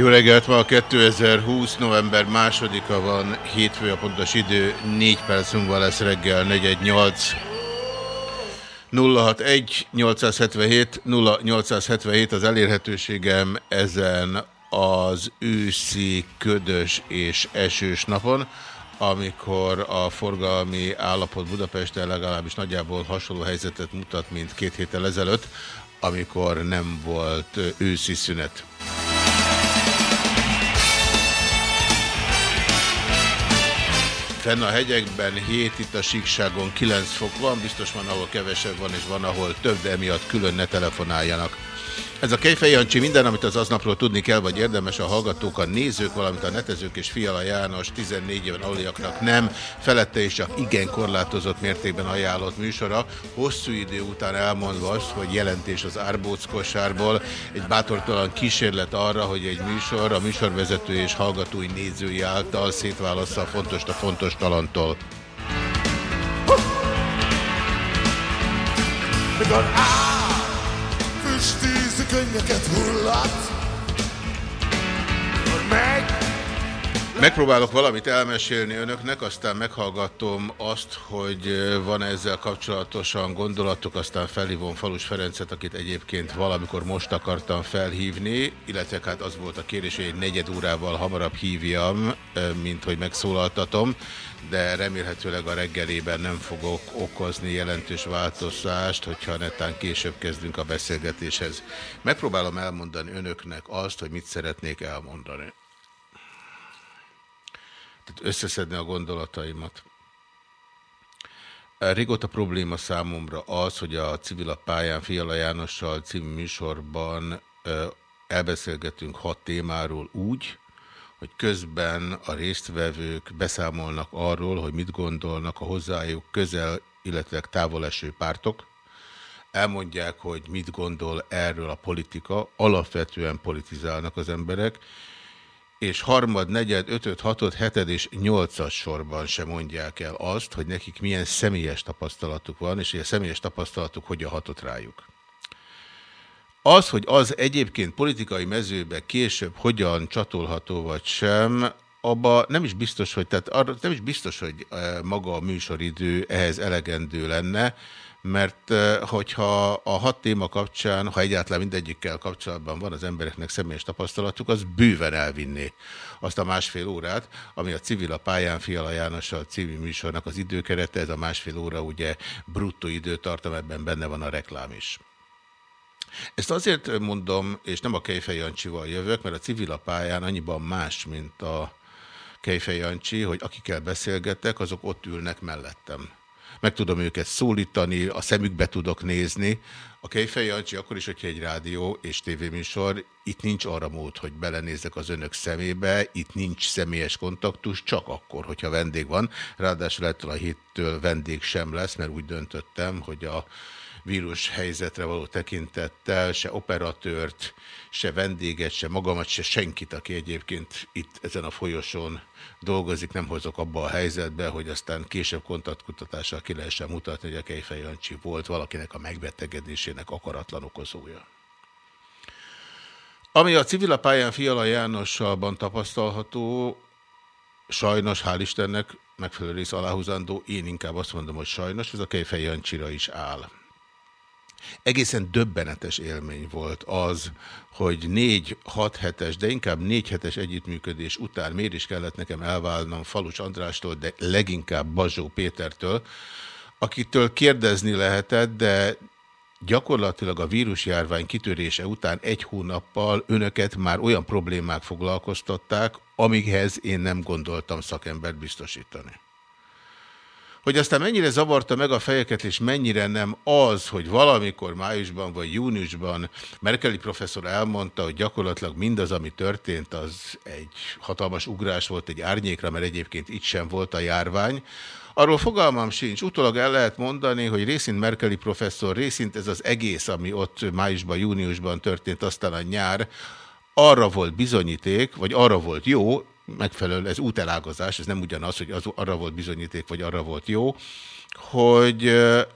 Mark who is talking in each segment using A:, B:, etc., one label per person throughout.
A: Jó reggelt, ma a 2020. november másodika van, hétfő a pontos idő, 4 perc múlva lesz reggel 418. 061 877 0877 az elérhetőségem ezen az őszi, ködös és esős napon, amikor a forgalmi állapot Budapesten legalábbis nagyjából hasonló helyzetet mutat, mint két héttel ezelőtt, amikor nem volt őszi szünet. Fenn a hegyekben 7, itt a síkságon 9 fok van, biztos van, ahol kevesebb van, és van, ahol több, de emiatt külön ne telefonáljanak. Ez a Kejfej Jancsi minden, amit az aznapról tudni kell, vagy érdemes a hallgatók, a nézők, valamint a netezők és Fiala János 14 éven aluliaknak nem, felette és csak igen korlátozott mértékben ajánlott műsora. Hosszú idő után elmondva azt, hogy jelentés az árbóc kosárból, egy bátortalan kísérlet arra, hogy egy műsor, a műsorvezető és hallgatói nézői által szétválassza a fontos a fontos talantól.
B: Füstízi könnyeket hullat, megy,
A: Megpróbálok valamit elmesélni önöknek, aztán meghallgatom azt, hogy van -e ezzel kapcsolatosan gondolatok, aztán felhívom Falus Ferencet, akit egyébként valamikor most akartam felhívni, illetve hát az volt a kérés, hogy egy negyed órával hamarabb hívjam, mint hogy megszólaltatom, de remélhetőleg a reggelében nem fogok okozni jelentős változást, hogyha netán később kezdünk a beszélgetéshez. Megpróbálom elmondani önöknek azt, hogy mit szeretnék elmondani. Tehát összeszedni a gondolataimat. Régóta probléma számomra az, hogy a civil a pályán Fiala Jánossal című műsorban elbeszélgetünk hat témáról úgy, hogy közben a résztvevők beszámolnak arról, hogy mit gondolnak a hozzájuk közel, illetve távoleső pártok. Elmondják, hogy mit gondol erről a politika, alapvetően politizálnak az emberek, és harmad, negyed, ötöt, hatot, heted és nyolcas sorban sem mondják el azt, hogy nekik milyen személyes tapasztalatuk van, és hogy a személyes tapasztalatuk hogyan hatott rájuk. Az, hogy az egyébként politikai mezőbe később hogyan csatolható vagy sem, abba nem is biztos, hogy, tehát arra nem is biztos, hogy maga a műsoridő ehhez elegendő lenne, mert hogyha a hat téma kapcsán, ha egyáltalán mindegyikkel kapcsolatban van az embereknek személyes tapasztalatuk, az bőven elvinné azt a másfél órát, ami a Civil a pályán Fiala Jánossal című műsornak az időkerete, ez a másfél óra ugye bruttó időtartam, ebben benne van a reklám is. Ezt azért mondom, és nem a Kejfej Jancsival jövök, mert a Civil a pályán annyiban más, mint a Kejfej Jancsi, hogy akikkel beszélgetek, azok ott ülnek mellettem meg tudom őket szólítani, a szemükbe tudok nézni. A Kejfej Jancsi akkor is, hogyha egy rádió és tévéműsor, itt nincs arra mód, hogy belenézzek az önök szemébe, itt nincs személyes kontaktus, csak akkor, hogyha vendég van. Ráadásul ettől a héttől vendég sem lesz, mert úgy döntöttem, hogy a vírus helyzetre való tekintettel se operatőrt, se vendéget, se magamat, se senkit, aki egyébként itt ezen a folyosón dolgozik, nem hozok abba a helyzetbe, hogy aztán később kontaktkutatással ki lehessen mutatni, hogy a Kejfej Jancsi volt valakinek a megbetegedésének akaratlan okozója. Ami a civil pályán Fiala Jánossalban tapasztalható, sajnos, hál' Istennek, megfelelő rész aláhúzandó, én inkább azt mondom, hogy sajnos, ez a Kejfej Jancsira is áll. Egészen döbbenetes élmény volt az, hogy négy-hat hetes, de inkább négy hetes együttműködés után miért is kellett nekem elválnom Falus Andrástól, de leginkább Bazsó Pétertől, akitől kérdezni lehetett, de gyakorlatilag a vírusjárvány kitörése után egy hónappal önöket már olyan problémák foglalkoztatták, amikhez én nem gondoltam szakembert biztosítani. Hogy aztán mennyire zavarta meg a fejeket, és mennyire nem az, hogy valamikor májusban vagy júniusban Merkeli professzor elmondta, hogy gyakorlatilag mindaz, ami történt, az egy hatalmas ugrás volt egy árnyékra, mert egyébként itt sem volt a járvány, Arról fogalmam sincs. Utólag el lehet mondani, hogy részint Merkeli professzor, részint ez az egész, ami ott májusban, júniusban történt, aztán a nyár, arra volt bizonyíték, vagy arra volt jó, megfelelő, ez útelágazás, ez nem ugyanaz, hogy az, arra volt bizonyíték, vagy arra volt jó, hogy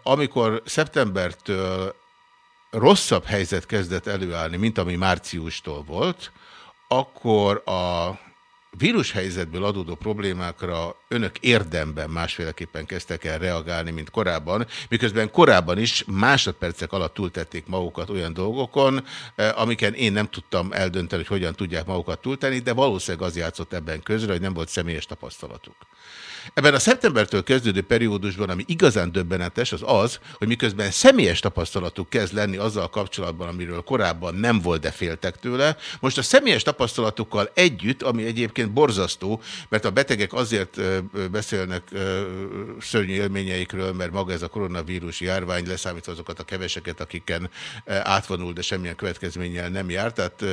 A: amikor szeptembertől rosszabb helyzet kezdett előállni, mint ami márciustól volt, akkor a vírushelyzetből adódó problémákra önök érdemben másféleképpen kezdtek el reagálni, mint korábban, miközben korábban is másodpercek alatt túltették magukat olyan dolgokon, eh, amiken én nem tudtam eldönteni, hogy hogyan tudják magukat túltenni, de valószínűleg az játszott ebben közre, hogy nem volt személyes tapasztalatuk. Ebben a szeptembertől kezdődő periódusban, ami igazán döbbenetes, az az, hogy miközben személyes tapasztalatuk kezd lenni azzal kapcsolatban, amiről korábban nem volt, de féltek tőle, most a személyes tapasztalatukkal együtt, ami egyébként borzasztó, mert a betegek azért beszélnek szörnyű élményeikről, mert maga ez a koronavírus járvány leszámítva azokat a keveseket, akiken átvonul, de semmilyen következménnyel nem jár, tehát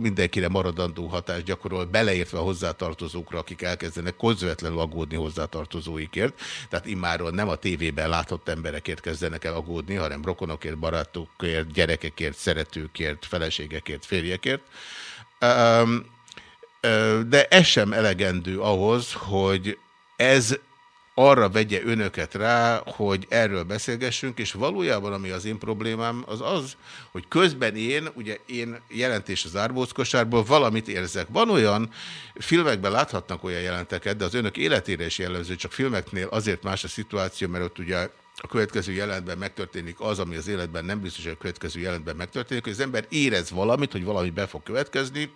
A: mindenkire maradandó hatást gyakorol, beleértve a hozzátartozókra, akik elkezdenek közvetlenül aggódni aggódni hozzátartozóikért. Tehát immáron nem a tévében látott emberekért kezdenek el aggódni, hanem rokonokért, barátokért, gyerekekért, szeretőkért, feleségekért, férjekért. De ez sem elegendő ahhoz, hogy ez arra vegye önöket rá, hogy erről beszélgessünk, és valójában ami az én problémám az az, hogy közben én, ugye én jelentés az árbóckosárból valamit érzek. Van olyan, filmekben láthatnak olyan jelenteket, de az önök életére is jellemző, csak filmeknél azért más a szituáció, mert ott ugye a következő jelentben megtörténik az, ami az életben nem biztos, hogy a következő jelentben megtörténik, hogy az ember érez valamit, hogy valami be fog következni,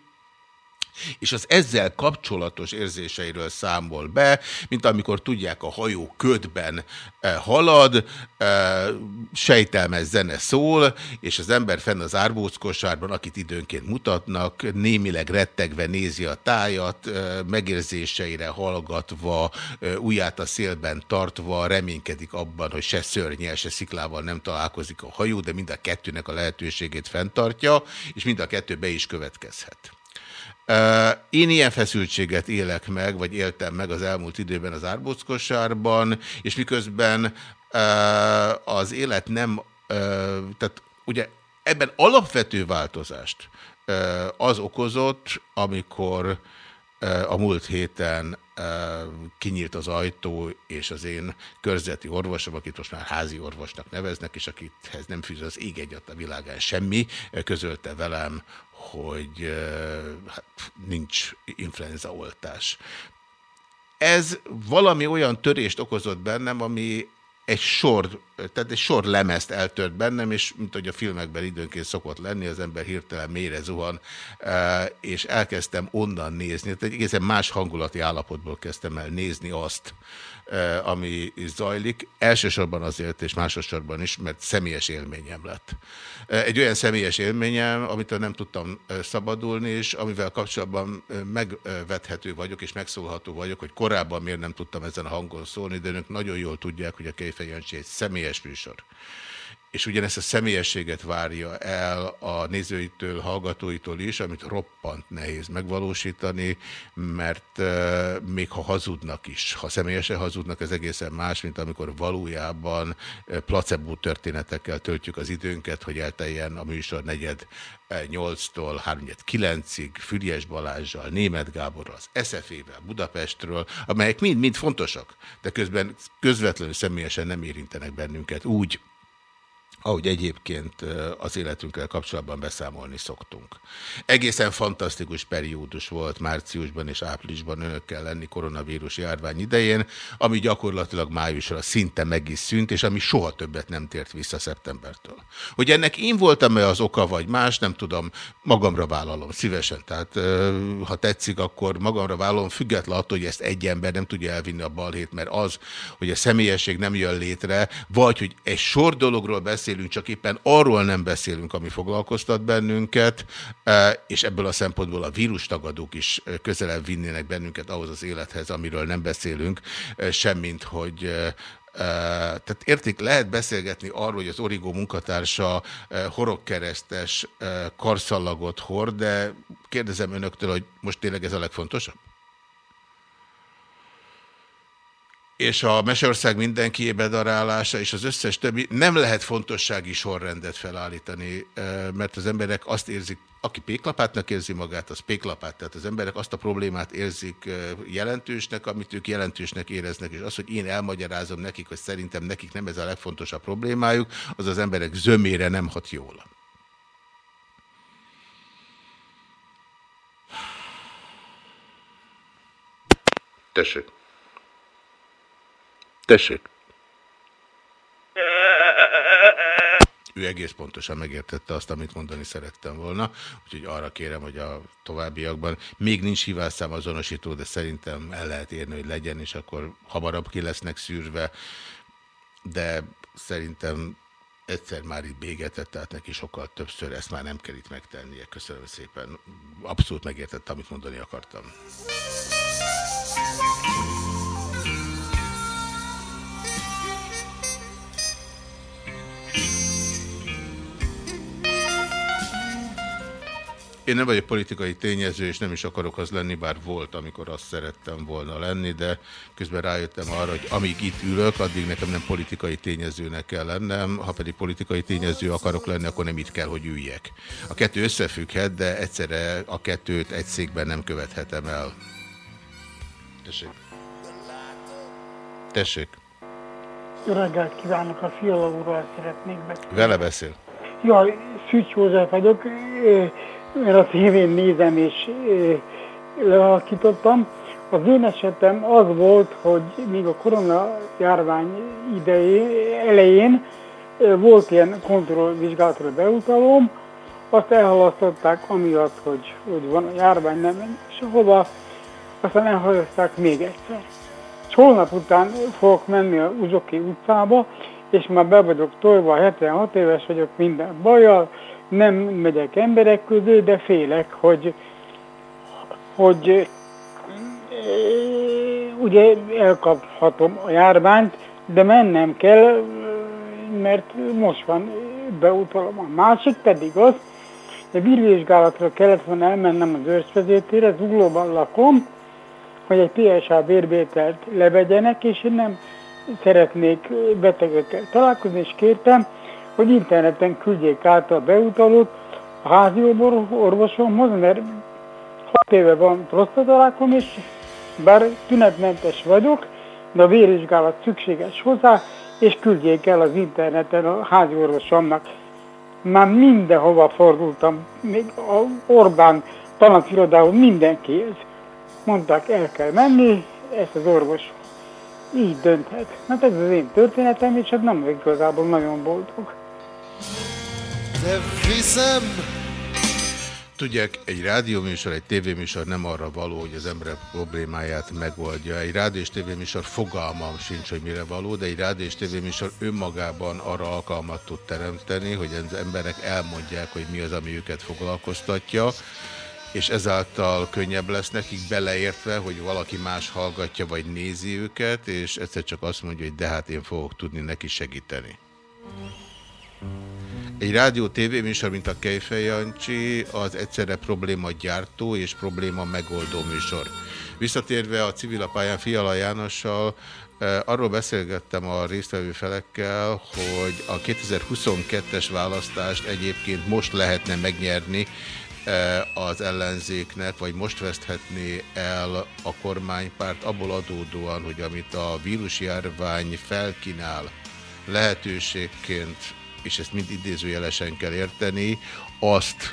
A: és az ezzel kapcsolatos érzéseiről számol be, mint amikor tudják a hajó ködben eh, halad, eh, sejtelmes zene szól, és az ember fenn az árbóckosárban, akit időnként mutatnak, némileg rettegve nézi a tájat, eh, megérzéseire hallgatva, ujját a szélben tartva, reménykedik abban, hogy se szörnyel, se sziklával nem találkozik a hajó, de mind a kettőnek a lehetőségét fenntartja, és mind a kettő be is következhet. Én ilyen feszültséget élek meg, vagy éltem meg az elmúlt időben az árbóckosárban, és miközben az élet nem, tehát ugye ebben alapvető változást az okozott, amikor a múlt héten kinyílt az ajtó, és az én körzeti orvosom, akit most már házi orvosnak neveznek, és akithez nem fűz az ég egyat a világán semmi, közölte velem, hogy hát, nincs influenzaoltás. Ez valami olyan törést okozott bennem, ami egy sor, tehát egy sor lemezt eltört bennem, és mint hogy a filmekben időnként szokott lenni, az ember hirtelen mélyre zuhan, és elkezdtem onnan nézni, tehát egy egészen más hangulati állapotból kezdtem el nézni azt, ami zajlik. Elsősorban azért, és másosorban is, mert személyes élményem lett. Eh, egy olyan személyes élményem, amitől nem tudtam eh, szabadulni, és amivel kapcsolatban megvethető vagyok, és megszólható vagyok, hogy korábban miért nem tudtam ezen a hangon szólni, de önök nagyon jól tudják, hogy a Kejfej egy személyes műsor és ugyanezt a személyességet várja el a nézőitől, hallgatóitól is, amit roppant nehéz megvalósítani, mert még ha hazudnak is, ha személyesen hazudnak, ez egészen más, mint amikor valójában placebo történetekkel töltjük az időnket, hogy elteljen a műsor negyed 8-tól 3-9-ig Füriás Balázsjal, Német Gáborral, az SZF-vel, Budapestről, amelyek mind-mind fontosak, de közben közvetlenül személyesen nem érintenek bennünket. Úgy, ahogy egyébként az életünkkel kapcsolatban beszámolni szoktunk. Egészen fantasztikus periódus volt márciusban és áprilisban önökkel lenni koronavírus járvány idején, ami gyakorlatilag májusra szinte meg is szűnt, és ami soha többet nem tért vissza szeptembertől. Hogy ennek én voltam-e az oka, vagy más, nem tudom, magamra vállalom, szívesen. Tehát ha tetszik, akkor magamra vállalom, független attól, hogy ezt egy ember nem tudja elvinni a balhét, mert az, hogy a személyesség nem jön létre, vagy hogy egy sor dologról beszél, beszélünk, csak éppen arról nem beszélünk, ami foglalkoztat bennünket, e, és ebből a szempontból a vírustagadók is e, közelebb vinnének bennünket ahhoz az élethez, amiről nem beszélünk, e, semmint, hogy tehát értik, lehet beszélgetni arról, hogy az Origó munkatársa horogkeresztes karszallagot hord, de kérdezem önöktől, hogy most tényleg ez a legfontosabb? És a Meseország mindenkiébe darálása, és az összes többi, nem lehet fontossági sorrendet felállítani, mert az emberek azt érzik, aki péklapátnak érzi magát, az péklapát. Tehát az emberek azt a problémát érzik jelentősnek, amit ők jelentősnek éreznek, és az, hogy én elmagyarázom nekik, hogy szerintem nekik nem ez a legfontosabb problémájuk, az az emberek zömére nem hat jól. Tessék. Tessék. Ő egész pontosan megértette azt, amit mondani szerettem volna, úgyhogy arra kérem, hogy a továbbiakban még nincs hívásszám azonosító, de szerintem el lehet érni, hogy legyen, és akkor hamarabb ki lesznek szűrve, de szerintem egyszer már itt bégetett, tehát neki sokkal többször, ezt már nem kell itt megtennie. Köszönöm szépen. Abszolút megértette, amit mondani akartam. Én nem vagyok politikai tényező, és nem is akarok az lenni, bár volt, amikor azt szerettem volna lenni, de közben rájöttem arra, hogy amíg itt ülök, addig nekem nem politikai tényezőnek kell lennem, ha pedig politikai tényező akarok lenni, akkor nem itt kell, hogy üljek. A kettő összefügghet, de egyszerre a kettőt egy székben nem követhetem el. Tessék. Tessék.
C: Jó reggelt kívánok, a Fiala úrral szeretnék beszélni.
A: Vele beszél.
C: Jaj, Szűcs József vagyok mert a tévén nézem és lealakítottam. Az én esetem az volt, hogy még a korona járvány idején, elején volt ilyen kontrollvizsgálatra beutalom, azt elhalasztották amiatt, hogy, hogy van a járvány, nem és hova, aztán elhalasztották még egyszer. És holnap után fogok menni a Uzsoki utcába, és már be vagyok tolva, 76 éves vagyok minden bajjal, nem megyek emberek közé, de félek, hogy, hogy eh, ugye elkaphatom a járványt, de mennem kell, mert most van beutalom. A másik pedig az, hogy bírvizsgálatra kellett volna elmennem az őrzvezetére, zuglóban lakom, hogy egy PSA vérbételt levegyenek, és én nem szeretnék betegekkel találkozni, és kértem, hogy interneten küldjék át a beutalót a házi orvosomhoz, mert 6 éve van prostatalákom, és bár tünetmentes vagyok, de a vérvizsgálat szükséges hozzá, és küldjék el az interneten a házi orvosomnak. Már mindenhova fordultam, még a Orbán tanakirodához mindenkihez. Mondták, el kell menni, ezt az orvos így dönthet. Hát ez az én történetem, és hát nem igazából nagyon boldog.
B: De viszem
A: Tudják, egy rádióműsor, egy tévéműsor nem arra való, hogy az ember problémáját megoldja. Egy rádió és tévéműsor fogalmam sincs, hogy mire való, de egy rádió és tévéműsor önmagában arra alkalmat tud teremteni, hogy az emberek elmondják, hogy mi az, ami őket foglalkoztatja, és ezáltal könnyebb lesz nekik beleértve, hogy valaki más hallgatja vagy nézi őket, és egyszer csak azt mondja, hogy de hát én fogok tudni neki segíteni. Egy rádió tévéműsor, mint a Kejfej Jancsi, az egyszerre probléma gyártó és probléma megoldó műsor. Visszatérve a civil pályán Fiala Jánossal, eh, arról beszélgettem a résztvevő felekkel, hogy a 2022-es választást egyébként most lehetne megnyerni eh, az ellenzéknek, vagy most veszthetné el a kormánypárt abból adódóan, hogy amit a vírusjárvány felkínál lehetőségként és ezt mind idézőjelesen kell érteni, azt,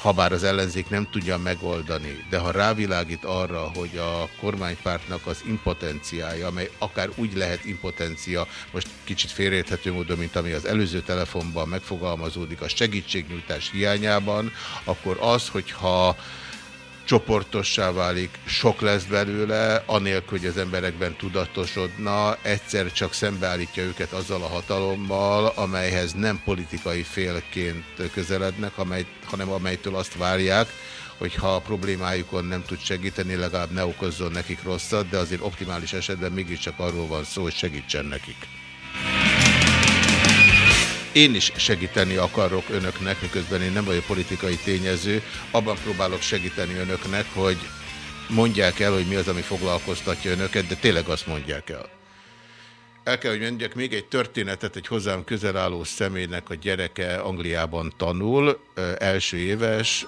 A: ha bár az ellenzék nem tudja megoldani, de ha rávilágít arra, hogy a kormánypártnak az impotenciája, amely akár úgy lehet impotencia, most kicsit félreérthető módon, mint ami az előző telefonban megfogalmazódik a segítségnyújtás hiányában, akkor az, hogyha csoportossá válik, sok lesz belőle, anélkül, hogy az emberekben tudatosodna, egyszer csak szembeállítja őket azzal a hatalommal, amelyhez nem politikai félként közelednek, amely, hanem amelytől azt várják, hogy ha a problémájukon nem tud segíteni, legalább ne okozzon nekik rosszat, de azért optimális esetben mégiscsak arról van szó, hogy segítsen nekik. Én is segíteni akarok önöknek, miközben én nem vagyok politikai tényező, abban próbálok segíteni önöknek, hogy mondják el, hogy mi az, ami foglalkoztatja önöket, de tényleg azt mondják el. El kell, hogy mondjak még egy történetet, egy hozzám közel álló személynek a gyereke Angliában tanul, első éves,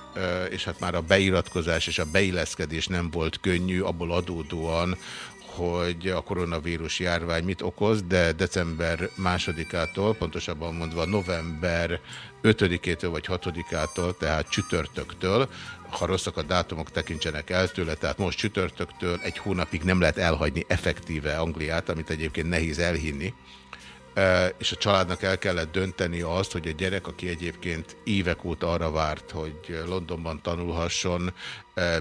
A: és hát már a beiratkozás és a beilleszkedés nem volt könnyű, abból adódóan, hogy a koronavírus járvány mit okoz, de december másodikától, pontosabban mondva november 5-től vagy 6-ától, tehát csütörtöktől, ha rosszak a dátumok, tekintsenek el tőle, tehát most csütörtöktől egy hónapig nem lehet elhagyni effektíve Angliát, amit egyébként nehéz elhinni, és a családnak el kellett dönteni azt, hogy a gyerek, aki egyébként évek óta arra várt, hogy Londonban tanulhasson,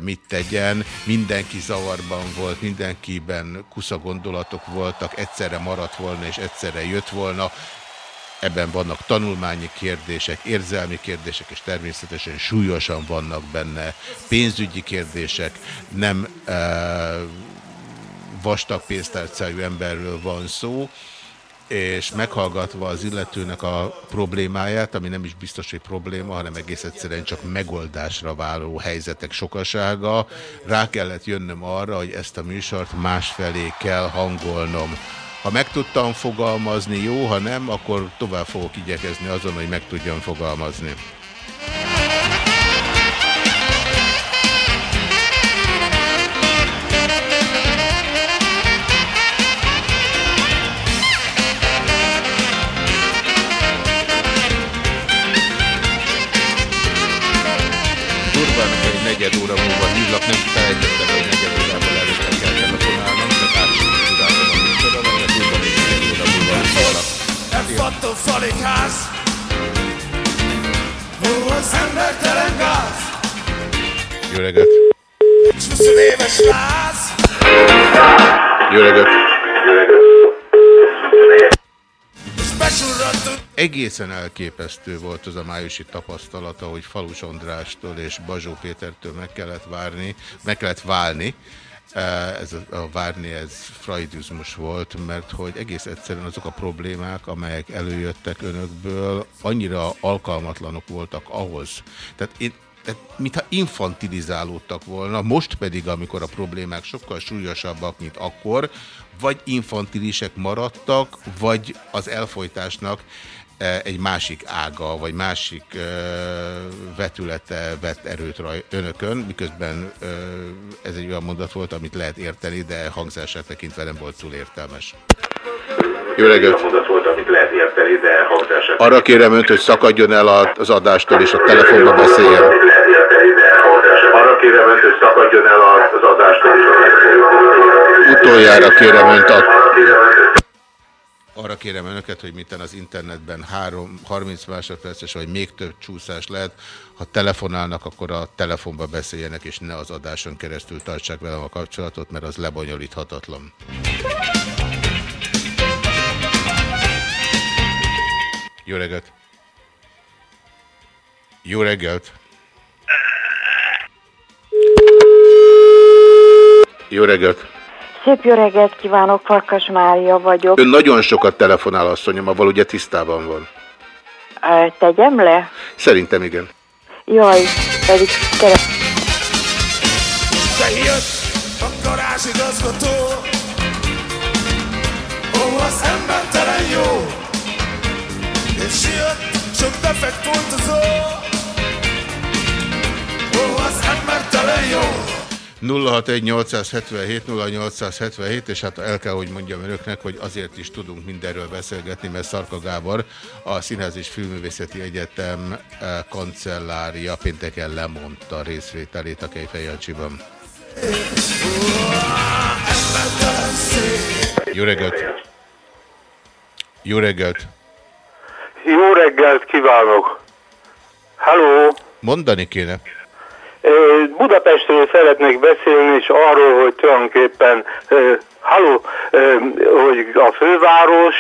A: mit tegyen. Mindenki zavarban volt, mindenkiben kusza gondolatok voltak, egyszerre maradt volna és egyszerre jött volna. Ebben vannak tanulmányi kérdések, érzelmi kérdések, és természetesen súlyosan vannak benne pénzügyi kérdések. Nem e, vastag pénztárcájú emberről van szó, és meghallgatva az illetőnek a problémáját, ami nem is biztos, hogy probléma, hanem egész egyszerűen csak megoldásra váló helyzetek sokasága, rá kellett jönnöm arra, hogy ezt a műsort másfelé kell hangolnom. Ha meg tudtam fogalmazni, jó, ha nem, akkor tovább fogok igyekezni azon, hogy meg tudjam fogalmazni. Negyed óra múlva hívlak, nem felejtettem, hogy negyed órával előtte kell telefonálnom, csak át is tudáltam a műsorra, mert tudtam, hogy negyed óra múlva hívlak. Nem fattó falig ház, hol az embertelen gáz. Jó reggelt! Jó reggelt! Jó reggelt! Egészen elképesztő volt az a májusi tapasztalata, hogy Falus Andrástól és Bazsó Pétertől meg kellett várni, meg kellett válni. Ez a, a várni, ez freudizmus volt, mert hogy egész egyszerűen azok a problémák, amelyek előjöttek önökből, annyira alkalmatlanok voltak ahhoz. Tehát én tehát mintha infantilizálódtak volna, most pedig, amikor a problémák sokkal súlyosabbak, mint akkor, vagy infantilisek maradtak, vagy az elfolytásnak e, egy másik ága, vagy másik uh, vetülete vett erőt raj, önökön, miközben uh, ez egy olyan mondat volt, amit lehet érteni, de hangzását tekintve nem volt túl értelmes. Jó reggelt! Arra kérem önt, hogy szakadjon el az adástól, és a telefonba beszéljen. Arra kérem önt, hogy szakadjon el az adástól, és a telefonba Utoljára kérem önt a... Arra kérem önöket, hogy mitten az internetben 3, 30 másodperces, vagy még több csúszás lehet. Ha telefonálnak, akkor a telefonba beszéljenek, és ne az adáson keresztül tartsák velem a kapcsolatot, mert az lebonyolíthatatlan. Jó reggelt! Jó reggelt! Jó reggelt!
D: Szép jó reggelt kívánok, Farkas Mária vagyok.
A: Ön nagyon sokat telefonál, asszonyom, avval ugye tisztában van.
D: Tegyem le?
A: Szerintem igen.
D: Jaj, pedig kere...
E: Te jött a garázsigazgató, ó, az embertelen jó, és jött sok defektoltozó, ó, az embertelen jó.
A: 061-877-0877, és hát el kell, hogy mondjam önöknek, hogy azért is tudunk mindenről beszélgetni, mert Szarka Gábor, a Színház és Filművészeti Egyetem eh, kancellária pénteken lemondta részvételét a Kejfej Jancsiban. Jó reggelt! Jó reggelt!
F: Jó reggelt kívánok! Hello!
A: Mondani kéne.
F: Budapestről szeretnék beszélni, és arról, hogy tulajdonképpen, uh, hogy a fővárosban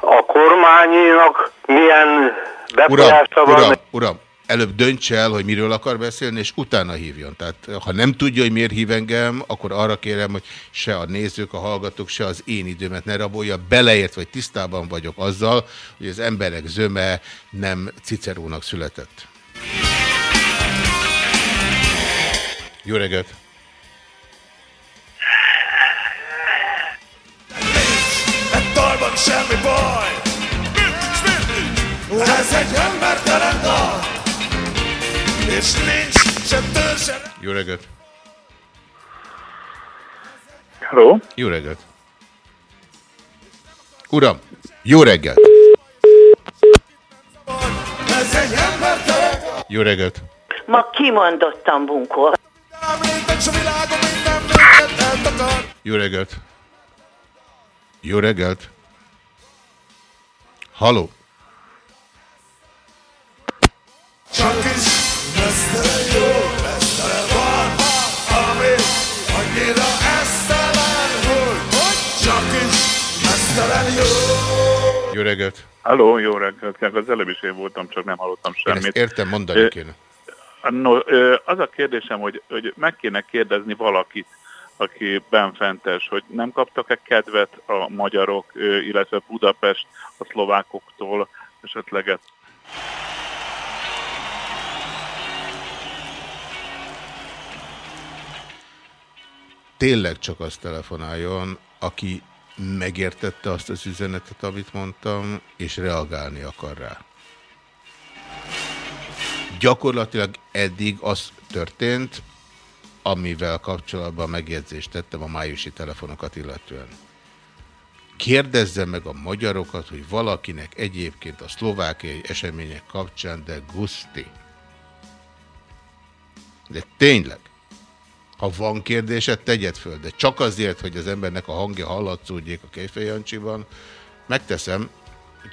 F: a kormányénak milyen befolyása
A: uram,
F: van.
A: Uram, uram, előbb döntse el, hogy miről akar beszélni, és utána hívjon. Tehát ha nem tudja, hogy miért hív engem, akkor arra kérem, hogy se a nézők, a hallgatók, se az én időmet ne rabolja, beleért, vagy tisztában vagyok azzal, hogy az emberek zöme nem Cicerónak született. Jó reggelt!
E: Egy dalban semmi baj Ez egy embertelen dal És nincs se tör, se
A: Jó reggelt!
G: Hello?
A: Jó reggelt! Uram, jó reggelt! Jó reggelt!
H: Ma kimondottan bunkó.
A: Jó reggelt! Jó reggelt! Haló!
E: Csak is mesztelen jó Mesztelen van Ami annyira esztelen Hogy, hogy csak is mesztelen jó
A: Jó reggelt!
G: Halló, jó reggelt, az előbb is én voltam, csak nem hallottam
A: Én
G: semmit.
A: ezt értem, mondani kéne.
G: No, az a kérdésem, hogy, hogy meg kéne kérdezni valakit, aki benfentes, hogy nem kaptak-e kedvet a magyarok, illetve Budapest a szlovákoktól esetleget?
A: Tényleg csak azt telefonáljon, aki megértette azt az üzenetet, amit mondtam, és reagálni akar rá. Gyakorlatilag eddig az történt, amivel kapcsolatban megjegyzést tettem a májusi telefonokat illetően. Kérdezze meg a magyarokat, hogy valakinek egyébként a szlovákiai események kapcsán, de guszti. De tényleg. Ha van kérdésed, tegyed föl, de csak azért, hogy az embernek a hangja hallatszódjék a Kejfej Jancsiban, megteszem,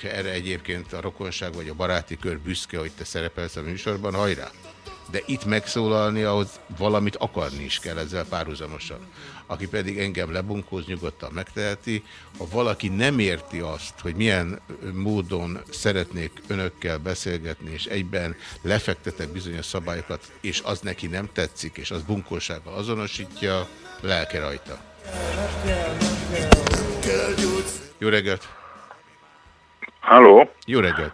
A: hogyha erre egyébként a rokonság vagy a baráti kör büszke, hogy te szerepelsz a műsorban, hajrá! De itt megszólalni, ahhoz valamit akarni is kell ezzel párhuzamosan. Aki pedig engem lebunkóz, nyugodtan megteheti. Ha valaki nem érti azt, hogy milyen módon szeretnék önökkel beszélgetni, és egyben lefektetek bizonyos szabályokat, és az neki nem tetszik, és az bunkósággal azonosítja, lelke rajta. Jó reggelt!
G: Halló?
A: Jó reggelt!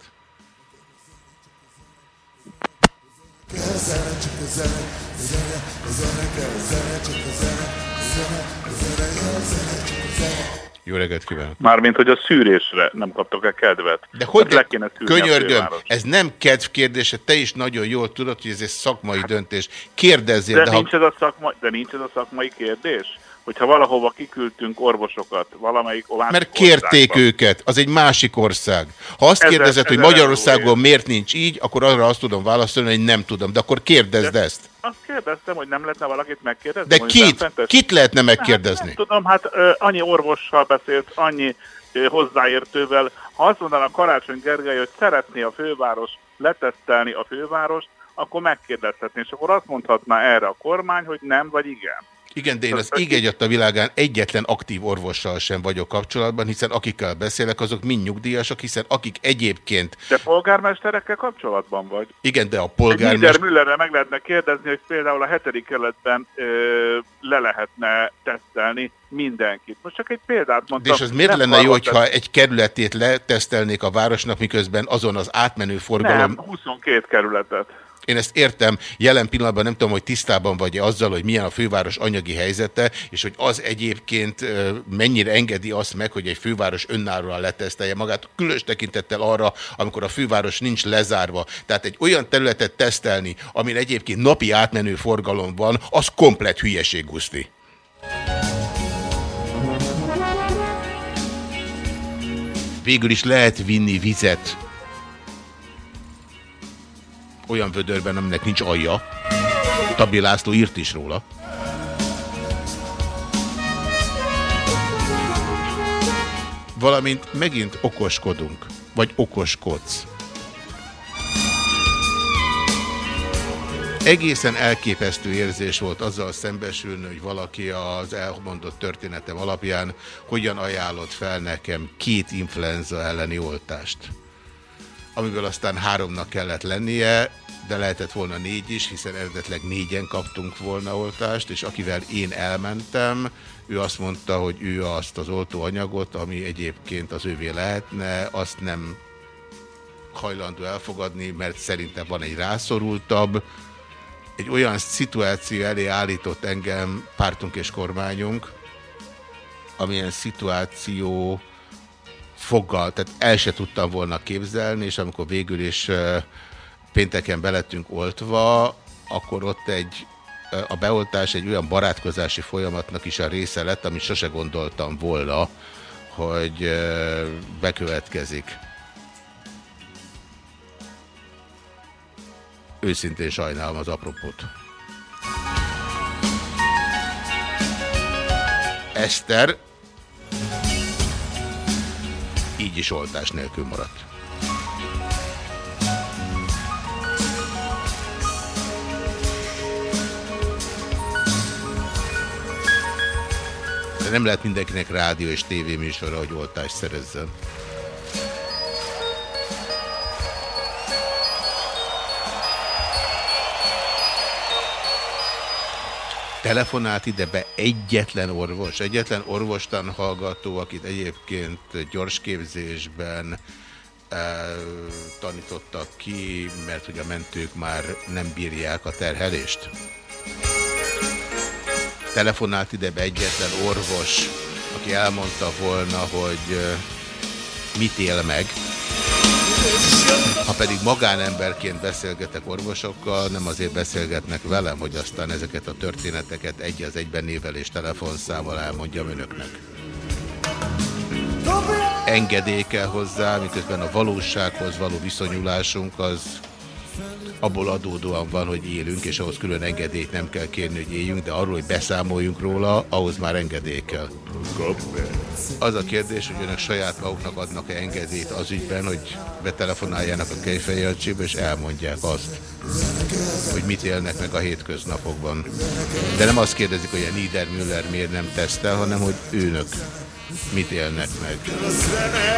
A: Jó reggelt kívánok!
G: Mármint, hogy a szűrésre nem kaptak-e kedvet.
A: De hogy
G: Hát le
A: könyörgöm, ez nem kedv kérdése, te is nagyon jól tudod, hogy ez egy szakmai döntés. Kérdezzél,
G: De,
A: de,
G: nincs
A: ha...
G: ez a szakmai, de nincs ez a szakmai kérdés? Hogyha valahova kiküldtünk orvosokat, valamelyik másik
A: Mert kérték
G: országba.
A: őket, az egy másik ország. Ha azt
G: Ezer-
A: kérdezed, hogy
G: ezer
A: Magyarországon miért nincs így, akkor arra azt tudom válaszolni, hogy nem tudom. De akkor kérdezd
G: De-
A: ezt.
G: Azt kérdeztem, hogy nem lehetne valakit megkérdezni.
A: De kit? Kit lehetne
G: Hát
A: megkérdezni?
G: nem tudom, hát ö, annyi orvossal beszélt, annyi ö, hozzáértővel. Ha azt mondaná Karácsony Gergely, hogy szeretné a főváros letesztelni a fővárost, akkor megkérdezhetné, és akkor azt mondhatná erre a kormány, hogy nem vagy igen.
A: Igen, de én az ég a világán egyetlen aktív orvossal sem vagyok kapcsolatban, hiszen akikkel beszélek, azok mind nyugdíjasok, hiszen akik egyébként,
G: De polgármesterekkel kapcsolatban vagy?
A: igen, de a
G: Polgármester...
A: polgármester...
G: Müllerre meg lehetne kérdezni, hogy például a hetedik kerületben ö, le lehetne tesztelni mindenkit. Most csak egy példát
A: De
G: mondtam.
A: és az miért lenne jó, hogyha egy kerületét letesztelnék a városnak, miközben azon az átmenő forgalom...
G: Nem, 22 kerületet.
A: Én ezt értem, jelen pillanatban nem tudom, hogy tisztában vagy-e azzal, hogy milyen a főváros anyagi helyzete, és hogy az egyébként mennyire engedi azt meg, hogy egy főváros önállóan letesztelje magát, különös tekintettel arra, amikor a főváros nincs lezárva. Tehát egy olyan területet tesztelni, amin egyébként napi átmenő forgalom van, az komplet hülyeség, Guszti. Végül is lehet vinni vizet olyan vödörben, aminek nincs alja. Tabi László írt is róla. Valamint megint okoskodunk, vagy okoskodsz. Egészen elképesztő érzés volt azzal szembesülni, hogy valaki az elmondott történetem alapján hogyan ajánlott fel nekem két influenza elleni oltást. Amiből aztán háromnak kellett lennie, de lehetett volna négy is, hiszen eredetleg négyen kaptunk volna oltást, és akivel én elmentem, ő azt mondta, hogy ő azt az oltóanyagot, ami egyébként az ővé lehetne, azt nem hajlandó elfogadni, mert szerintem van egy rászorultabb, egy olyan szituáció elé állított engem pártunk és kormányunk, amilyen szituáció foggal, tehát el se tudtam volna képzelni, és amikor végül is pénteken belettünk oltva, akkor ott egy a beoltás egy olyan barátkozási folyamatnak is a része lett, amit sose gondoltam volna, hogy bekövetkezik. Őszintén sajnálom az apropót. Eszter így is oltás nélkül maradt. De nem lehet mindenkinek rádió és tévéműsora, hogy oltást szerezzen. Telefonált ide be egyetlen orvos, egyetlen orvostan hallgató, akit egyébként gyors képzésben e, tanítottak ki, mert hogy a mentők már nem bírják a terhelést. Telefonált ide be egyetlen orvos, aki elmondta volna, hogy e, mit él meg, ha pedig magánemberként beszélgetek orvosokkal, nem azért beszélgetnek velem, hogy aztán ezeket a történeteket egy az egyben nével és telefonszával elmondjam önöknek. Engedély kell hozzá, miközben a valósághoz való viszonyulásunk az abból adódóan van, hogy élünk, és ahhoz külön engedélyt nem kell kérni, hogy éljünk, de arról, hogy beszámoljunk róla, ahhoz már engedély kell. Az a kérdés, hogy önök saját maguknak adnak-e engedélyt az ügyben, hogy betelefonáljanak a Kejfejelcsébe, és elmondják azt, hogy mit élnek meg a hétköznapokban. De nem azt kérdezik, hogy a Niedermüller miért nem tesztel, hanem hogy őnök mit élnek meg.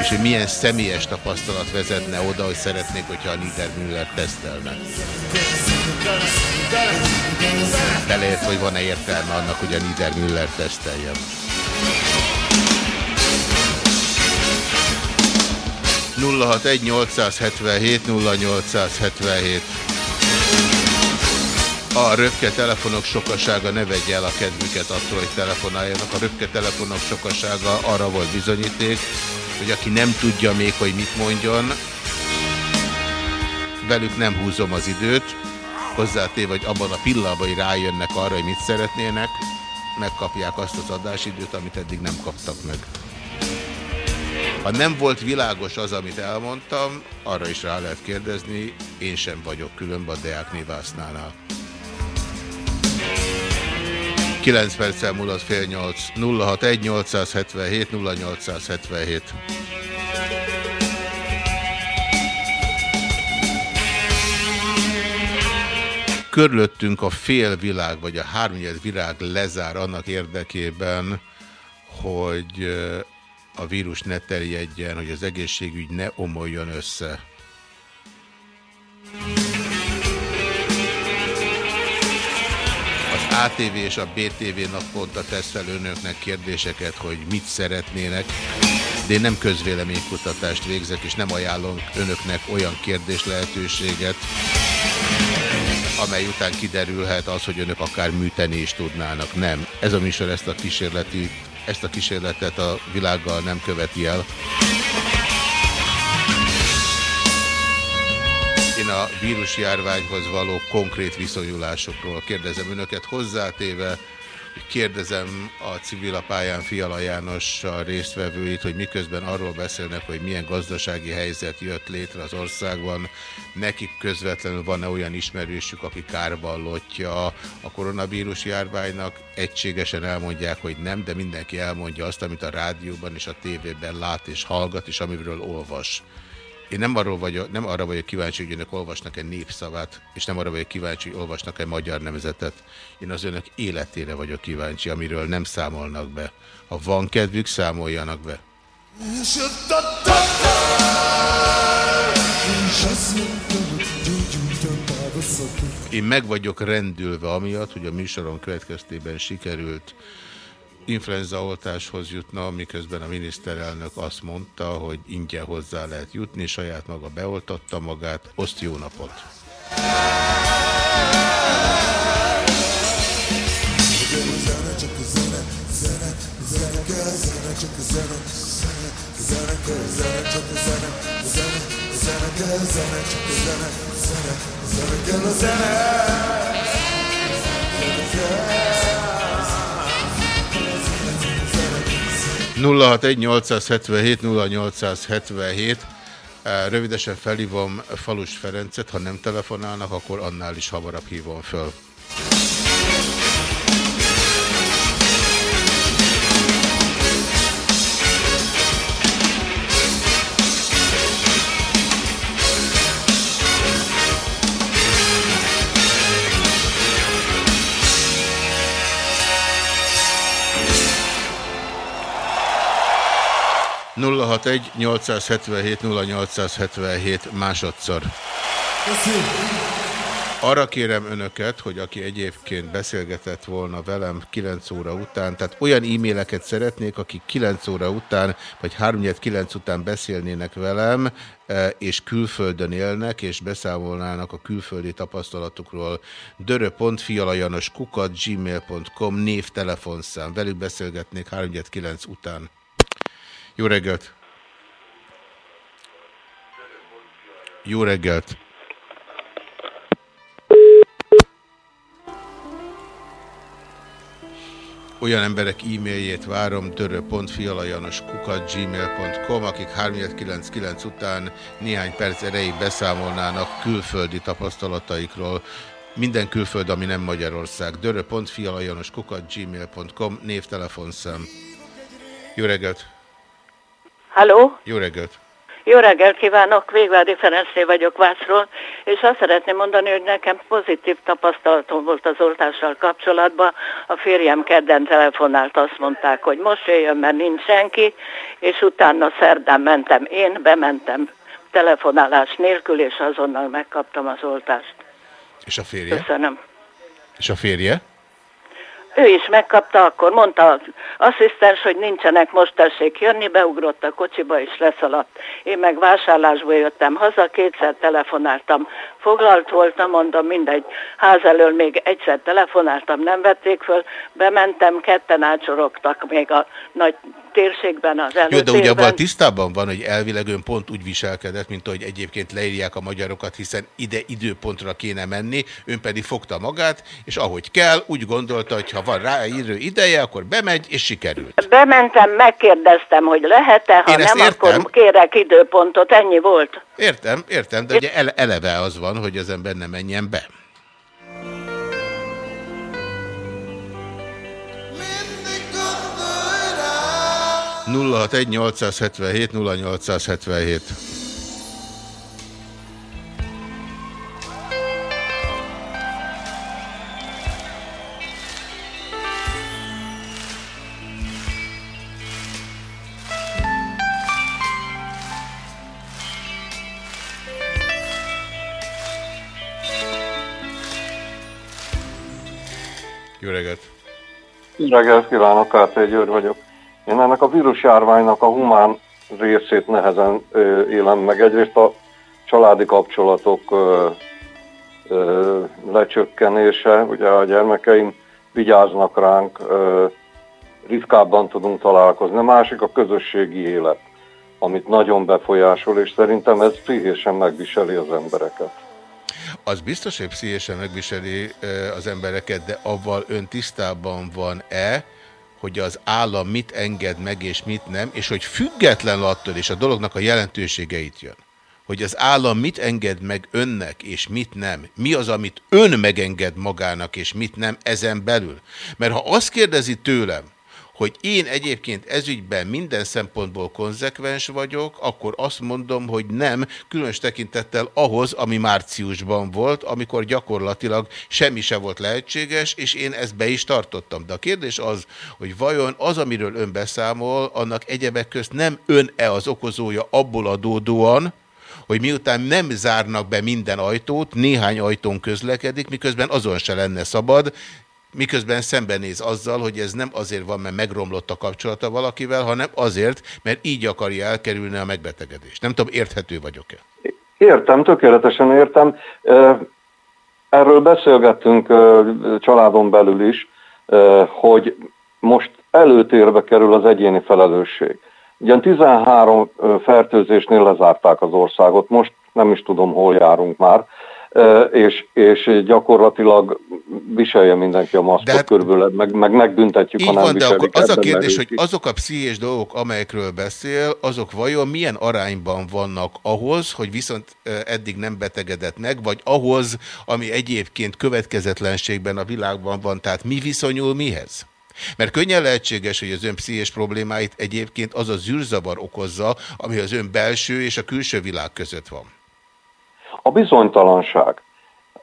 A: És hogy milyen személyes tapasztalat vezetne oda, hogy szeretnék, hogyha a Niedermüller tesztelne. Beleért, hogy van-e értelme annak, hogy a Niedermüller teszteljen. nulla hat egy 0877 0877 a röpke telefonok sokasága ne vegye el a kedvüket attól, hogy telefonáljanak. A röpke telefonok sokasága arra volt bizonyíték, hogy aki nem tudja még, hogy mit mondjon, velük nem húzom az időt, hozzátéve, hogy abban a pillanatban, hogy rájönnek arra, hogy mit szeretnének, megkapják azt az adásidőt, amit eddig nem kaptak meg. Ha nem volt világos az, amit elmondtam, arra is rá lehet kérdezni, én sem vagyok különben a Deák Névásznánál. 9 perccel múlott fél 8. 061 877 0877. Körülöttünk a fél világ, vagy a hármnyed világ lezár annak érdekében, hogy a vírus ne terjedjen, hogy az egészségügy ne omoljon össze. ATV és a BTV naponta tesz fel önöknek kérdéseket, hogy mit szeretnének, de én nem közvéleménykutatást végzek, és nem ajánlom önöknek olyan kérdés lehetőséget, amely után kiderülhet az, hogy önök akár műteni is tudnának. Nem. Ez a műsor ezt a kísérleti, ezt a kísérletet a világgal nem követi el. Én a vírusjárványhoz való konkrét viszonyulásokról kérdezem önöket hozzátéve, kérdezem a civil pályán Fiala János a résztvevőit, hogy miközben arról beszélnek, hogy milyen gazdasági helyzet jött létre az országban, nekik közvetlenül van-e olyan ismerősük, aki kárvallotja a koronavírus járványnak, egységesen elmondják, hogy nem, de mindenki elmondja azt, amit a rádióban és a tévében lát és hallgat, és amiről olvas. Én nem, arról vagyok, nem arra vagyok kíváncsi, hogy önök olvasnak-e népszavát, és nem arra vagyok kíváncsi, hogy olvasnak-e magyar nemzetet. Én az önök életére vagyok kíváncsi, amiről nem számolnak be. Ha van kedvük, számoljanak be. Én meg vagyok rendülve amiatt, hogy a műsoron következtében sikerült influenzaoltáshoz jutna, miközben a miniszterelnök azt mondta, hogy ingyen hozzá lehet jutni, saját maga beoltatta magát, oszt jó napot! Yeah. 061-877-0877. Rövidesen felhívom Falus Ferencet, ha nem telefonálnak, akkor annál is hamarabb hívom föl. Nulla hat egy 877 0877 másodszor. Arra kérem önöket, hogy aki egyébként beszélgetett volna velem 9 óra után, tehát olyan e-maileket szeretnék, akik 9 óra után, vagy 3-9 után beszélnének velem, és külföldön élnek, és beszámolnának a külföldi tapasztalatukról. dörö.fialajanos kukat gmail.com név telefonszám. Velük beszélgetnék 3-9 után. Jó reggelt! Jó reggelt! Olyan emberek e-mailjét várom dörö.fialajanoskukat.gmail.com akik 399 után néhány perc erejéig beszámolnának külföldi tapasztalataikról. Minden külföld, ami nem Magyarország. dörö.fialajanoskukat.gmail.com névtelefonszám. Jó reggelt!
H: Halló?
A: Jó reggelt!
H: Jó reggelt kívánok, Végvádi Ferencé vagyok Vászról, és azt szeretném mondani, hogy nekem pozitív tapasztalatom volt az oltással kapcsolatban. A férjem kedden telefonált, azt mondták, hogy most jöjjön, mert nincs senki, és utána szerdán mentem én, bementem telefonálás nélkül, és azonnal megkaptam az oltást.
A: És a férje?
H: Köszönöm.
A: És a férje?
H: Ő is megkapta, akkor mondta az asszisztens, hogy nincsenek, most tessék jönni, beugrott a kocsiba és leszaladt. Én meg vásárlásból jöttem haza, kétszer telefonáltam. Foglalt voltam, mondom, mindegy. Ház elől még egyszer telefonáltam, nem vették föl. Bementem, ketten átsorogtak még a nagy térségben az előtérben.
A: Jó, de ugye abban tisztában van, hogy elvileg ön pont úgy viselkedett, mint ahogy egyébként leírják a magyarokat, hiszen ide időpontra kéne menni, ön pedig fogta magát, és ahogy kell, úgy gondolta, hogy ha van rá idő ideje, akkor bemegy, és sikerült.
H: Bementem, megkérdeztem, hogy lehet-e, ha
A: Én
H: nem,
A: értem.
H: akkor kérek időpontot, ennyi volt.
A: Értem, értem, de ugye ele eleve az van, hogy az ember nem menjen be. Nulla hat egy 877 0877 Jó reggelt!
I: Reggelt kívánok, Kártyai György vagyok. Én ennek a vírusjárványnak a humán részét nehezen ö, élem meg. Egyrészt a családi kapcsolatok ö, ö, lecsökkenése, ugye a gyermekeim vigyáznak ránk, ö, ritkábban tudunk találkozni. A másik a közösségi élet, amit nagyon befolyásol, és szerintem ez pszichésen megviseli az embereket.
A: Az biztos, hogy pszichésen megviseli az embereket, de avval ön tisztában van-e, hogy az állam mit enged meg és mit nem, és hogy független attól, és a dolognak a jelentősége itt jön, hogy az állam mit enged meg önnek és mit nem, mi az, amit ön megenged magának és mit nem ezen belül. Mert ha azt kérdezi tőlem, hogy én egyébként ezügyben minden szempontból konzekvens vagyok, akkor azt mondom, hogy nem, különös tekintettel ahhoz, ami márciusban volt, amikor gyakorlatilag semmi se volt lehetséges, és én ezt be is tartottam. De a kérdés az, hogy vajon az, amiről ön beszámol, annak egyebek közt nem ön-e az okozója abból adódóan, hogy miután nem zárnak be minden ajtót, néhány ajtón közlekedik, miközben azon se lenne szabad, miközben szembenéz azzal, hogy ez nem azért van, mert megromlott a kapcsolata valakivel, hanem azért, mert így akarja elkerülni a megbetegedést. Nem tudom, érthető vagyok-e?
I: Értem, tökéletesen értem. Erről beszélgettünk családon belül is, hogy most előtérbe kerül az egyéni felelősség. Ugyan 13 fertőzésnél lezárták az országot, most nem is tudom, hol járunk már, és, és gyakorlatilag viselje mindenki a maszkot hát, körülbelül, meg, meg megbüntetjük,
A: ha nem van, de akkor az a kérdés, hogy azok a pszichés dolgok, amelyekről beszél, azok vajon milyen arányban vannak ahhoz, hogy viszont eddig nem betegedett meg, vagy ahhoz, ami egyébként következetlenségben a világban van, tehát mi viszonyul mihez? Mert könnyen lehetséges, hogy az ön pszichés problémáit egyébként az a zűrzavar okozza, ami az ön belső és a külső világ között van.
I: A bizonytalanság.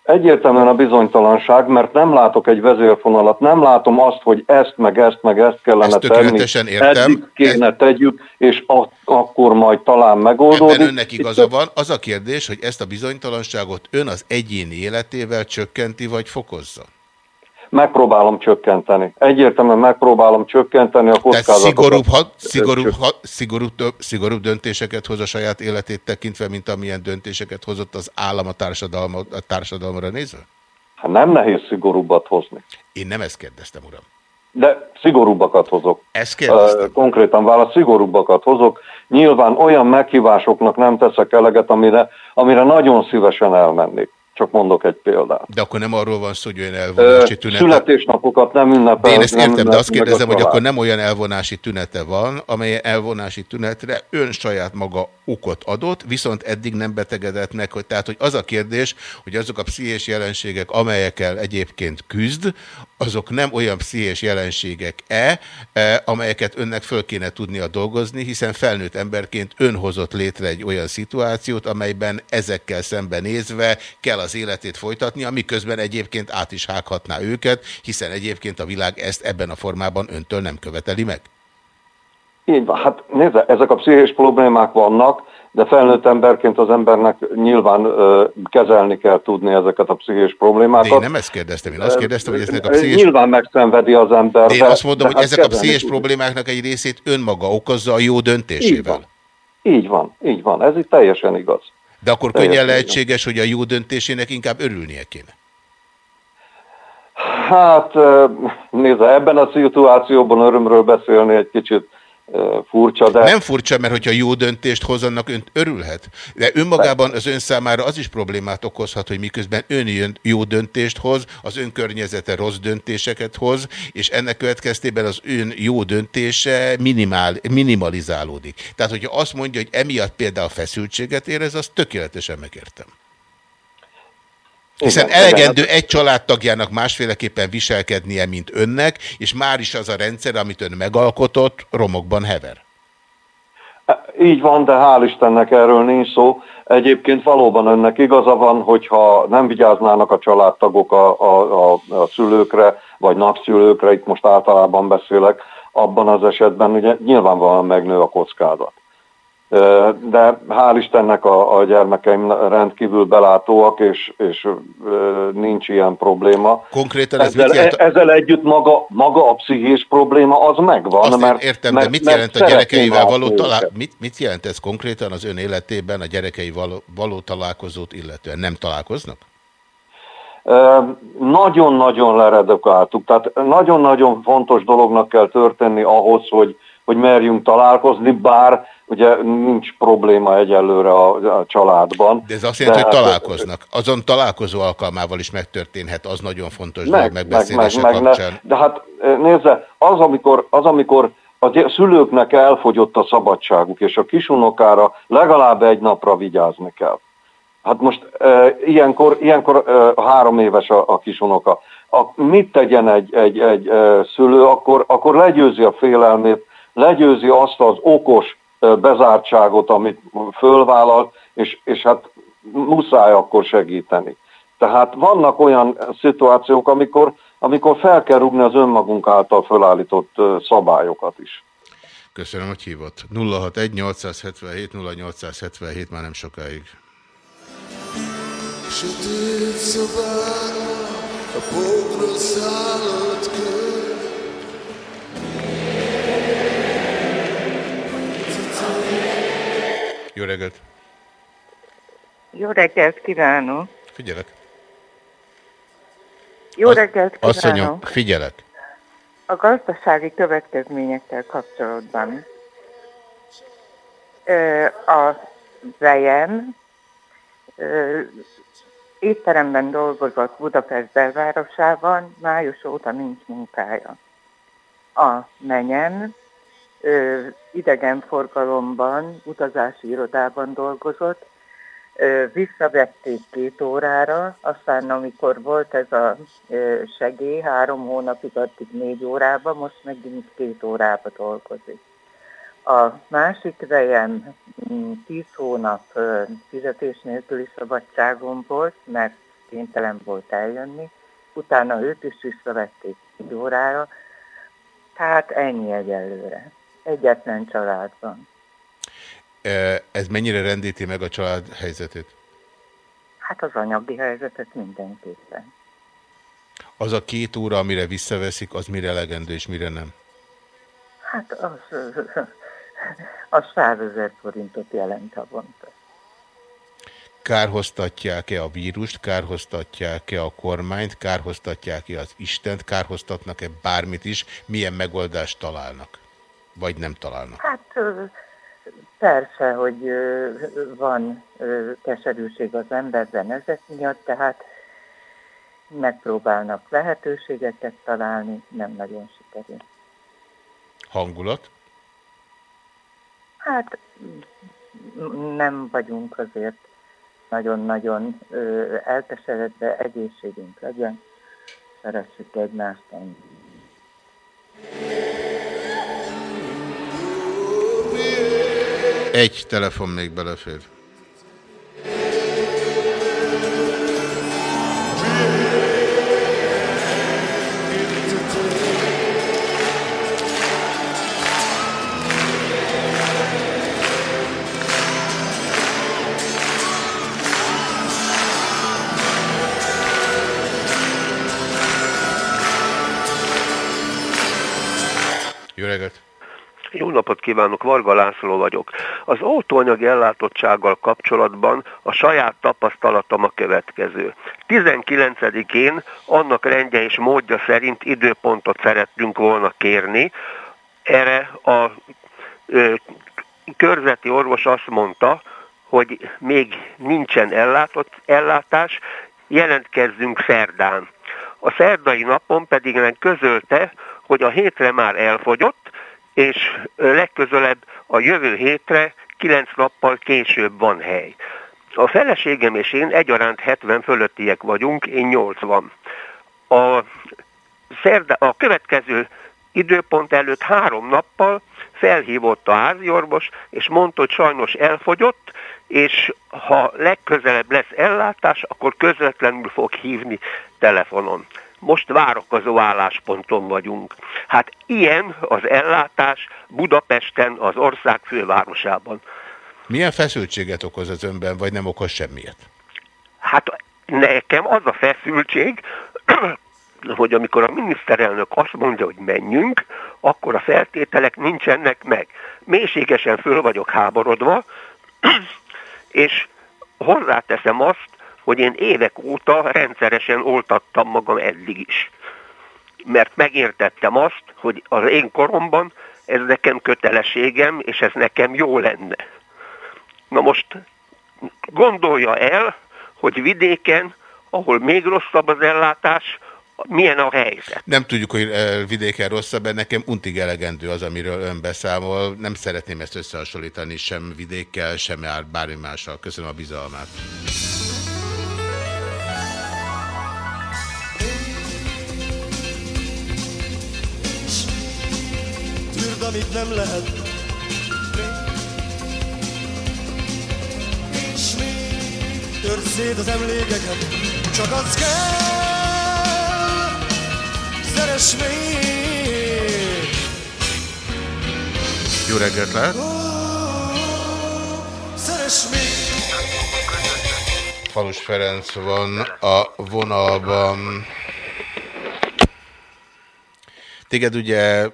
I: Egyértelműen a bizonytalanság, mert nem látok egy vezérfonalat, nem látom azt, hogy ezt, meg ezt, meg ezt kellene ezt tenni.
A: értem. Eddig
I: kéne ezt... tegyük, és a, akkor majd talán megoldódik.
A: Ebben önnek igaza van. Az a kérdés, hogy ezt a bizonytalanságot ön az egyéni életével csökkenti, vagy fokozza?
I: Megpróbálom csökkenteni. Egyértelműen megpróbálom csökkenteni a kockázatot.
A: szigorúbb, ha, szigorúbb, ha, szigorúbb, szigorúbb döntéseket hoz a saját életét tekintve, mint amilyen döntéseket hozott az állam a, társadalma, a társadalomra nézve?
I: Hát nem nehéz szigorúbbat hozni.
A: Én nem ezt kérdeztem, uram.
I: De szigorúbbakat hozok.
A: Ezt kérdeztem.
I: Konkrétan válasz, szigorúbbakat hozok. Nyilván olyan meghívásoknak nem teszek eleget, amire, amire nagyon szívesen elmennék. Csak mondok egy példát.
A: De akkor nem arról van szó, hogy olyan elvonási tünete...
I: Születésnapokat nem ünnepel.
A: De én ezt értem, de azt kérdezem, hogy akkor nem olyan elvonási tünete van, amely elvonási tünetre ön saját maga okot adott, viszont eddig nem betegedett meg. Hogy, tehát, hogy az a kérdés, hogy azok a pszichés jelenségek, amelyekkel egyébként küzd, azok nem olyan pszichés jelenségek-e, e, amelyeket önnek föl kéne tudnia dolgozni, hiszen felnőtt emberként ön hozott létre egy olyan szituációt, amelyben ezekkel szembenézve kell az életét folytatni, miközben egyébként át is hághatná őket, hiszen egyébként a világ ezt ebben a formában öntől nem követeli meg.
I: Így van. Hát nézze, ezek a pszichés problémák vannak, de felnőtt emberként az embernek nyilván ö, kezelni kell tudni ezeket a pszichés problémákat. De
A: én nem ezt kérdeztem, én azt kérdeztem, hogy ezek a pszichés...
I: Nyilván megszenvedi az ember.
A: De én azt mondom, hogy hát ezek a pszichés tudni. problémáknak egy részét önmaga okozza a jó döntésével.
I: Így van, így van, így van. ez itt teljesen igaz.
A: De akkor teljesen könnyen lehetséges, hogy a jó döntésének inkább örülnie kéne.
I: Hát nézze, ebben a szituációban örömről beszélni egy kicsit furcsa, de...
A: Nem furcsa, mert hogyha jó döntést hoz, annak ön örülhet. De önmagában az ön számára az is problémát okozhat, hogy miközben ön jön jó döntést hoz, az ön környezete rossz döntéseket hoz, és ennek következtében az ön jó döntése minimál, minimalizálódik. Tehát, hogyha azt mondja, hogy emiatt például feszültséget érez, azt tökéletesen megértem. Hiszen Igen, elegendő igen. egy családtagjának másféleképpen viselkednie, mint önnek, és már is az a rendszer, amit ön megalkotott, romokban hever.
I: Így van, de hál' Istennek erről nincs szó. Egyébként valóban önnek igaza van, hogyha nem vigyáznának a családtagok a, a, a, a szülőkre, vagy napszülőkre, itt most általában beszélek, abban az esetben ugye nyilvánvalóan megnő a kockázat de hál' Istennek a, a gyermekeim rendkívül belátóak, és, és nincs ilyen probléma.
A: Konkrétan ez
I: ezzel,
A: mit jelent?
I: ezzel együtt maga, maga a pszichés probléma az megvan.
A: Azt
I: mert,
A: értem, mert, de mit jelent a gyerekeivel való talál... mit, mit jelent ez konkrétan az ön életében a gyerekei való, való találkozót illetően? Nem találkoznak?
I: Nagyon-nagyon leredukáltuk. Tehát nagyon-nagyon fontos dolognak kell történni ahhoz, hogy, hogy merjünk találkozni, bár ugye nincs probléma egyelőre a, a családban.
A: De ez azt jelenti, hogy találkoznak. Azon találkozó alkalmával is megtörténhet, az nagyon fontos meg, dolog megbeszélése meg, meg, kapcsán. Meg,
I: de hát nézze, az amikor, az, amikor a szülőknek elfogyott a szabadságuk, és a kisunokára legalább egy napra vigyázni kell. Hát most e, ilyenkor, ilyenkor e, három éves a, a kisunoka. A, mit tegyen egy, egy, egy e, szülő? Akkor, akkor legyőzi a félelmét, legyőzi azt az okos bezártságot, amit fölvállal, és, és hát muszáj akkor segíteni. Tehát vannak olyan szituációk, amikor, amikor fel kell rúgni az önmagunk által felállított szabályokat is.
A: Köszönöm, hogy hívott. 061 877 0877 már nem sokáig. Sötét szobában a pókra szállott kör Jó reggelt!
J: Jó reggelt kívánok!
A: Figyelek!
J: Jó reggelt kívánok!
A: Asszonyom, figyelek!
J: A gazdasági következményekkel kapcsolatban a vejem étteremben dolgozott Budapest belvárosában, május óta nincs munkája. A menyem idegenforgalomban, utazási irodában dolgozott, visszavették két órára, aztán amikor volt ez a segély, három hónapig addig négy órába, most megint két órába dolgozik. A másik vejem mm, tíz hónap fizetés nélküli szabadságon volt, mert kénytelen volt eljönni, utána őt is visszavették egy órára, tehát ennyi egyelőre. Egyetlen családban.
A: Ez mennyire rendíti meg a család helyzetét?
J: Hát az anyagi helyzetet mindenképpen.
A: Az a két óra, amire visszaveszik, az mire elegendő és mire nem?
J: Hát az, az 100 ezer forintot jelent havonta.
A: Kárhoztatják-e a vírust, kárhoztatják-e a kormányt, kárhoztatják-e az Istent, kárhoztatnak-e bármit is, milyen megoldást találnak? Vagy nem találnak?
J: Hát Persze, hogy van keserűség az emberben ezek miatt, tehát megpróbálnak lehetőségeket találni, nem nagyon sikerül.
A: Hangulat?
J: Hát nem vagyunk azért nagyon-nagyon elkeseredve, egészségünk legyen, szeressük egymást ennyi.
A: Egy telefon még belefér. Jó reggelt!
K: Jó napot kívánok, Varga László vagyok. Az autóanyag ellátottsággal kapcsolatban a saját tapasztalatom a következő. 19-én annak rendje és módja szerint időpontot szerettünk volna kérni. Erre a ö, körzeti orvos azt mondta, hogy még nincsen ellátott, ellátás, jelentkezzünk szerdán. A szerdai napon pedig közölte, hogy a hétre már elfogyott, és legközelebb a jövő hétre kilenc nappal később van hely. A feleségem és én egyaránt 70 fölöttiek vagyunk, én 80. A, szerda, a következő időpont előtt három nappal felhívott a háziorvos, és mondta, hogy sajnos elfogyott, és ha legközelebb lesz ellátás, akkor közvetlenül fog hívni telefonon most várakozó állásponton vagyunk. Hát ilyen az ellátás Budapesten, az ország fővárosában.
A: Milyen feszültséget okoz az önben, vagy nem okoz semmiet?
K: Hát nekem az a feszültség, hogy amikor a miniszterelnök azt mondja, hogy menjünk, akkor a feltételek nincsenek meg. Mélységesen föl vagyok háborodva, és hozzáteszem azt, hogy én évek óta rendszeresen oltattam magam eddig is. Mert megértettem azt, hogy az én koromban ez nekem kötelességem, és ez nekem jó lenne. Na most gondolja el, hogy vidéken, ahol még rosszabb az ellátás, milyen a helyzet?
A: Nem tudjuk, hogy eh, vidéken rosszabb, de nekem untig elegendő az, amiről ön beszámol. Nem szeretném ezt összehasonlítani sem vidékkel, sem bármi mással. Köszönöm a bizalmát.
L: Amit nem lehet. És még tört szét az emlékeket, csak az kell, szeres még.
A: Jó reggelt lehet!
L: Szeres még.
A: Falus Ferenc van a vonalban. Téged ugye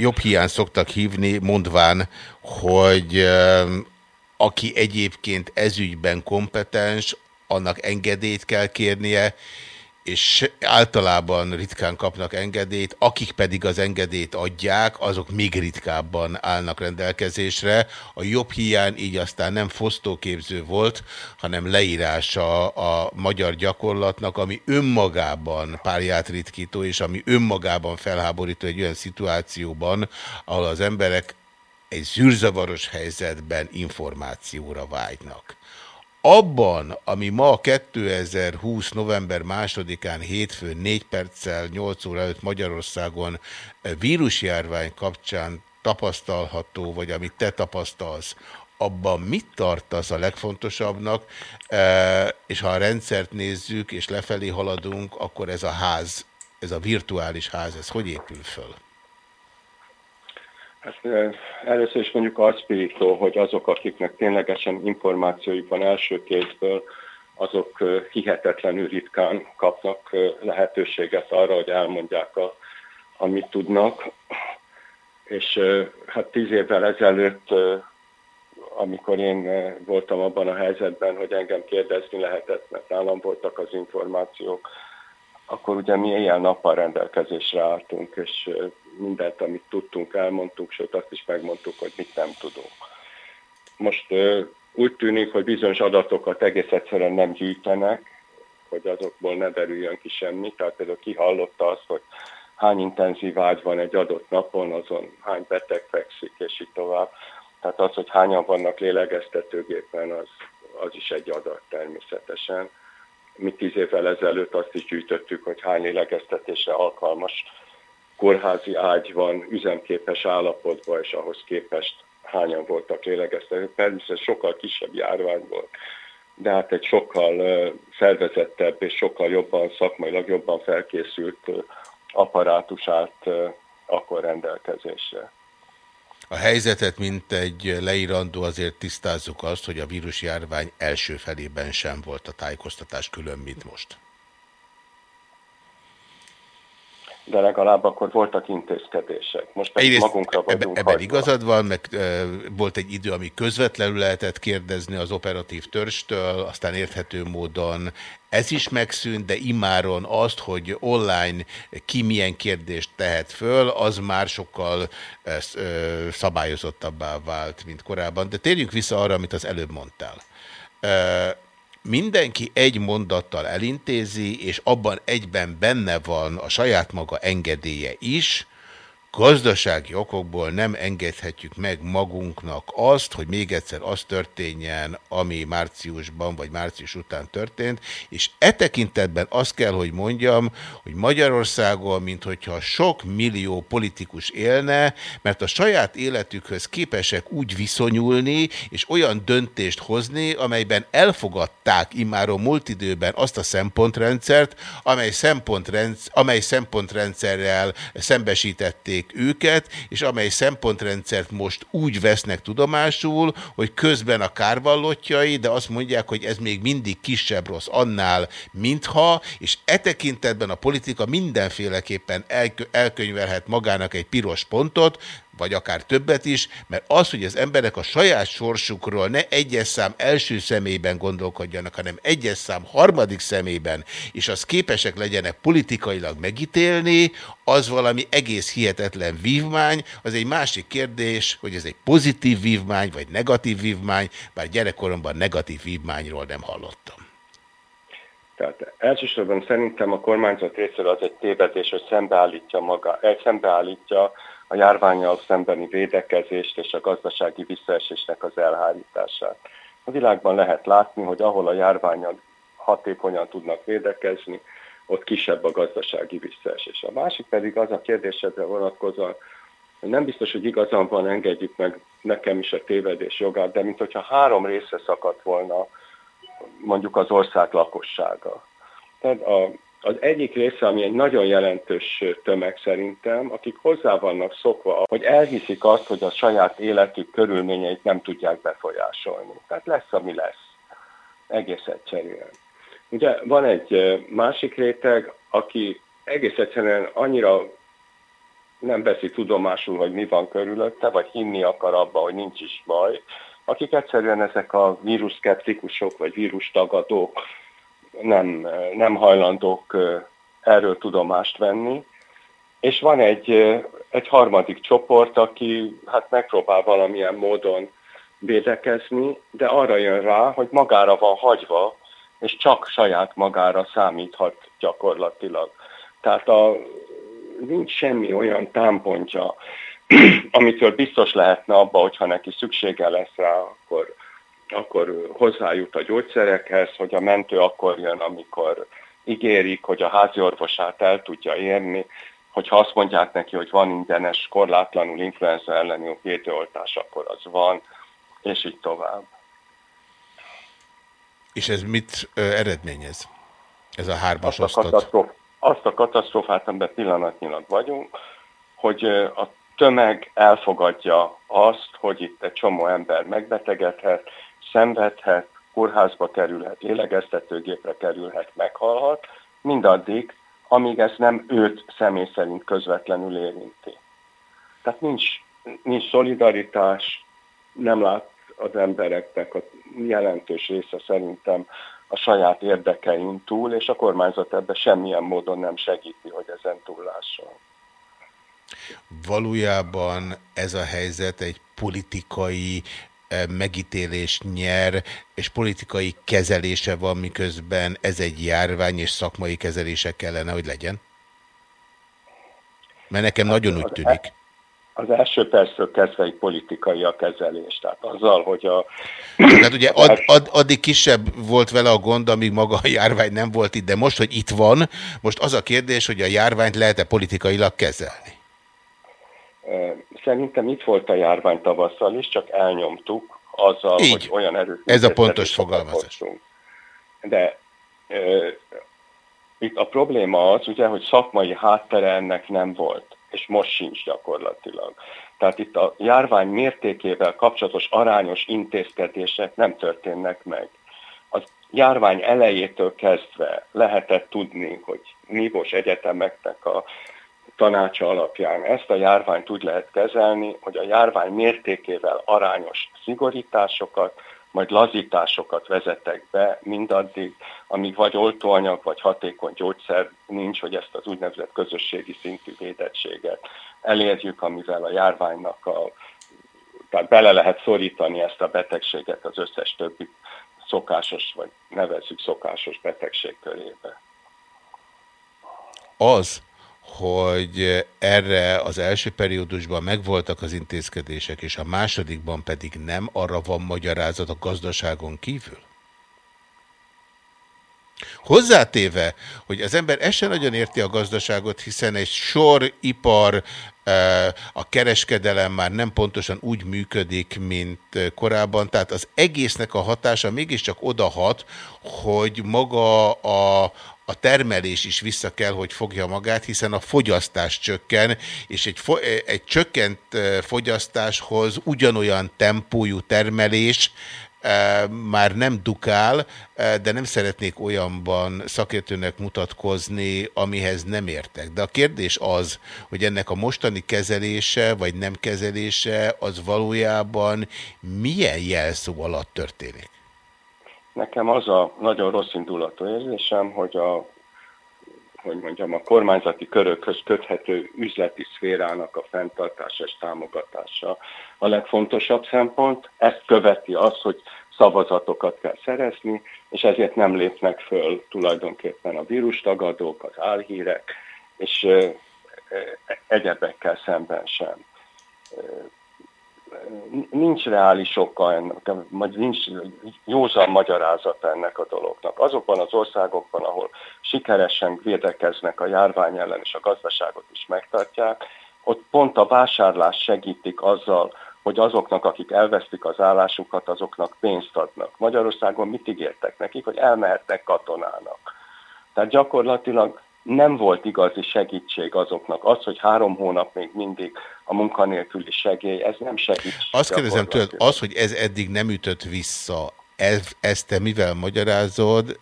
A: jobb hiány szoktak hívni, mondván, hogy aki egyébként ezügyben kompetens, annak engedélyt kell kérnie, és általában ritkán kapnak engedélyt, akik pedig az engedélyt adják, azok még ritkábban állnak rendelkezésre. A jobb hiány így aztán nem fosztóképző volt, hanem leírása a magyar gyakorlatnak, ami önmagában párját ritkító, és ami önmagában felháborító egy olyan szituációban, ahol az emberek egy zűrzavaros helyzetben információra vágynak abban, ami ma 2020. november 2-án hétfőn 4 perccel 8 óra előtt Magyarországon eh, vírusjárvány kapcsán tapasztalható, vagy amit te tapasztalsz, abban mit tartasz a legfontosabbnak, eh, és ha a rendszert nézzük, és lefelé haladunk, akkor ez a ház, ez a virtuális ház, ez hogy épül föl?
M: Hát, először is mondjuk azt spirító, hogy azok, akiknek ténylegesen információjuk van első kézből, azok hihetetlenül ritkán kapnak lehetőséget arra, hogy elmondják, a, amit tudnak. És hát tíz évvel ezelőtt, amikor én voltam abban a helyzetben, hogy engem kérdezni lehetett, mert nálam voltak az információk, akkor ugye mi éjjel-nappal rendelkezésre álltunk, és mindent, amit tudtunk, elmondtuk, sőt azt is megmondtuk, hogy mit nem tudunk. Most úgy tűnik, hogy bizonyos adatokat egész egyszerűen nem gyűjtenek, hogy azokból ne derüljön ki semmi. Tehát például ki hallotta azt, hogy hány intenzív ágy van egy adott napon, azon hány beteg fekszik, és így tovább. Tehát az, hogy hányan vannak lélegeztetőgépen, az, az is egy adat természetesen. Mi tíz évvel ezelőtt azt is gyűjtöttük, hogy hány lélegeztetésre alkalmas kórházi ágy van üzemképes állapotban, és ahhoz képest hányan voltak lélegeztetők. Természetesen sokkal kisebb járvány volt, de hát egy sokkal szervezettebb és sokkal jobban, szakmailag jobban felkészült apparátus állt akkor rendelkezésre.
A: A helyzetet, mint egy leírandó, azért tisztázzuk azt, hogy a vírusjárvány első felében sem volt a tájékoztatás külön, mint most.
M: De legalább akkor voltak intézkedések. Most pedig Egyrészt magunkra vagyunk
A: ebben hagyva. igazad van, meg e, volt egy idő, ami közvetlenül lehetett kérdezni az operatív törstől, aztán érthető módon ez is megszűnt, de imáron azt, hogy online ki milyen kérdést tehet föl, az már sokkal e, szabályozottabbá vált, mint korábban. De térjünk vissza arra, amit az előbb mondtál. E, mindenki egy mondattal elintézi, és abban egyben benne van a saját maga engedélye is, gazdasági okokból nem engedhetjük meg magunknak azt, hogy még egyszer az történjen, ami márciusban vagy március után történt, és e tekintetben azt kell, hogy mondjam, hogy Magyarországon, mint hogyha sok millió politikus élne, mert a saját életükhöz képesek úgy viszonyulni, és olyan döntést hozni, amelyben elfogadták immáron múlt időben azt a szempontrendszert, amely, szempontrendszer, amely szempontrendszerrel szembesítették megnézték őket, és amely szempontrendszert most úgy vesznek tudomásul, hogy közben a kárvallottjai, de azt mondják, hogy ez még mindig kisebb rossz annál, mintha, és e tekintetben a politika mindenféleképpen elkönyvelhet magának egy piros pontot, vagy akár többet is, mert az, hogy az emberek a saját sorsukról ne egyes szám első személyben gondolkodjanak, hanem egyes szám harmadik személyben, és az képesek legyenek politikailag megítélni, az valami egész hihetetlen vívmány. Az egy másik kérdés, hogy ez egy pozitív vívmány, vagy negatív vívmány, bár gyerekkoromban negatív vívmányról nem hallottam.
M: Tehát elsősorban szerintem a kormányzat részéről az egy tévedés, hogy szembeállítja, maga, eh, szembeállítja a járványjal szembeni védekezést és a gazdasági visszaesésnek az elhárítását. A világban lehet látni, hogy ahol a járványjal hatékonyan tudnak védekezni, ott kisebb a gazdasági visszaesés. A másik pedig az a kérdésedre vonatkozóan, nem biztos, hogy igazam van, engedjük meg nekem is a tévedés jogát, de mint hogyha három része szakadt volna mondjuk az ország lakossága. Tehát a, az egyik része, ami egy nagyon jelentős tömeg szerintem, akik hozzá vannak szokva, hogy elhiszik azt, hogy a saját életük körülményeit nem tudják befolyásolni. Tehát lesz, ami lesz. Egész egyszerűen. Ugye van egy másik réteg, aki egész egyszerűen annyira nem veszi tudomásul, hogy mi van körülötte, vagy hinni akar abba, hogy nincs is baj, akik egyszerűen ezek a víruszkeptikusok, vagy vírustagadók nem, nem hajlandók erről tudomást venni. És van egy, egy harmadik csoport, aki hát megpróbál valamilyen módon védekezni, de arra jön rá, hogy magára van hagyva, és csak saját magára számíthat gyakorlatilag. Tehát a, nincs semmi olyan támpontja, amitől biztos lehetne abba, hogyha neki szüksége lesz rá, akkor, akkor hozzájut a gyógyszerekhez, hogy a mentő akkor jön, amikor ígérik, hogy a házi orvosát el tudja érni, hogyha azt mondják neki, hogy van ingyenes, korlátlanul influenza elleni védőoltás, akkor az van, és így tovább.
A: És ez mit ö, eredményez? Ez a hármas
M: azt a, katasztróf, azt a katasztrófát, amiben pillanatnyilag vagyunk, hogy a tömeg elfogadja azt, hogy itt egy csomó ember megbetegedhet, szenvedhet, kórházba kerülhet, lélegeztetőgépre kerülhet, meghalhat, mindaddig, amíg ez nem őt személy szerint közvetlenül érinti. Tehát nincs, nincs szolidaritás, nem lát az embereknek a jelentős része szerintem a saját érdekein túl, és a kormányzat ebben semmilyen módon nem segíti, hogy ezen túllásson.
A: Valójában ez a helyzet egy politikai megítélés nyer, és politikai kezelése van, miközben ez egy járvány, és szakmai kezelése kellene, hogy legyen? Mert nekem hát nagyon úgy tűnik
M: az első perctől kezdve egy politikai a kezelés. Tehát azzal, hogy a...
A: Tehát ugye ad, ad, addig kisebb volt vele a gond, amíg maga a járvány nem volt itt, de most, hogy itt van, most az a kérdés, hogy a járványt lehet-e politikailag kezelni?
M: Szerintem itt volt a járvány tavasszal is, csak elnyomtuk azzal,
A: Így.
M: hogy olyan erőt...
A: Ez a pontos fogalmazás.
M: De e, itt a probléma az, ugye, hogy szakmai háttere ennek nem volt és most sincs gyakorlatilag. Tehát itt a járvány mértékével kapcsolatos arányos intézkedések nem történnek meg. Az járvány elejétől kezdve lehetett tudni, hogy nívós egyetemeknek a tanácsa alapján ezt a járványt úgy lehet kezelni, hogy a járvány mértékével arányos szigorításokat, majd lazításokat vezetek be mindaddig, amíg vagy oltóanyag, vagy hatékony gyógyszer nincs, hogy ezt az úgynevezett közösségi szintű védettséget elérjük, amivel a járványnak a tehát bele lehet szorítani ezt a betegséget az összes többi szokásos, vagy nevezzük szokásos betegség körébe.
A: Az, hogy erre az első periódusban megvoltak az intézkedések, és a másodikban pedig nem, arra van magyarázat a gazdaságon kívül? Hozzátéve, hogy az ember ezt nagyon érti a gazdaságot, hiszen egy sor ipar, a kereskedelem már nem pontosan úgy működik, mint korábban, tehát az egésznek a hatása mégiscsak odahat, hogy maga a, a termelés is vissza kell, hogy fogja magát, hiszen a fogyasztás csökken, és egy, fo egy csökkent fogyasztáshoz ugyanolyan tempójú termelés már nem dukál, de nem szeretnék olyanban szakértőnek mutatkozni, amihez nem értek. De a kérdés az, hogy ennek a mostani kezelése, vagy nem kezelése, az valójában milyen jelszó alatt történik?
M: Nekem az a nagyon rossz indulatú érzésem, hogy a hogy mondjam, a kormányzati körökhöz köthető üzleti szférának a fenntartása és támogatása a legfontosabb szempont. Ezt követi az, hogy szavazatokat kell szerezni, és ezért nem lépnek föl tulajdonképpen a vírustagadók, az álhírek, és egyebekkel szemben sem nincs reális oka ennek, vagy nincs józan magyarázata ennek a dolognak. Azokban az országokban, ahol sikeresen védekeznek a járvány ellen és a gazdaságot is megtartják, ott pont a vásárlás segítik azzal, hogy azoknak, akik elvesztik az állásukat, azoknak pénzt adnak. Magyarországon mit ígértek nekik, hogy elmehetnek katonának. Tehát gyakorlatilag nem volt igazi segítség azoknak. Az, hogy három hónap még mindig a munkanélküli segély, ez nem segít.
A: Azt kérdezem tőled, az, hogy ez eddig nem ütött vissza, ez, ezt te mivel magyarázod,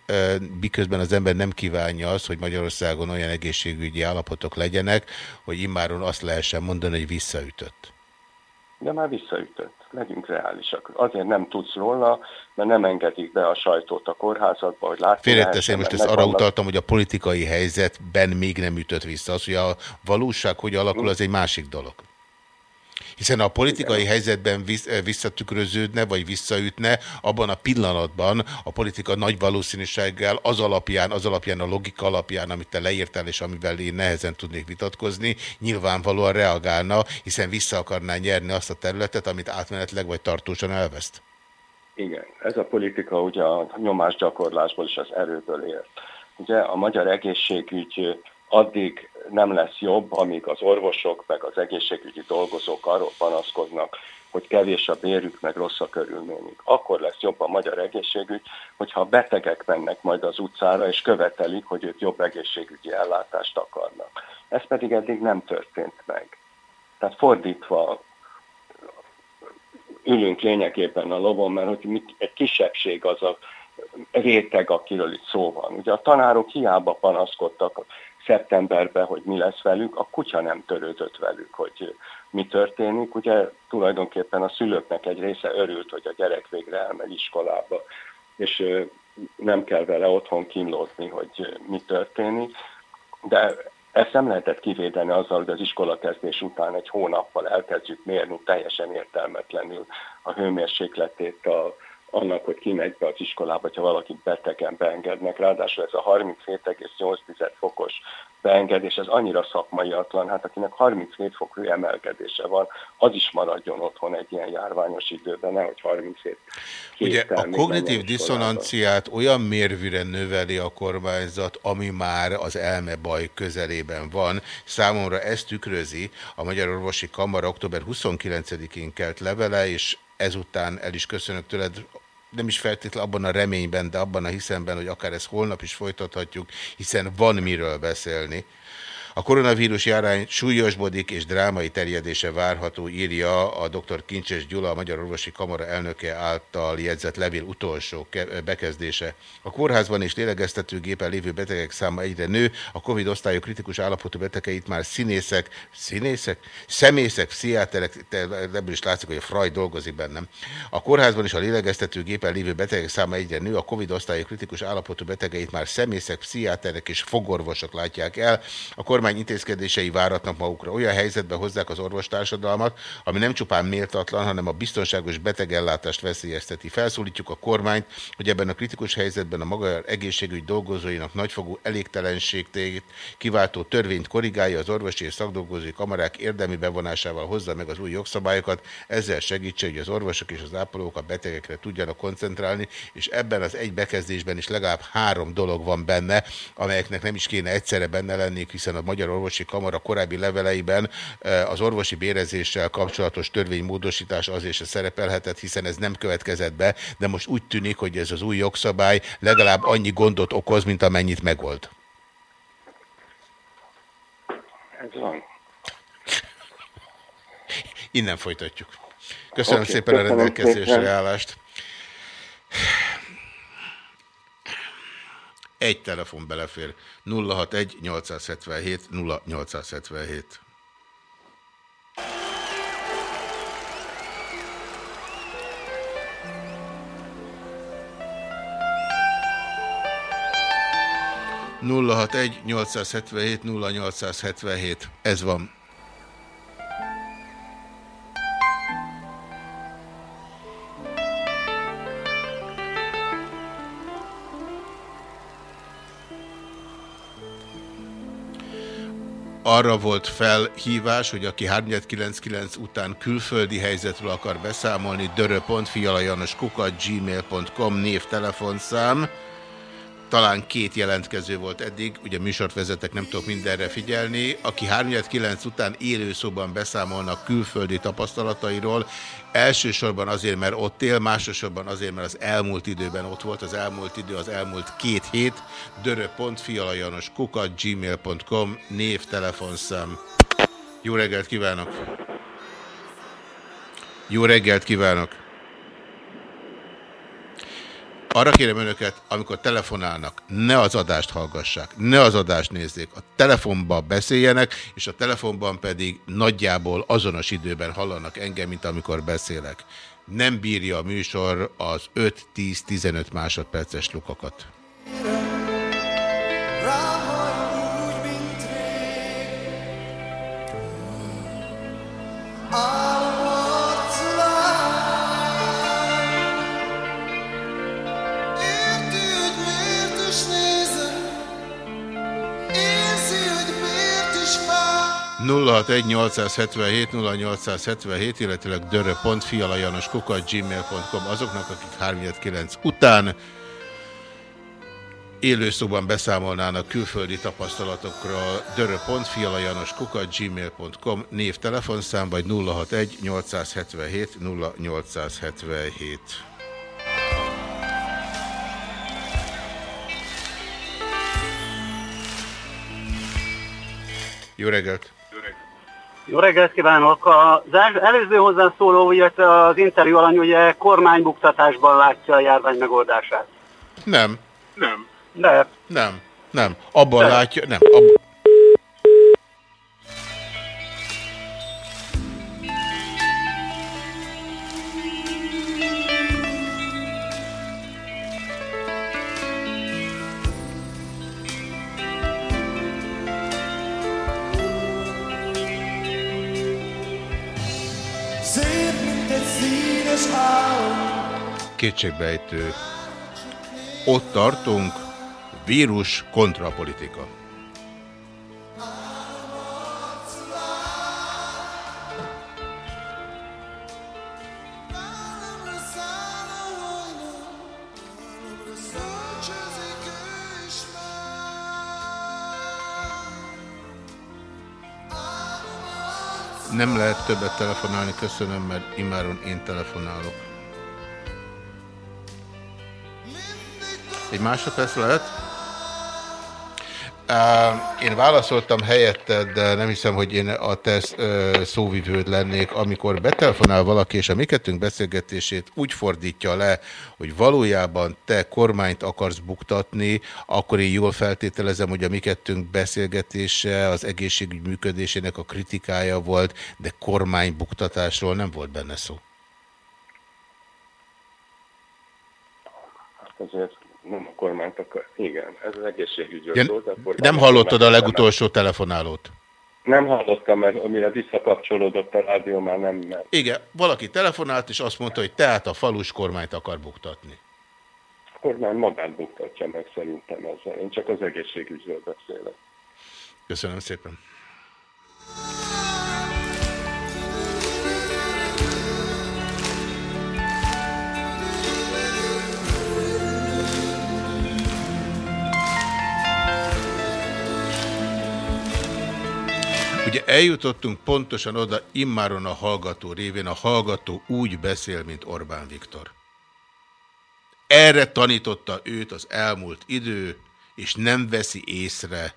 A: miközben az ember nem kívánja azt, hogy Magyarországon olyan egészségügyi állapotok legyenek, hogy immáron azt lehessen mondani, hogy visszaütött?
M: De már visszaütött. Legyünk reálisak. Azért nem tudsz róla, mert nem engedik be a sajtót a kórházatba, hogy látni
A: Félretesz, én most ezt arra utaltam, hogy a politikai helyzetben még nem ütött vissza. Az, hogy a valóság hogy alakul, az egy másik dolog. Hiszen a politikai Igen. helyzetben eh, visszatükröződne, vagy visszaütne, abban a pillanatban a politika nagy valószínűséggel az alapján, az alapján, a logika alapján, amit te leírtál, és amivel én nehezen tudnék vitatkozni, nyilvánvalóan reagálna, hiszen vissza akarná nyerni azt a területet, amit átmenetleg vagy tartósan elveszt.
M: Igen, ez a politika ugye a nyomásgyakorlásból és az erőből él. Ugye a magyar egészségügy addig nem lesz jobb, amíg az orvosok meg az egészségügyi dolgozók arról panaszkodnak, hogy kevés a bérük, meg rossz a körülményük. Akkor lesz jobb a magyar egészségügy, hogyha a betegek mennek majd az utcára, és követelik, hogy ők jobb egészségügyi ellátást akarnak. Ez pedig eddig nem történt meg. Tehát fordítva ülünk lényegében a lovon, mert hogy egy kisebbség az a réteg, akiről itt szó van. Ugye a tanárok hiába panaszkodtak szeptemberben, hogy mi lesz velük, a kutya nem törődött velük, hogy mi történik. Ugye tulajdonképpen a szülőknek egy része örült, hogy a gyerek végre elmegy iskolába, és nem kell vele otthon kínlódni, hogy mi történik. De ezt nem lehetett kivédeni azzal, hogy az iskolakezdés után egy hónappal elkezdjük mérni teljesen értelmetlenül a hőmérsékletét a, annak, hogy kimegy be az iskolába, ha valakit betegen beengednek. Ráadásul ez a 37,8 fokos beengedés, ez annyira szakmaiatlan, hát akinek 37 fok hőemelkedése van, az is maradjon otthon egy ilyen járványos időben, nehogy 37
A: Ugye a kognitív diszonanciát olyan mérvűre növeli a kormányzat, ami már az elmebaj közelében van. Számomra ezt tükrözi a Magyar Orvosi Kamara október 29-én kelt levele, és ezután el is köszönök tőled, nem is feltétlenül abban a reményben, de abban a hiszemben, hogy akár ezt holnap is folytathatjuk, hiszen van miről beszélni. A koronavírus járány súlyosbodik és drámai terjedése várható, írja a dr. Kincses Gyula, a Magyar Orvosi Kamara elnöke által jegyzett levél utolsó bekezdése. A kórházban és lélegeztetőgépen lévő betegek száma egyre nő, a Covid osztályok kritikus állapotú betegeit már színészek, színészek? Szemészek, pszichiáterek, ebből is látszik, hogy a Freud dolgozik bennem. A kórházban és a lélegeztetőgépen lévő betegek száma egyre nő, a Covid osztályok kritikus állapotú betegeit már szemészek, pszichiáterek és fogorvosok látják el. A kormány kormány intézkedései váratnak magukra. Olyan helyzetbe hozzák az orvostársadalmat, ami nem csupán méltatlan, hanem a biztonságos betegellátást veszélyezteti. Felszólítjuk a kormányt, hogy ebben a kritikus helyzetben a maga egészségügy dolgozóinak nagyfogú elégtelenségtét kiváltó törvényt korrigálja az orvosi és szakdolgozói kamarák érdemi bevonásával hozza meg az új jogszabályokat, ezzel segítse, hogy az orvosok és az ápolók a betegekre tudjanak koncentrálni, és ebben az egy bekezdésben is legalább három dolog van benne, amelyeknek nem is kéne egyszerre benne lenni, hiszen a Magyar Orvosi Kamara korábbi leveleiben eh, az orvosi bérezéssel kapcsolatos törvénymódosítás azért se szerepelhetett, hiszen ez nem következett be, de most úgy tűnik, hogy ez az új jogszabály legalább annyi gondot okoz, mint amennyit megold.
M: Ez van.
A: Innen folytatjuk. Köszönöm okay, szépen köszönöm a rendelkezésre állást. Egy telefon belefér. 061 877 0877. nulla hat egy 877 0877. Ez van. Arra volt felhívás, hogy aki 399 után külföldi helyzetről akar beszámolni, dörö.fialajanoskukat gmail.com név telefonszám. Talán két jelentkező volt eddig, ugye műsort vezetek, nem tudok mindenre figyelni, aki 3-9 után élőszóban beszámolnak külföldi tapasztalatairól, elsősorban azért, mert ott él, másosorban azért, mert az elmúlt időben ott volt, az elmúlt idő, az elmúlt két hét, dörö.fialajanos kukat, gmail.com, név, telefonszám. Jó reggelt kívánok! Jó reggelt kívánok! Arra kérem önöket, amikor telefonálnak, ne az adást hallgassák, ne az adást nézzék, a telefonban beszéljenek, és a telefonban pedig nagyjából azonos időben hallanak engem, mint amikor beszélek. Nem bírja a műsor az 5-10-15 másodperces lukakat.
L: Érti, 061
A: 0877 illetőleg dörö.fialajanoskukat.gmail.com azoknak, akik 39 után élőszóban beszámolnának külföldi tapasztalatokról név telefonszám vagy 061 877 0877 Jó reggelt!
N: Jó reggelt kívánok! Az el- előző hozzászóló, illetve az interjú alany ugye kormánybuktatásban látja a járvány megoldását.
A: Nem.
N: Nem. De.
A: Nem. Nem. Abban
N: De.
A: látja, nem. Ab... kétségbejtő. Ott tartunk, vírus kontra politika. Nem lehet többet telefonálni, köszönöm, mert imáron én telefonálok. Egy másodperc lehet? Én válaszoltam helyetted, de nem hiszem, hogy én a te szóvivőd lennék. Amikor betelefonál valaki, és a mi beszélgetését úgy fordítja le, hogy valójában te kormányt akarsz buktatni, akkor én jól feltételezem, hogy a mi beszélgetése az egészségügy működésének a kritikája volt, de kormánybuktatásról nem volt benne szó.
M: Hát azért nem a kormányt akar. Igen, ez az egészségügyről
A: Ja,
M: szólt. akkor
A: nem hallottad a legutolsó telefonálót?
M: Nem hallottam, mert amire visszakapcsolódott a rádió, már nem ment.
A: Igen, valaki telefonált, és azt mondta, hogy tehát a falus kormányt akar buktatni.
M: A kormány magát buktatja meg szerintem ezzel. Én csak az egészségügyről beszélek.
A: Köszönöm szépen. Ugye eljutottunk pontosan oda, immáron a hallgató révén, a hallgató úgy beszél, mint Orbán Viktor. Erre tanította őt az elmúlt idő, és nem veszi észre,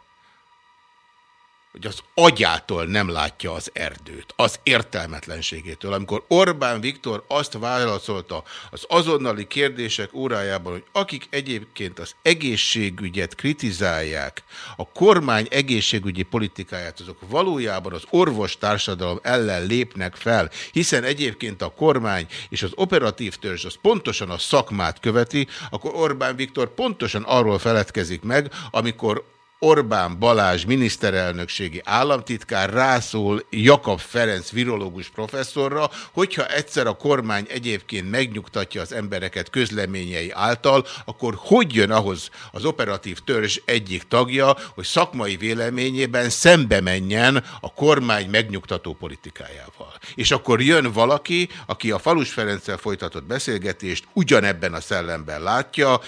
A: hogy az agyától nem látja az erdőt, az értelmetlenségétől. Amikor Orbán Viktor azt válaszolta az azonnali kérdések órájában, hogy akik egyébként az egészségügyet kritizálják, a kormány egészségügyi politikáját, azok valójában az orvostársadalom ellen lépnek fel, hiszen egyébként a kormány és az operatív törzs az pontosan a szakmát követi, akkor Orbán Viktor pontosan arról feledkezik meg, amikor Orbán Balázs miniszterelnökségi államtitkár rászól Jakab Ferenc virológus professzorra, hogyha egyszer a kormány egyébként megnyugtatja az embereket közleményei által, akkor hogy jön ahhoz az operatív törzs egyik tagja, hogy szakmai véleményében szembe menjen a kormány megnyugtató politikájával. És akkor jön valaki, aki a Falus Ferenccel folytatott beszélgetést ugyanebben a szellemben látja,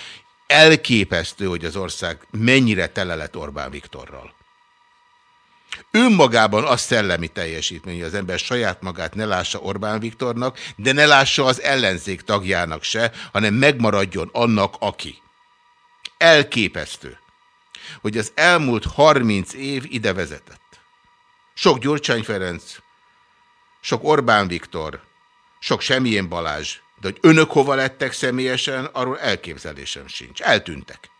A: elképesztő, hogy az ország mennyire tele lett Orbán Viktorral. Önmagában az szellemi teljesítmény, hogy az ember saját magát ne lássa Orbán Viktornak, de ne lássa az ellenzék tagjának se, hanem megmaradjon annak, aki. Elképesztő, hogy az elmúlt 30 év ide vezetett. Sok Gyurcsány Ferenc, sok Orbán Viktor, sok Semmilyen Balázs, de hogy önök hova lettek személyesen, arról elképzelésem sincs. Eltűntek.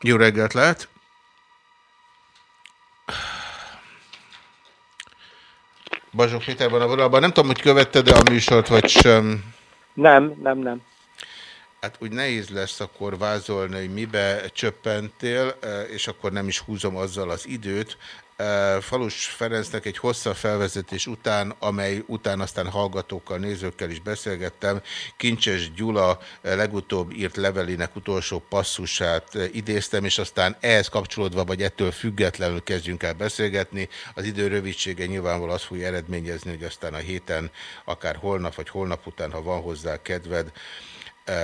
A: Jó reggelt lehet! Bazsok Péter van a vonalban. Nem tudom, hogy követted-e a műsort, vagy sem.
O: Nem, nem, nem.
A: Hát úgy nehéz lesz akkor vázolni, hogy mibe csöppentél, és akkor nem is húzom azzal az időt. Falus Ferencnek egy hosszabb felvezetés után, amely után aztán hallgatókkal, nézőkkel is beszélgettem, Kincses Gyula legutóbb írt levelének utolsó passzusát idéztem, és aztán ehhez kapcsolódva, vagy ettől függetlenül kezdjünk el beszélgetni. Az idő rövidsége nyilvánvalóan azt fogja eredményezni, hogy aztán a héten, akár holnap, vagy holnap után, ha van hozzá kedved,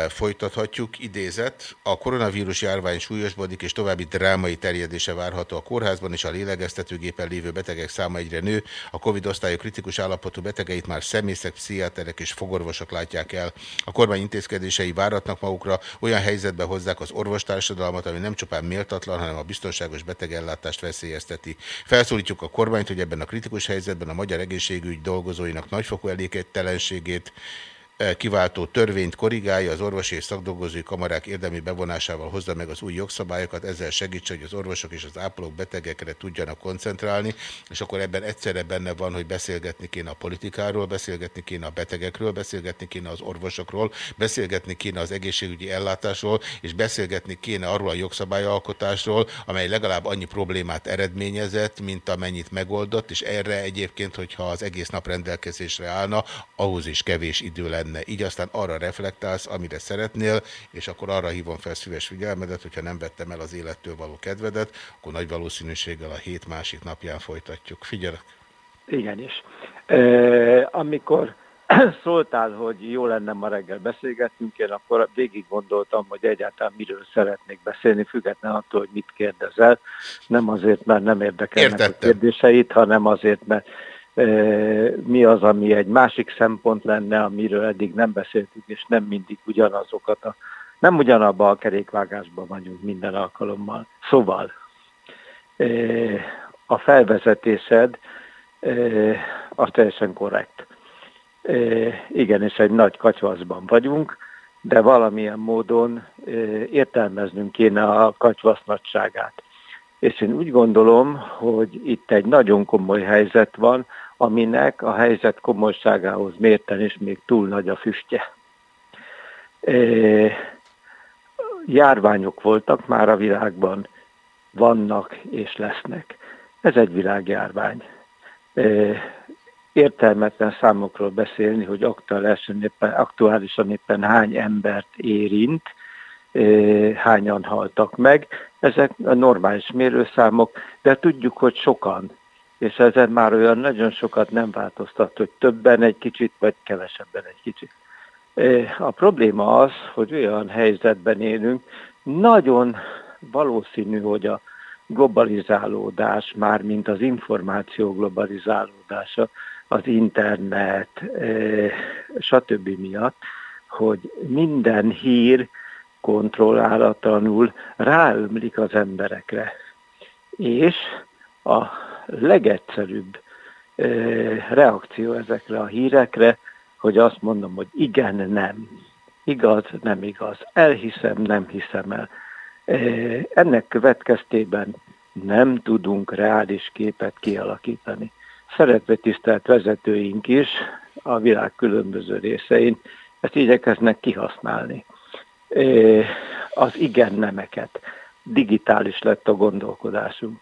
A: folytathatjuk. Idézet, a koronavírus járvány súlyosbodik és további drámai terjedése várható a kórházban, és a lélegeztetőgépen lévő betegek száma egyre nő. A Covid osztályok kritikus állapotú betegeit már szemészek, pszichiáterek és fogorvosok látják el. A kormány intézkedései váratnak magukra, olyan helyzetbe hozzák az orvostársadalmat, ami nem csupán méltatlan, hanem a biztonságos betegellátást veszélyezteti. Felszólítjuk a kormányt, hogy ebben a kritikus helyzetben a magyar egészségügy dolgozóinak nagyfokú elégetelenségét kiváltó törvényt korrigálja, az orvosi és szakdolgozói kamarák érdemi bevonásával hozza meg az új jogszabályokat, ezzel segítse, hogy az orvosok és az ápolók betegekre tudjanak koncentrálni, és akkor ebben egyszerre benne van, hogy beszélgetni kéne a politikáról, beszélgetni kéne a betegekről, beszélgetni kéne az orvosokról, beszélgetni kéne az egészségügyi ellátásról, és beszélgetni kéne arról a jogszabályalkotásról, amely legalább annyi problémát eredményezett, mint amennyit megoldott, és erre egyébként, hogyha az egész nap rendelkezésre állna, ahhoz is kevés idő lenne lenne. Így aztán arra reflektálsz, amire szeretnél, és akkor arra hívom fel szíves figyelmedet, hogyha nem vettem el az élettől való kedvedet, akkor nagy valószínűséggel a hét másik napján folytatjuk. Figyelek!
O: Igenis. E, amikor szóltál, hogy jó lenne ma reggel beszélgetnünk, én akkor végig gondoltam, hogy egyáltalán miről szeretnék beszélni, független attól, hogy mit kérdezel. Nem azért, mert nem érdekelnek Értettem. a kérdéseit, hanem azért, mert mi az, ami egy másik szempont lenne, amiről eddig nem beszéltünk, és nem mindig ugyanazokat a, nem ugyanabban a kerékvágásban vagyunk minden alkalommal. Szóval a felvezetésed az teljesen korrekt. Igen, és egy nagy kacsvaszban vagyunk, de valamilyen módon értelmeznünk kéne a kacsvasz nagyságát. És én úgy gondolom, hogy itt egy nagyon komoly helyzet van, aminek a helyzet komolyságához mérten is még túl nagy a füstje. E, járványok voltak már a világban, vannak és lesznek. Ez egy világjárvány. E, értelmetlen számokról beszélni, hogy aktuálisan éppen, aktuálisan éppen hány embert érint, hányan haltak meg. Ezek a normális mérőszámok, de tudjuk, hogy sokan és ezen már olyan nagyon sokat nem változtat, hogy többen egy kicsit, vagy kevesebben egy kicsit. A probléma az, hogy olyan helyzetben élünk, nagyon valószínű, hogy a globalizálódás, már mint az információ globalizálódása, az internet, stb. miatt, hogy minden hír kontrollálatlanul ráömlik az emberekre. És a legegyszerűbb reakció ezekre a hírekre, hogy azt mondom, hogy igen, nem. Igaz, nem igaz. Elhiszem, nem hiszem el. Ennek következtében nem tudunk reális képet kialakítani. Szeretve tisztelt vezetőink is a világ különböző részein ezt igyekeznek kihasználni. Az igen-nemeket. Digitális lett a gondolkodásunk.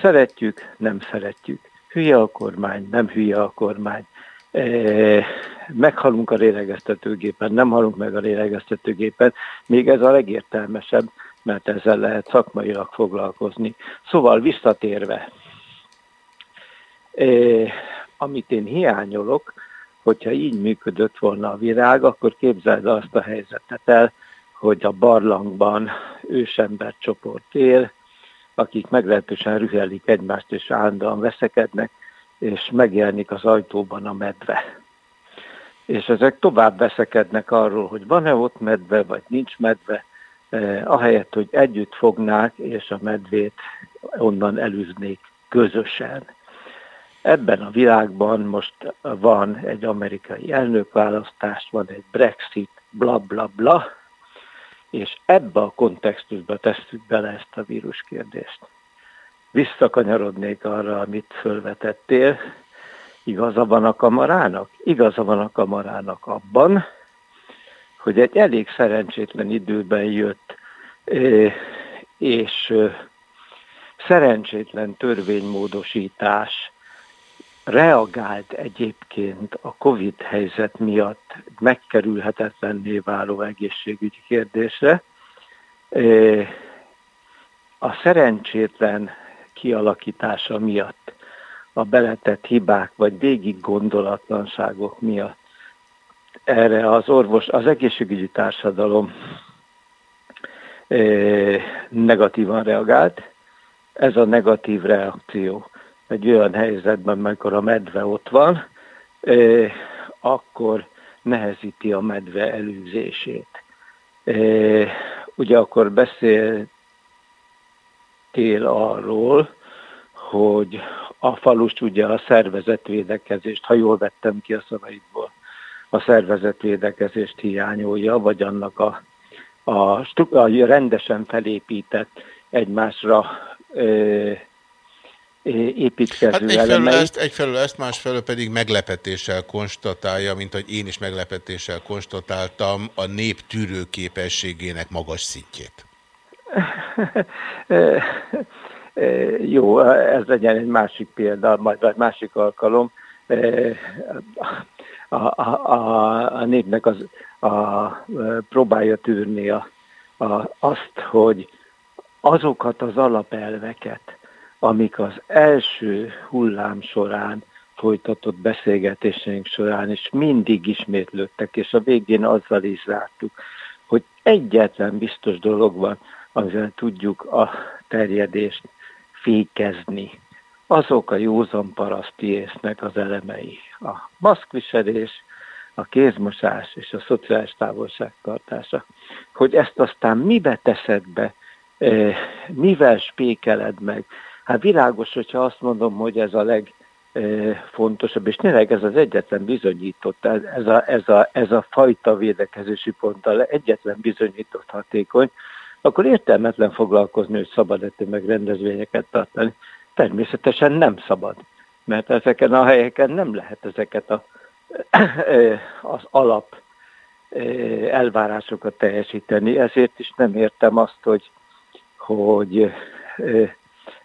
O: Szeretjük, nem szeretjük. Hülye a kormány, nem hülye a kormány. meghalunk a lélegeztetőgépen, nem halunk meg a lélegeztetőgépen, még ez a legértelmesebb, mert ezzel lehet szakmailag foglalkozni. Szóval visszatérve, amit én hiányolok, hogyha így működött volna a virág, akkor képzeld azt a helyzetet el, hogy a barlangban csoport él, akik meglehetősen rühelik egymást és állandóan veszekednek, és megjelenik az ajtóban a medve. És ezek tovább veszekednek arról, hogy van-e ott medve, vagy nincs medve, eh, ahelyett, hogy együtt fognák, és a medvét onnan elűznék közösen. Ebben a világban most van egy amerikai elnökválasztás, van egy Brexit, bla bla bla, és ebbe a kontextusba tesszük bele ezt a víruskérdést. Visszakanyarodnék arra, amit fölvetettél. Igaza van a kamarának? Igaza van a kamarának abban, hogy egy elég szerencsétlen időben jött, és szerencsétlen törvénymódosítás reagált egyébként a Covid helyzet miatt megkerülhetetlenné váló egészségügyi kérdésre. A szerencsétlen kialakítása miatt, a beletett hibák vagy végig gondolatlanságok miatt erre az orvos, az egészségügyi társadalom negatívan reagált. Ez a negatív reakció egy olyan helyzetben, amikor a medve ott van, akkor nehezíti a medve elűzését. Ugye akkor beszéltél arról, hogy a falust ugye a szervezetvédekezést, ha jól vettem ki a szavaidból, a szervezetvédekezést hiányolja, vagy annak a, a, a rendesen felépített egymásra építkező hát
A: egyfelől elemei. ezt, egyfelől ezt, másfelől pedig meglepetéssel konstatálja, mint hogy én is meglepetéssel konstatáltam a nép tűrőképességének magas szintjét.
O: Jó, ez legyen egy másik példa, majd egy másik alkalom. A, a, a, a népnek az, a, próbálja tűrni a, a, azt, hogy azokat az alapelveket, amik az első hullám során folytatott beszélgetéseink során is mindig ismétlődtek, és a végén azzal is zártuk, hogy egyetlen biztos dolog van, amivel tudjuk a terjedést fékezni. Azok a józan paraszti észnek az elemei. A maszkviselés, a kézmosás és a szociális távolságtartása. Hogy ezt aztán mibe teszed be, eh, mivel spékeled meg, Hát világos, hogyha azt mondom, hogy ez a legfontosabb, és tényleg ez az egyetlen bizonyított, ez a, ez a, ez a fajta védekezési ponttal egyetlen bizonyított hatékony, akkor értelmetlen foglalkozni, hogy szabad-e meg rendezvényeket tartani. Természetesen nem szabad, mert ezeken a helyeken nem lehet ezeket a, az alap elvárásokat teljesíteni, ezért is nem értem azt, hogy, hogy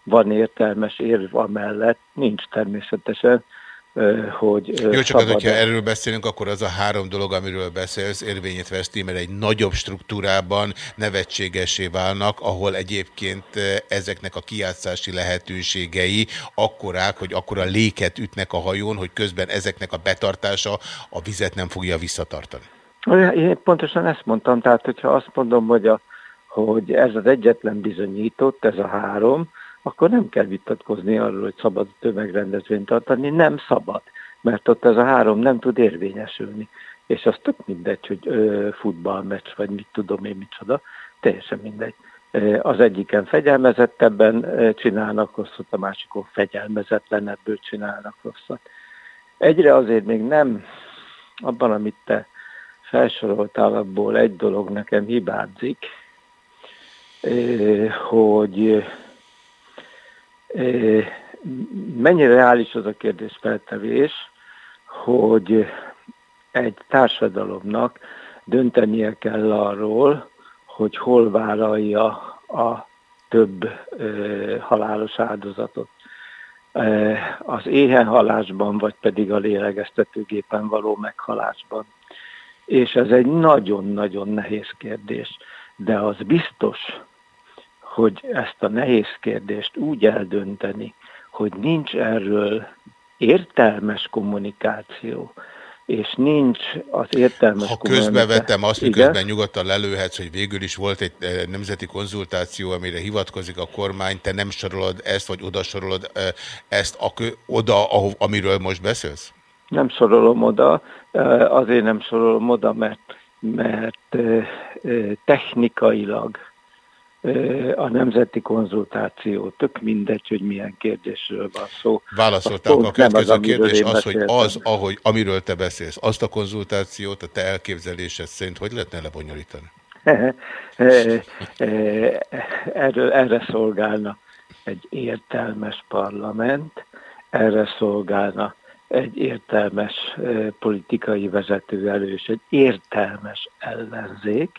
O: van értelmes érv amellett, nincs természetesen, hogy
A: Jó, csak az, hogyha erről beszélünk, akkor az a három dolog, amiről beszélsz, érvényét veszti, mert egy nagyobb struktúrában nevetségesé válnak, ahol egyébként ezeknek a kijátszási lehetőségei akkorák, hogy akkora léket ütnek a hajón, hogy közben ezeknek a betartása a vizet nem fogja visszatartani.
O: Én pontosan ezt mondtam, tehát hogyha azt mondom, hogy, a, hogy ez az egyetlen bizonyított, ez a három, akkor nem kell vitatkozni arról, hogy szabad tömegrendezvényt tartani, nem szabad, mert ott ez a három nem tud érvényesülni. És az tök mindegy, hogy ö, futballmeccs, vagy mit tudom én micsoda, teljesen mindegy. Az egyiken fegyelmezettebben csinálnak rosszat, a másikon fegyelmezetlenebből csinálnak rosszat. Egyre azért még nem abban, amit te felsoroltál, abból egy dolog nekem hibázik, hogy Mennyire reális az a kérdés feltevés, hogy egy társadalomnak döntenie kell arról, hogy hol vállalja a több ö, halálos áldozatot. az éhenhalásban, vagy pedig a lélegeztetőgépen való meghalásban. És ez egy nagyon-nagyon nehéz kérdés, de az biztos, hogy ezt a nehéz kérdést úgy eldönteni, hogy nincs erről értelmes kommunikáció, és nincs az értelmes
A: Ha közbevettem azt, miközben Igen? nyugodtan lelőhetsz, hogy végül is volt egy eh, nemzeti konzultáció, amire hivatkozik a kormány, te nem sorolod ezt, vagy oda sorolod eh, ezt a, oda, amiről most beszélsz?
O: Nem sorolom oda, eh, azért nem sorolom oda, mert, mert technikailag a nemzeti konzultáció, tök mindegy, hogy milyen kérdésről van szó.
A: Válaszolták a következő kérdés az, hogy az, ahogy, amiről te beszélsz, azt a konzultációt a te elképzelésed szerint hogy lehetne lebonyolítani?
O: Erről, erre szolgálna egy értelmes parlament, erre szolgálna egy értelmes politikai vezető elő, és egy értelmes ellenzék,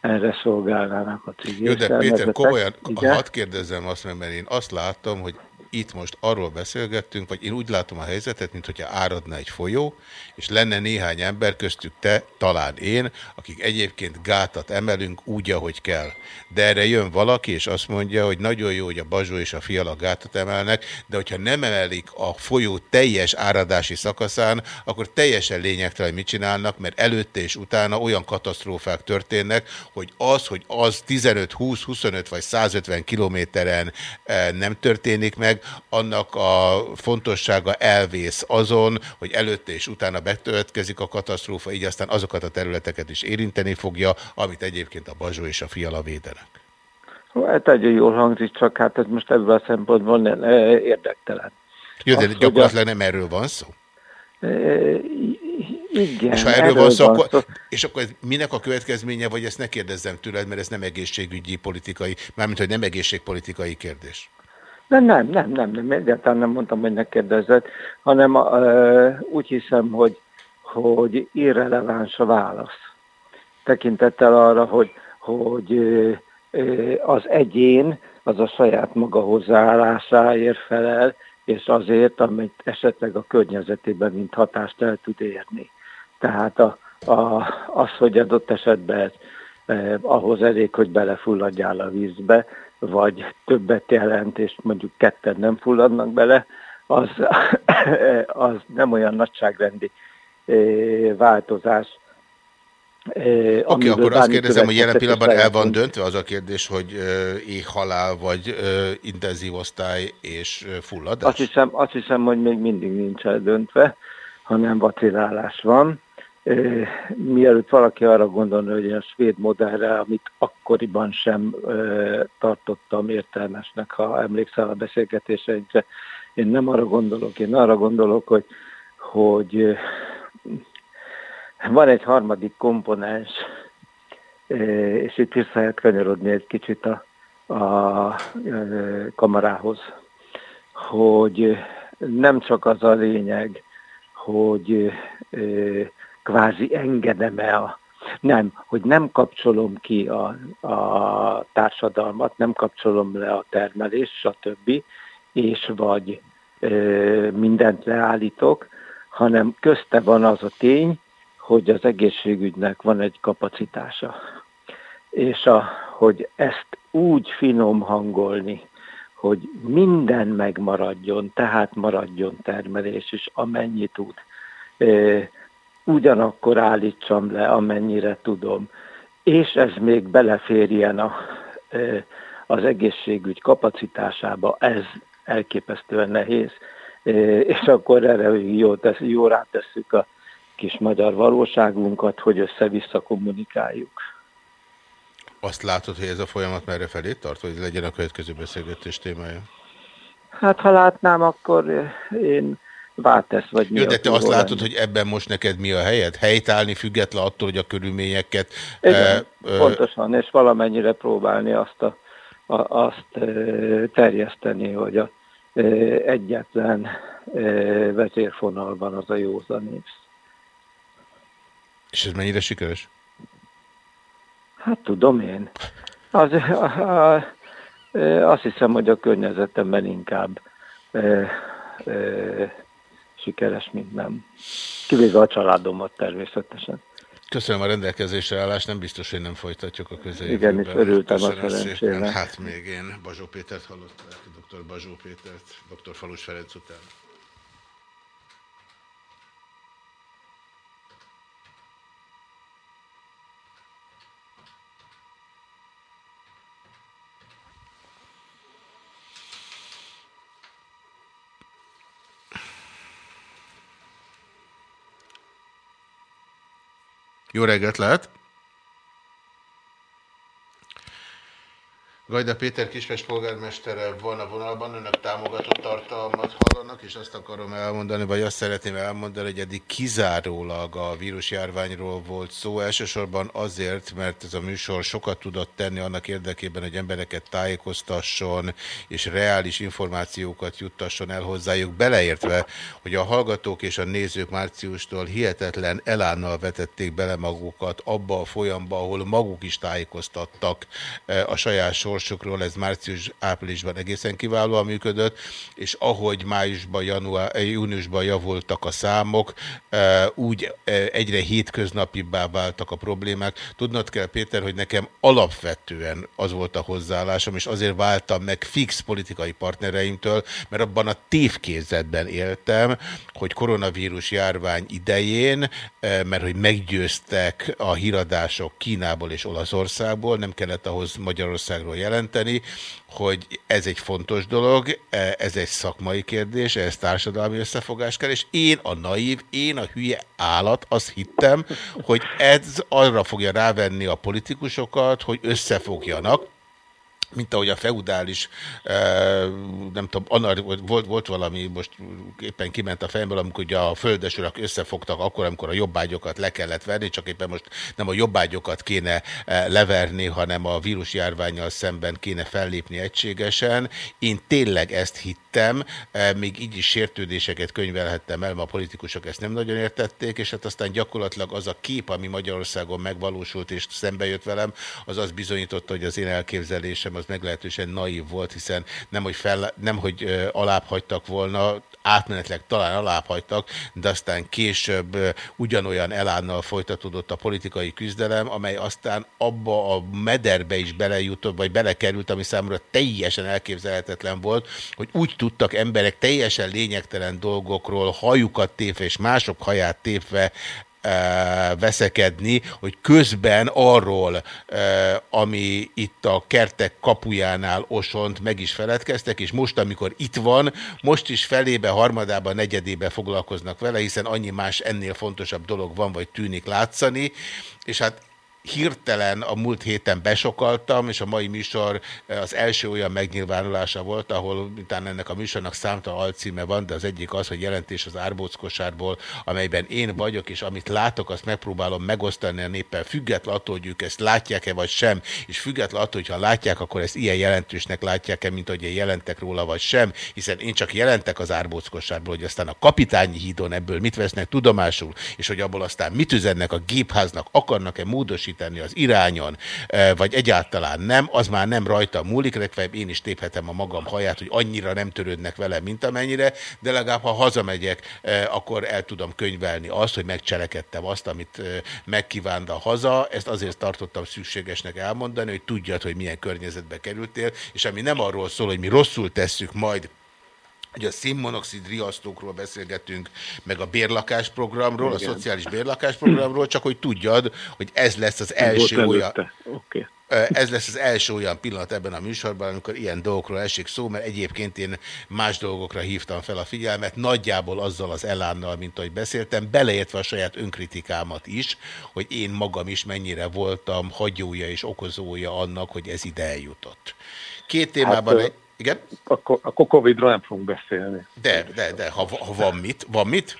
O: erre szolgálnának a civil
A: Jó, de Péter, komolyan, hadd kérdezzem azt, mert én azt látom, hogy itt most arról beszélgettünk, vagy én úgy látom a helyzetet, mint hogyha áradna egy folyó, és lenne néhány ember, köztük te, talán én, akik egyébként gátat emelünk úgy, ahogy kell. De erre jön valaki, és azt mondja, hogy nagyon jó, hogy a Bazsó és a Fiala gátat emelnek, de hogyha nem emelik a folyó teljes áradási szakaszán, akkor teljesen lényegtelen, mit csinálnak, mert előtte és utána olyan katasztrófák történnek, hogy az, hogy az 15, 20, 25 vagy 150 kilométeren eh, nem történik meg, annak a fontossága elvész azon, hogy előtte és utána betöltkezik a katasztrófa, így aztán azokat a területeket is érinteni fogja, amit egyébként a Bazsó és a Fiala védenek.
O: Hát egy jól hangzik, csak hát ez most ebből a szempontból nem, érdektelen.
A: Jó, de gyakorlatilag nem erről van szó?
O: Igen,
A: és ha erről, erről van szó, akkor, szó, és akkor ez minek a következménye, vagy ezt ne kérdezzem tőled, mert ez nem egészségügyi politikai, mármint, hogy nem egészségpolitikai kérdés.
O: De nem, nem, nem, nem, egyáltalán nem mondtam, hogy ne kérdezzed, hanem uh, úgy hiszem, hogy, hogy irreleváns a válasz. Tekintettel arra, hogy, hogy uh, az egyén az a saját maga hozzáállásáért felel, és azért, amit esetleg a környezetében mint hatást el tud érni. Tehát a, a, az, hogy adott esetben eh, ahhoz elég, hogy belefulladjál a vízbe, vagy többet jelent, és mondjuk ketten nem fulladnak bele, az, az nem olyan nagyságrendi változás.
A: Oké, okay, akkor azt kérdezem, hogy jelen pillanatban el van döntve az a kérdés, hogy éhhalál, vagy intenzív osztály és fulladás?
O: Azt hiszem, azt hiszem, hogy még mindig nincs eldöntve, hanem vacilálás van mielőtt valaki arra gondolna, hogy a svéd modellre, amit akkoriban sem tartottam értelmesnek, ha emlékszel a beszélgetéseinkre, én nem arra gondolok, én arra gondolok, hogy, hogy van egy harmadik komponens, és itt vissza lehet kanyarodni egy kicsit a, a kamarához, hogy nem csak az a lényeg, hogy kvázi engedem-e a nem, hogy nem kapcsolom ki a, a társadalmat, nem kapcsolom le a termelést, stb., és vagy ö, mindent leállítok, hanem közte van az a tény, hogy az egészségügynek van egy kapacitása. És a, hogy ezt úgy finom hangolni, hogy minden megmaradjon, tehát maradjon termelés, és amennyi tud ugyanakkor állítsam le, amennyire tudom. És ez még beleférjen a, az egészségügy kapacitásába, ez elképesztően nehéz, és akkor erre jó, tesz, jó rátesszük a kis magyar valóságunkat, hogy össze-vissza kommunikáljuk.
A: Azt látod, hogy ez a folyamat merre felé tart, hogy legyen a következő beszélgetés témája?
O: Hát ha látnám, akkor én váltesz, vagy mi
A: Jó, de te azt látod, lenni. hogy ebben most neked mi a helyed? Helytállni független attól, hogy a körülményeket...
O: Igen, e, pontosan, és valamennyire próbálni azt, a, a, azt terjeszteni, hogy a, e, egyetlen e, vezérfonalban az a józanész.
A: És ez mennyire sikeres?
O: Hát tudom én. Az, a, a, azt hiszem, hogy a környezetemben inkább sikeres, mint nem. Kivéve a családomat természetesen.
A: Köszönöm a rendelkezésre állást, nem biztos, hogy nem folytatjuk a
O: közeljövőben. Igen, és örültem a szerencsére.
A: Hát még én Bazsó Pétert hallották, dr. Bazsó Pétert, dr. Falus Ferenc után. Jó reggelt lehet! Gajda Péter Kispest polgármestere van a vonalban, önök támogatott tartalmat hallanak, és azt akarom elmondani, vagy azt szeretném elmondani, hogy eddig kizárólag a vírusjárványról volt szó, elsősorban azért, mert ez a műsor sokat tudott tenni annak érdekében, hogy embereket tájékoztasson, és reális információkat juttasson el hozzájuk, beleértve, hogy a hallgatók és a nézők márciustól hihetetlen elánnal vetették bele magukat abba a folyamba, ahol maguk is tájékoztattak eh, a saját sor sorsukról, ez március-áprilisban egészen kiválóan működött, és ahogy májusban, január, eh, júniusban javultak a számok, eh, úgy eh, egyre hétköznapibbá váltak a problémák. Tudnod kell, Péter, hogy nekem alapvetően az volt a hozzáállásom, és azért váltam meg fix politikai partnereimtől, mert abban a tévkézetben éltem, hogy koronavírus járvány idején, mert hogy meggyőztek a híradások Kínából és Olaszországból, nem kellett ahhoz Magyarországról jelenteni, jelenteni, hogy ez egy fontos dolog, ez egy szakmai kérdés, ez társadalmi összefogás kell, és én a naív, én a hülye állat, azt hittem, hogy ez arra fogja rávenni a politikusokat, hogy összefogjanak, mint ahogy a feudális, nem tudom, anar, volt, volt valami, most éppen kiment a fejemből, amikor ugye a földesurak összefogtak akkor, amikor a jobbágyokat le kellett verni, csak éppen most nem a jobbágyokat kéne leverni, hanem a vírusjárványjal szemben kéne fellépni egységesen. Én tényleg ezt hittem, még így is sértődéseket könyvelhettem el, mert a politikusok ezt nem nagyon értették, és hát aztán gyakorlatilag az a kép, ami Magyarországon megvalósult és szembe jött velem, az azt bizonyította, hogy az én elképzelésem az meglehetősen naív volt, hiszen nem, hogy, fel, nem, hogy alább hagytak volna, átmenetleg talán alább hagytak, de aztán később ugyanolyan elánnal folytatódott a politikai küzdelem, amely aztán abba a mederbe is belejutott, vagy belekerült, ami számomra teljesen elképzelhetetlen volt, hogy úgy tudtak emberek teljesen lényegtelen dolgokról hajukat tépve és mások haját tépve veszekedni, hogy közben arról, ami itt a kertek kapujánál osont, meg is feledkeztek, és most, amikor itt van, most is felébe, harmadába, negyedébe foglalkoznak vele, hiszen annyi más ennél fontosabb dolog van, vagy tűnik látszani, és hát hirtelen a múlt héten besokaltam, és a mai műsor eh, az első olyan megnyilvánulása volt, ahol utána ennek a műsornak számta alcíme van, de az egyik az, hogy jelentés az árbóckosárból, amelyben én vagyok, és amit látok, azt megpróbálom megosztani a néppel, független attól, hogy ők ezt látják-e vagy sem, és független attól, hogyha látják, akkor ezt ilyen jelentősnek látják-e, mint hogy én jelentek róla vagy sem, hiszen én csak jelentek az árbóckosárból, hogy aztán a kapitányi hídon ebből mit vesznek tudomásul, és hogy abból aztán mit üzennek a gépháznak, akarnak-e módosítani, módosítani az irányon, e, vagy egyáltalán nem, az már nem rajta múlik, legfeljebb én is téphetem a magam haját, hogy annyira nem törődnek vele, mint amennyire, de legalább ha hazamegyek, e, akkor el tudom könyvelni azt, hogy megcselekedtem azt, amit e, megkívánta haza. Ezt azért tartottam szükségesnek elmondani, hogy tudjad, hogy milyen környezetbe kerültél, és ami nem arról szól, hogy mi rosszul tesszük majd hogy a színmonoxid riasztókról beszélgetünk, meg a bérlakásprogramról, Igen. a szociális bérlakásprogramról, csak hogy tudjad, hogy ez lesz az első olyan...
O: Okay.
A: Ez lesz az első olyan pillanat ebben a műsorban, amikor ilyen dolgokról esik szó, mert egyébként én más dolgokra hívtam fel a figyelmet, nagyjából azzal az elánnal, mint ahogy beszéltem, beleértve a saját önkritikámat is, hogy én magam is mennyire voltam hagyója és okozója annak, hogy ez ide eljutott. Két témában... Hát, igen?
O: Akkor, akkor Covid-ról nem fogunk beszélni.
A: De, de, de, ha, ha van mit, van mit?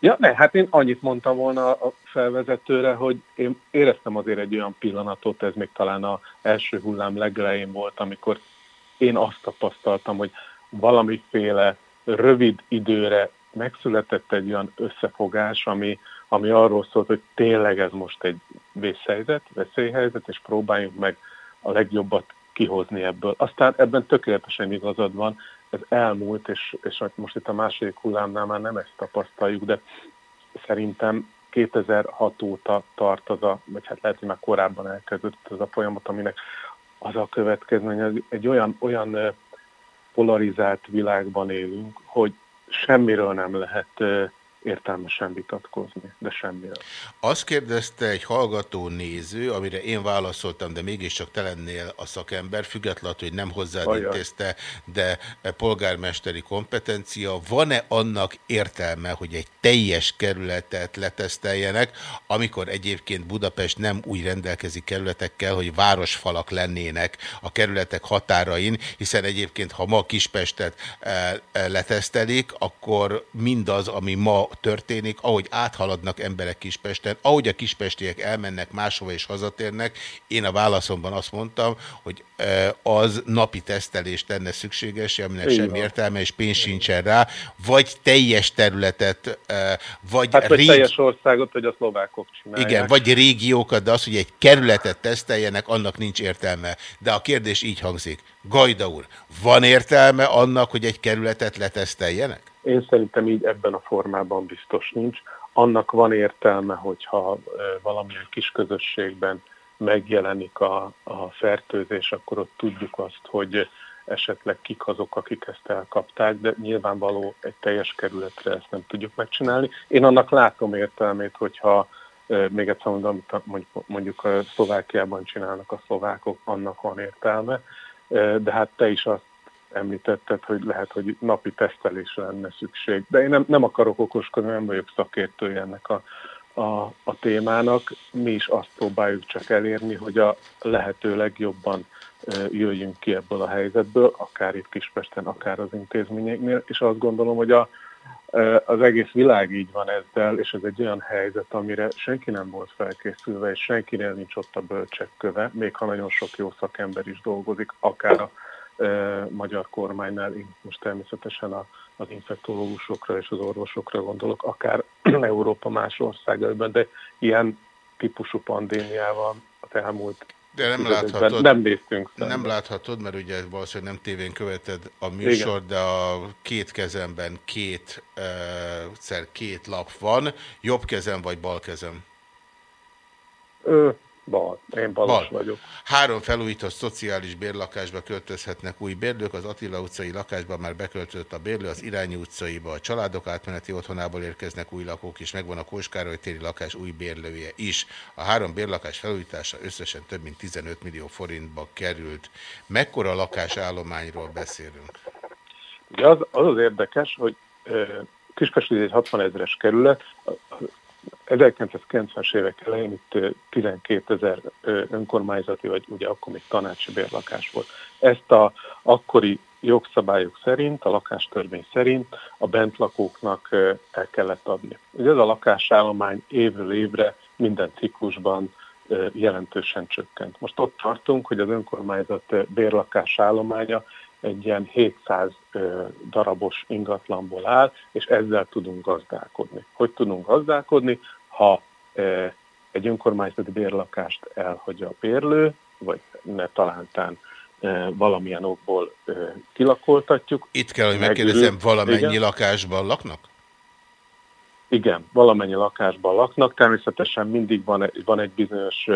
O: Ja, ne, hát én annyit mondtam volna a felvezetőre, hogy én éreztem azért egy olyan pillanatot, ez még talán az első hullám legelején volt, amikor én azt tapasztaltam, hogy valamiféle rövid időre megszületett egy olyan összefogás, ami, ami arról szólt, hogy tényleg ez most egy vészhelyzet, veszélyhelyzet, és próbáljunk meg a legjobbat
P: kihozni ebből. Aztán ebben tökéletesen igazad van, ez elmúlt, és, és most itt a második hullámnál már nem ezt tapasztaljuk, de szerintem 2006 óta tart az a, vagy hát lehet, hogy már korábban elkezdődött az a folyamat, aminek az a következmény, hogy egy olyan, olyan polarizált világban élünk, hogy semmiről nem lehet értelmesen vitatkozni, de semmiről.
A: Azt kérdezte egy hallgató néző, amire én válaszoltam, de mégiscsak te lennél a szakember, függetlenül, hogy nem hozzád intézte, de polgármesteri kompetencia. Van-e annak értelme, hogy egy teljes kerületet leteszteljenek, amikor egyébként Budapest nem úgy rendelkezik kerületekkel, hogy városfalak lennének a kerületek határain, hiszen egyébként, ha ma Kispestet eh, eh, letesztelik, akkor mindaz, ami ma történik, ahogy áthaladnak emberek Kispesten, ahogy a kispestiek elmennek máshova és hazatérnek, én a válaszomban azt mondtam, hogy az napi tesztelést tenne szükséges, aminek Igen. semmi értelme, és pénz sincsen rá, vagy teljes területet, vagy,
P: hát, vagy teljes országot, hogy a szlovákok csinálják.
A: Igen, vagy régiókat, de az, hogy egy kerületet teszteljenek, annak nincs értelme. De a kérdés így hangzik. Gajda úr, van értelme annak, hogy egy kerületet leteszteljenek?
P: Én szerintem így ebben a formában biztos nincs. Annak van értelme, hogyha valamilyen kis közösségben megjelenik a, a fertőzés, akkor ott tudjuk azt, hogy esetleg kik azok, akik ezt elkapták, de nyilvánvaló egy teljes kerületre ezt nem tudjuk megcsinálni. Én annak látom értelmét, hogyha még egyszer mondom, amit mondjuk a Szlovákiában csinálnak a szlovákok, annak van értelme, de hát te is azt említetted, hogy lehet, hogy napi tesztelésre lenne szükség. De én nem, nem akarok okoskodni, nem vagyok szakértője ennek a, a, a témának. Mi is azt próbáljuk csak elérni, hogy a lehető legjobban jöjjünk ki ebből a helyzetből, akár itt Kispesten, akár az intézményeknél, és azt gondolom, hogy a, az egész világ így van ezzel, és ez egy olyan helyzet, amire senki nem volt felkészülve, és senkinél nincs ott a bölcsek köve, még ha nagyon sok jó szakember is dolgozik, akár a magyar kormánynál, én most természetesen a, az infektológusokra és az orvosokra gondolok, akár Európa más országaiban, de ilyen típusú pandémiával az elmúlt
A: de nem láthatod,
P: nem néztünk.
A: Nem láthatod, mert ugye valószínűleg nem tévén követed a műsor, Igen. de a két kezemben két, uh, két lap van. Jobb kezem vagy bal kezem?
P: Ö, Bal. Én balos Bal. vagyok.
A: Három felújított szociális bérlakásba költözhetnek új bérlők. Az Attila utcai lakásban már beköltött a bérlő, az Irányi utcaiba a családok átmeneti otthonából érkeznek új lakók is, megvan a Kóskároly téri lakás új bérlője is. A három bérlakás felújítása összesen több mint 15 millió forintba került. Mekkora lakásállományról beszélünk?
P: Ugye az, az az érdekes, hogy Kiskasi egy 60 ezeres kerület, 1990-es évek elején itt 12 ezer önkormányzati, vagy ugye akkor még tanácsi bérlakás volt. Ezt a akkori jogszabályok szerint, a lakástörvény szerint a bentlakóknak el kellett adni. Ugye ez a lakásállomány évről évre minden ciklusban jelentősen csökkent. Most ott tartunk, hogy az önkormányzat bérlakás állománya egy ilyen 700 darabos ingatlanból áll, és ezzel tudunk gazdálkodni. Hogy tudunk gazdálkodni? Ha egy önkormányzati bérlakást elhagyja a bérlő, vagy ne talántán valamilyen okból kilakoltatjuk.
A: Itt kell, hogy megkérdezem, valamennyi igen. lakásban laknak?
P: Igen, valamennyi lakásban laknak. Természetesen mindig van, van egy bizonyos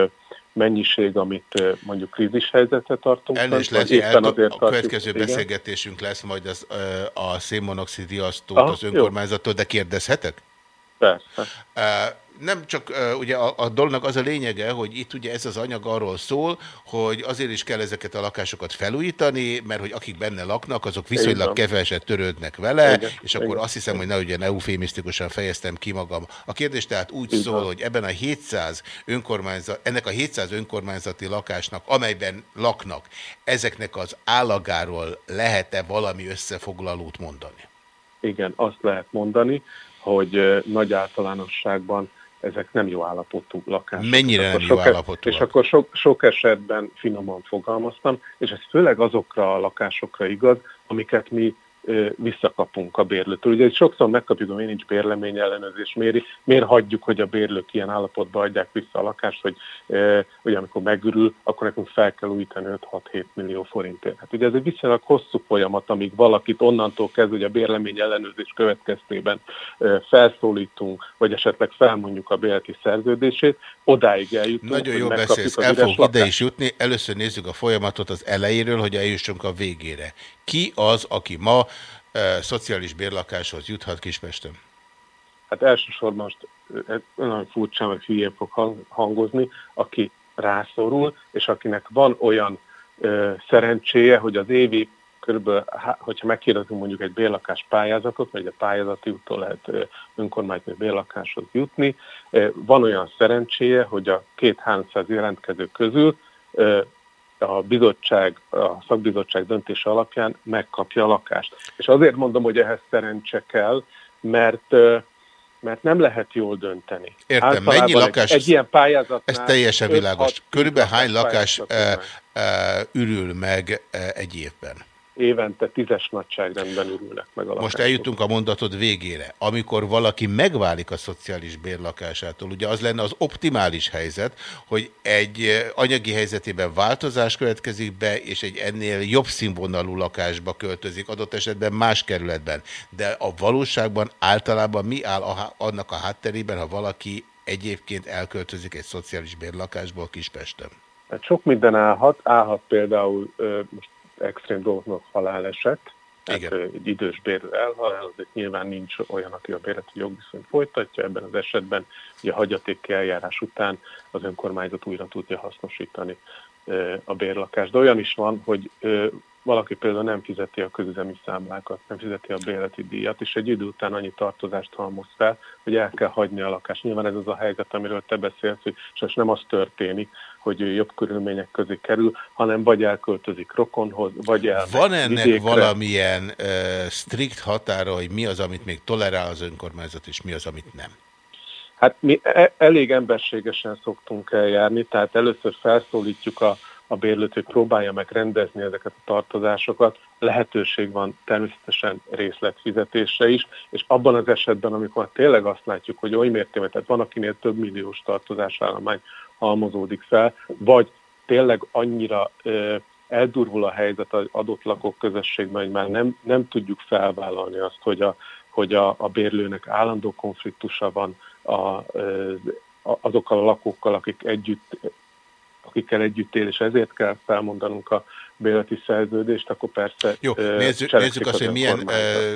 P: mennyiség, amit mondjuk krízis helyzetre tartunk.
A: Elnézést lesz, éppen azért a következő igen. beszélgetésünk lesz majd az, a szénmonoxid riasztót az önkormányzattól, de kérdezhetek?
P: Persze.
A: Nem csak ugye a, a dolognak az a lényege, hogy itt ugye ez az anyag arról szól, hogy azért is kell ezeket a lakásokat felújítani, mert hogy akik benne laknak, azok viszonylag keveset törődnek vele, Igen. és akkor Igen. azt hiszem, hogy ne ugye eufémisztikusan fejeztem ki magam. A kérdés tehát úgy Igen. szól, hogy ebben a 700 önkormányzat, ennek a 700 önkormányzati lakásnak, amelyben laknak, ezeknek az állagáról lehet-e valami összefoglalót mondani?
P: Igen, azt lehet mondani, hogy nagy általánosságban ezek nem jó állapotú lakások.
A: Mennyire nem jó állapotú?
P: És akkor sok, sok esetben finoman fogalmaztam, és ez főleg azokra a lakásokra igaz, amiket mi visszakapunk a bérlőtől. Ugye sokszor megkapjuk, hogy nincs bérlemény ellenőrzés, miért, miért hagyjuk, hogy a bérlők ilyen állapotba adják vissza a lakást, hogy, hogy amikor megürül, akkor nekünk fel kell újítani 5-6-7 millió forintért. Hát ugye ez egy viszonylag hosszú folyamat, amíg valakit onnantól kezdve, hogy a bérlemény ellenőrzés következtében felszólítunk, vagy esetleg felmondjuk a bérleti szerződését, odáig eljutunk.
A: Nagyon jó beszélsz, el fogok ide is jutni. Először nézzük a folyamatot az elejéről, hogy eljussunk a végére. Ki az, aki ma e, szociális bérlakáshoz juthat Kispesten?
P: Hát elsősorban most nagyon furcsán vagy hülyén fog hangozni, aki rászorul, és akinek van olyan ö, szerencséje, hogy az évi körülbelül, hogyha megkérdezünk mondjuk egy bérlakás pályázatot, vagy egy pályázati úttól lehet önkormányzati bérlakáshoz jutni, van olyan szerencséje, hogy a két-háromszáz jelentkező közül a bizottság, a szakbizottság döntése alapján megkapja a lakást. És azért mondom, hogy ehhez szerencse kell, mert mert nem lehet jól dönteni.
A: Értem, Általában mennyi lakás?
P: Egy, egy ilyen pályázatnál...
A: Ez teljesen világos. Körülbelül hány lakás e, e, ürül meg e, egy évben?
P: Évente tízes nagyságrendben ürülnek meg a lakások.
A: Most eljutunk a mondatod végére. Amikor valaki megválik a szociális bérlakásától, ugye az lenne az optimális helyzet, hogy egy eh, anyagi helyzetében változás következik be, és egy ennél jobb színvonalú lakásba költözik, adott esetben más kerületben. De a valóságban általában mi áll a, annak a hátterében, ha valaki egyébként elköltözik egy szociális bérlakásból Kispesten?
P: Hát sok minden állhat, állhat például, most extrém dolgoknak haláleset, tehát egy idős bérlő elhalál, azért nyilván nincs olyan, aki a bérleti jogviszonyt folytatja, ebben az esetben ugye a hagyatéki eljárás után az önkormányzat újra tudja hasznosítani a bérlakást. De olyan is van, hogy valaki például nem fizeti a közüzemi számlákat, nem fizeti a bérleti díjat, és egy idő után annyi tartozást halmoz fel, hogy el kell hagyni a lakást. Nyilván ez az a helyzet, amiről te beszélsz, hogy és nem az történik, hogy jobb körülmények közé kerül, hanem vagy elköltözik rokonhoz, vagy el.
A: Van ennek vidékre. valamilyen uh, strikt határa, hogy mi az, amit még tolerál az önkormányzat, és mi az, amit nem?
P: Hát mi e elég emberségesen szoktunk eljárni, tehát először felszólítjuk a a bérlőt, hogy próbálja meg rendezni ezeket a tartozásokat. Lehetőség van természetesen részletfizetésre is, és abban az esetben, amikor tényleg azt látjuk, hogy oly mértékben, tehát van, akinél több milliós tartozásállomány halmozódik fel, vagy tényleg annyira ö, eldurvul a helyzet az adott lakók közösségben, hogy már nem, nem tudjuk felvállalni azt, hogy a, hogy a, a bérlőnek állandó konfliktusa van a, azokkal a lakókkal, akik együtt akikkel együtt él, és ezért kell felmondanunk a béleti szerződést, akkor persze...
A: Jó, nézzük, nézzük azt, hogy milyen,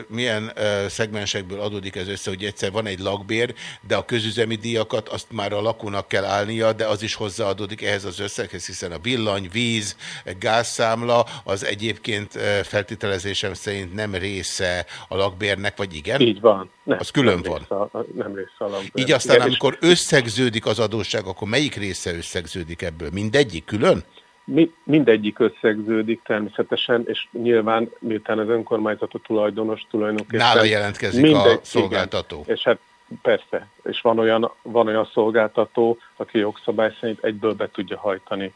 A: milyen uh, szegmensekből adódik ez össze, hogy egyszer van egy lakbér, de a közüzemi díjakat azt már a lakónak kell állnia, de az is hozzáadódik ehhez az összeghez, hiszen a villany, víz, gázszámla az egyébként feltételezésem szerint nem része a lakbérnek, vagy igen?
P: Így van.
A: Nem, az külön
P: nem
A: van.
P: Része a, nem része a lakbér.
A: Így aztán, igen, amikor összegződik az adósság, akkor melyik része összegződik ebből? Mindegyik külön?
P: Mi, mindegyik összegződik természetesen, és nyilván miután az önkormányzat a tulajdonos tulajdonképpen...
A: Nála jelentkezik mindegy, a szolgáltató.
P: Igen, és hát persze, és van olyan, van olyan szolgáltató, aki jogszabály szerint egyből be tudja hajtani,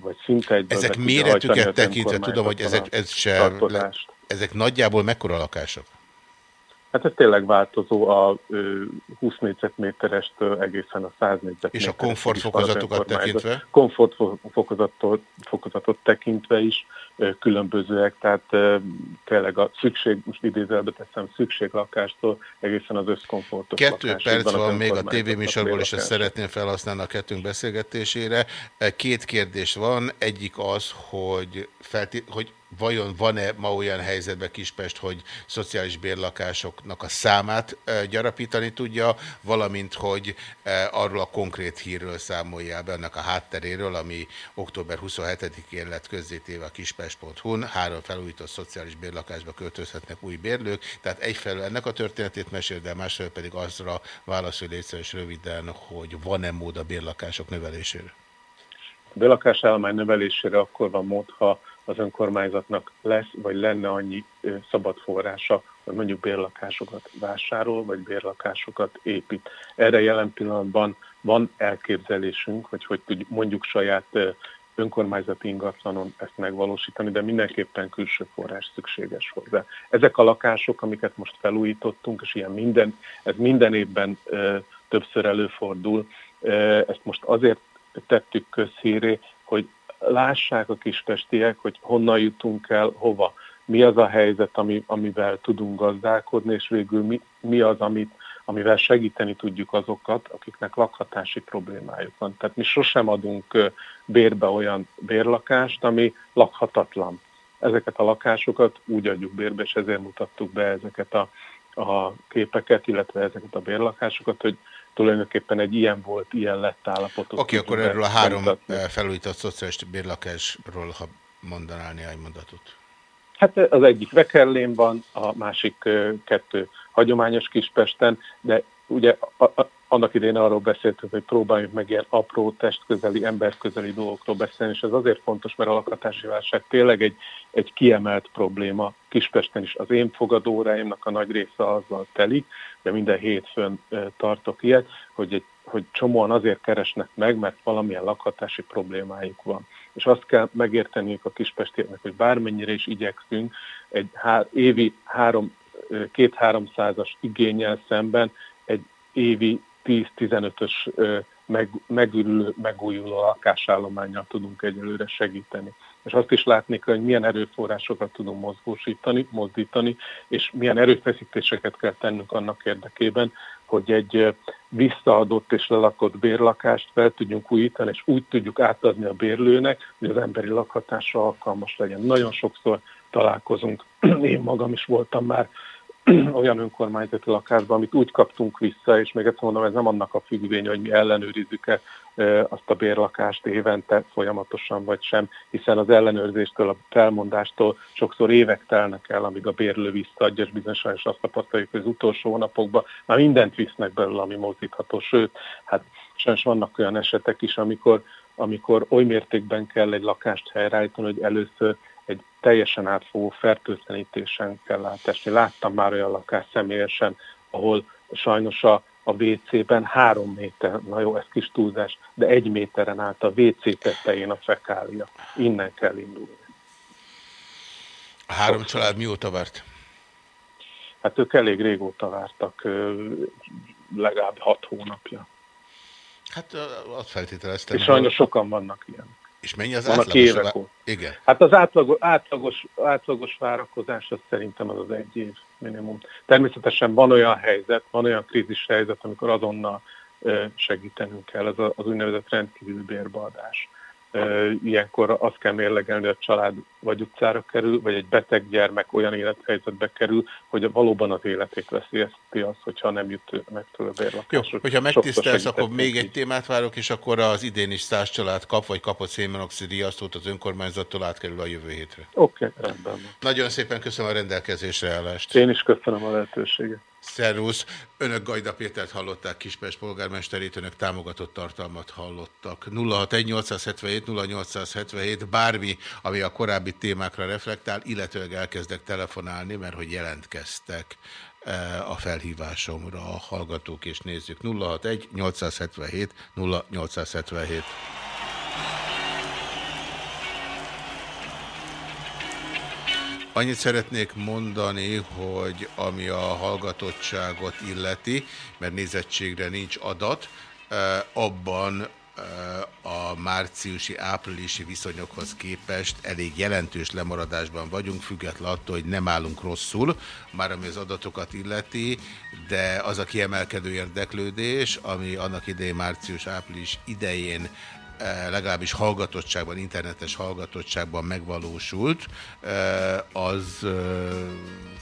P: vagy szinte egyből
A: Ezek méretüket tekintve tudom, hogy ezek, ez se, ezek nagyjából mekkora lakások?
P: Hát ez tényleg változó a 20 négyzetméterestől egészen a 100 négyzetméteres.
A: És a komfortfokozatokat tekintve?
P: Komfortfokozatot fokozatot tekintve is különbözőek, tehát tényleg a szükség, most idézelbe teszem, szükséglakástól egészen az összkomfortos
A: Kettő perc van még a tévéműsorból, és ezt szeretném felhasználni a kettőnk beszélgetésére. Két kérdés van. Egyik az, hogy, felté hogy vajon van-e ma olyan helyzetben Kispest, hogy szociális bérlakásoknak a számát gyarapítani tudja, valamint, hogy arról a konkrét hírről számolja be, annak a hátteréről, ami október 27-én lett közzétéve a kispest.hu-n, három felújított szociális bérlakásba költözhetnek új bérlők, tehát egyfelől ennek a történetét mesél, de másfelől pedig azra válaszol és röviden, hogy van-e mód a bérlakások növelésére?
P: A bérlakásállomány növelésére akkor van mód, ha az önkormányzatnak lesz, vagy lenne annyi szabad forrása, hogy mondjuk bérlakásokat vásárol, vagy bérlakásokat épít. Erre jelen pillanatban van elképzelésünk, hogy hogy mondjuk saját önkormányzati ingatlanon ezt megvalósítani, de mindenképpen külső forrás szükséges hozzá. Ezek a lakások, amiket most felújítottunk, és ilyen minden, ez minden évben ö, többször előfordul, ö, ezt most azért tettük közhíré, hogy lássák a kispestiek, hogy honnan jutunk el, hova, mi az a helyzet, ami, amivel tudunk gazdálkodni, és végül mi, mi az, amit, amivel segíteni tudjuk azokat, akiknek lakhatási problémájuk van. Tehát mi sosem adunk bérbe olyan bérlakást, ami lakhatatlan. Ezeket a lakásokat úgy adjuk bérbe, és ezért mutattuk be ezeket a, a képeket, illetve ezeket a bérlakásokat, hogy tulajdonképpen egy ilyen volt, ilyen lett állapotot.
A: Oké, okay, akkor erről a három felújított szociális bérlakásról, ha mondanál néhány mondatot.
P: Hát az egyik Vekerlén van, a másik kettő hagyományos Kispesten, de ugye a, a, annak idén arról beszéltünk, hogy próbáljunk meg ilyen apró, testközeli, emberközeli dolgokról beszélni, és ez azért fontos, mert a lakhatási válság tényleg egy, egy kiemelt probléma. Kispesten is az én fogadóráimnak a nagy része azzal telik, de minden hétfőn tartok ilyet, hogy, egy, hogy csomóan azért keresnek meg, mert valamilyen lakhatási problémájuk van. És azt kell megérteniük a kispestieknek, hogy bármennyire is igyekszünk, egy há, évi három, két-háromszázas igényel szemben egy évi 10-15-ös meg, megülő, megújuló lakásállományjal tudunk egyelőre segíteni. És azt is látni kell, hogy milyen erőforrásokat tudunk mozgósítani, mozdítani, és milyen erőfeszítéseket kell tennünk annak érdekében, hogy egy visszaadott és lelakott bérlakást fel tudjunk újítani, és úgy tudjuk átadni a bérlőnek, hogy az emberi lakhatásra alkalmas legyen. Nagyon sokszor találkozunk, én magam is voltam már olyan önkormányzati lakásban, amit úgy kaptunk vissza, és még egyszer mondom, ez nem annak a függvény, hogy mi ellenőrizzük-e azt a bérlakást évente folyamatosan vagy sem, hiszen az ellenőrzéstől, a felmondástól sokszor évek telnek el, amíg a bérlő visszaadja, és bizony sajnos azt tapasztaljuk, hogy az utolsó hónapokban már mindent visznek belőle, ami mozdítható, sőt, hát sajnos vannak olyan esetek is, amikor, amikor oly mértékben kell egy lakást helyreállítani, hogy először teljesen átfogó fertőtlenítésen kell átesni. Láttam már olyan lakást személyesen, ahol sajnos a, a WC-ben három méter, na jó, ez kis túlzás, de egy méteren állt a WC tetején a fekália. Innen kell indulni.
A: Három család mióta várt?
P: Hát ők elég régóta vártak, legalább hat hónapja.
A: Hát azt feltételeztem.
P: És sajnos sokan vannak ilyen.
A: És mennyi az
P: Van
A: átlagos?
P: A
A: Igen.
P: Hát az átlagos, átlagos, átlagos várakozás az szerintem az az egy év minimum. Természetesen van olyan helyzet, van olyan krízis helyzet, amikor azonnal segítenünk kell, ez az úgynevezett rendkívüli bérbeadás ilyenkor azt kell mérlegelni, hogy a család vagy utcára kerül, vagy egy beteg gyermek olyan élethelyzetbe kerül, hogy valóban az életét veszélyezteti az, hogyha nem jut meg tőle bérlakás.
A: Jó, hogyha megtisztelsz, akkor még egy témát várok, és akkor az idén is száz család kap, vagy kapott szénmonoxid riasztót az önkormányzattól átkerül a jövő hétre.
P: Oké, okay, rendben.
A: Nagyon szépen köszönöm a rendelkezésre állást.
P: Én is köszönöm a lehetőséget.
A: Szervusz! Önök Gajda Pétert hallották, Kispest polgármesterét, önök támogatott tartalmat hallottak. 061 0877 bármi, ami a korábbi témákra reflektál, illetőleg elkezdek telefonálni, mert hogy jelentkeztek a felhívásomra a hallgatók és nézzük. 061 877 0877 Annyit szeretnék mondani, hogy ami a hallgatottságot illeti, mert nézettségre nincs adat, abban a márciusi, áprilisi viszonyokhoz képest elég jelentős lemaradásban vagyunk, függetlenül attól, hogy nem állunk rosszul, már ami az adatokat illeti, de az a kiemelkedő érdeklődés, ami annak idején március-április idején legalábbis hallgatottságban, internetes hallgatottságban megvalósult, az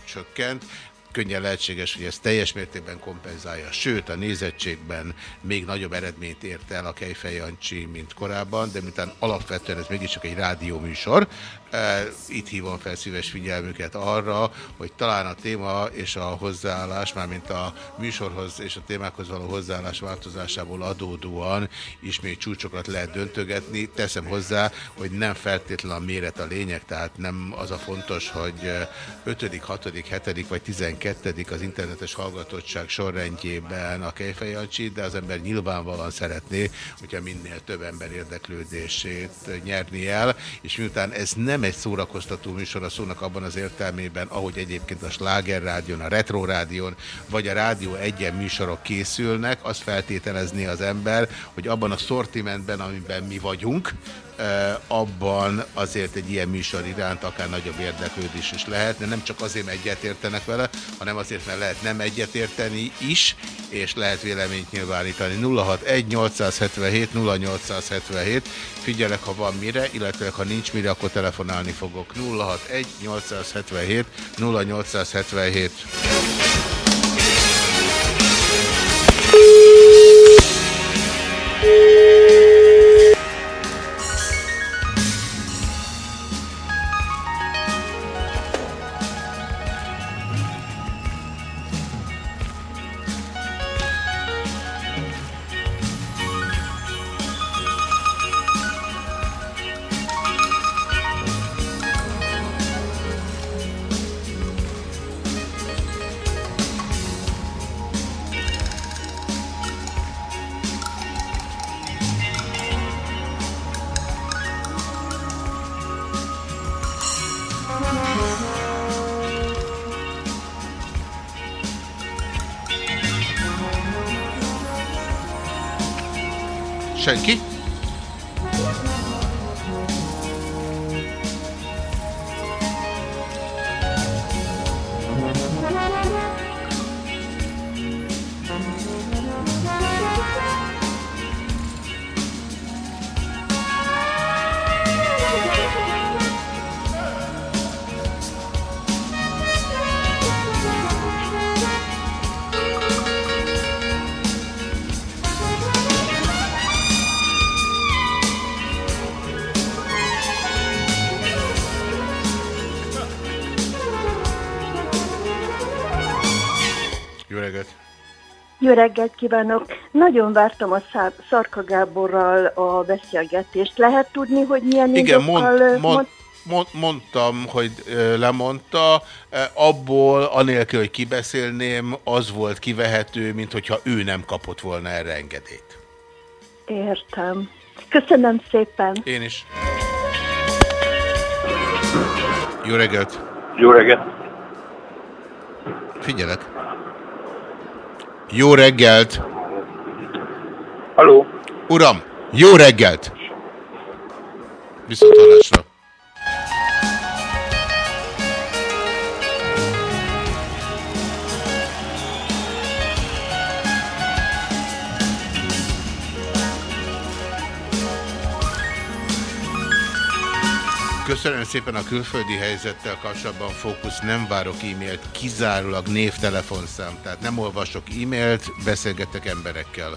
A: csökkent könnyen lehetséges, hogy ez teljes mértékben kompenzálja. Sőt, a nézettségben még nagyobb eredményt ért el a Kejfej Jancsi, mint korábban, de miután alapvetően ez mégiscsak egy rádióműsor, itt hívom fel szíves figyelmüket arra, hogy talán a téma és a hozzáállás, mármint a műsorhoz és a témákhoz való hozzáállás változásából adódóan ismét csúcsokat lehet döntögetni. Teszem hozzá, hogy nem feltétlen a méret a lényeg, tehát nem az a fontos, hogy 5., 6., 7. vagy 12 12 az internetes hallgatottság sorrendjében a Kejfej Jancsi, de az ember nyilvánvalóan szeretné, hogyha minél több ember érdeklődését nyerni el, és miután ez nem egy szórakoztató műsor a szónak abban az értelmében, ahogy egyébként a Sláger Rádion, a Retro Rádion, vagy a Rádió egyen műsorok készülnek, azt feltételezni az ember, hogy abban a szortimentben, amiben mi vagyunk, abban azért egy ilyen műsor iránt akár nagyobb érdeklődés is lehet, de nem csak azért, mert egyetértenek vele, hanem azért, mert lehet nem egyetérteni is, és lehet véleményt nyilvánítani. 061 877 0877 figyelek, ha van mire, illetve ha nincs mire, akkor telefonálni fogok. 061 Jó reggelt
Q: kívánok! Nagyon vártam a Szá- Szarka Gáborral a beszélgetést. Lehet tudni, hogy milyen
A: Igen,
Q: indokkal,
A: mond, mond, mond, mondtam, hogy lemondta. Ö, Abból, anélkül, hogy kibeszélném, az volt kivehető, mint hogyha ő nem kapott volna erre engedélyt.
Q: Értem. Köszönöm szépen.
A: Én is. Jó reggelt!
R: Jó reggelt!
A: Figyelek! Jó reggelt!
R: Haló!
A: Uram, jó reggelt! Viszont hallásra. Köszönöm szépen a külföldi helyzettel kapcsolatban fókusz, nem várok e-mailt, kizárólag névtelefonszám, tehát nem olvasok e-mailt, beszélgetek emberekkel.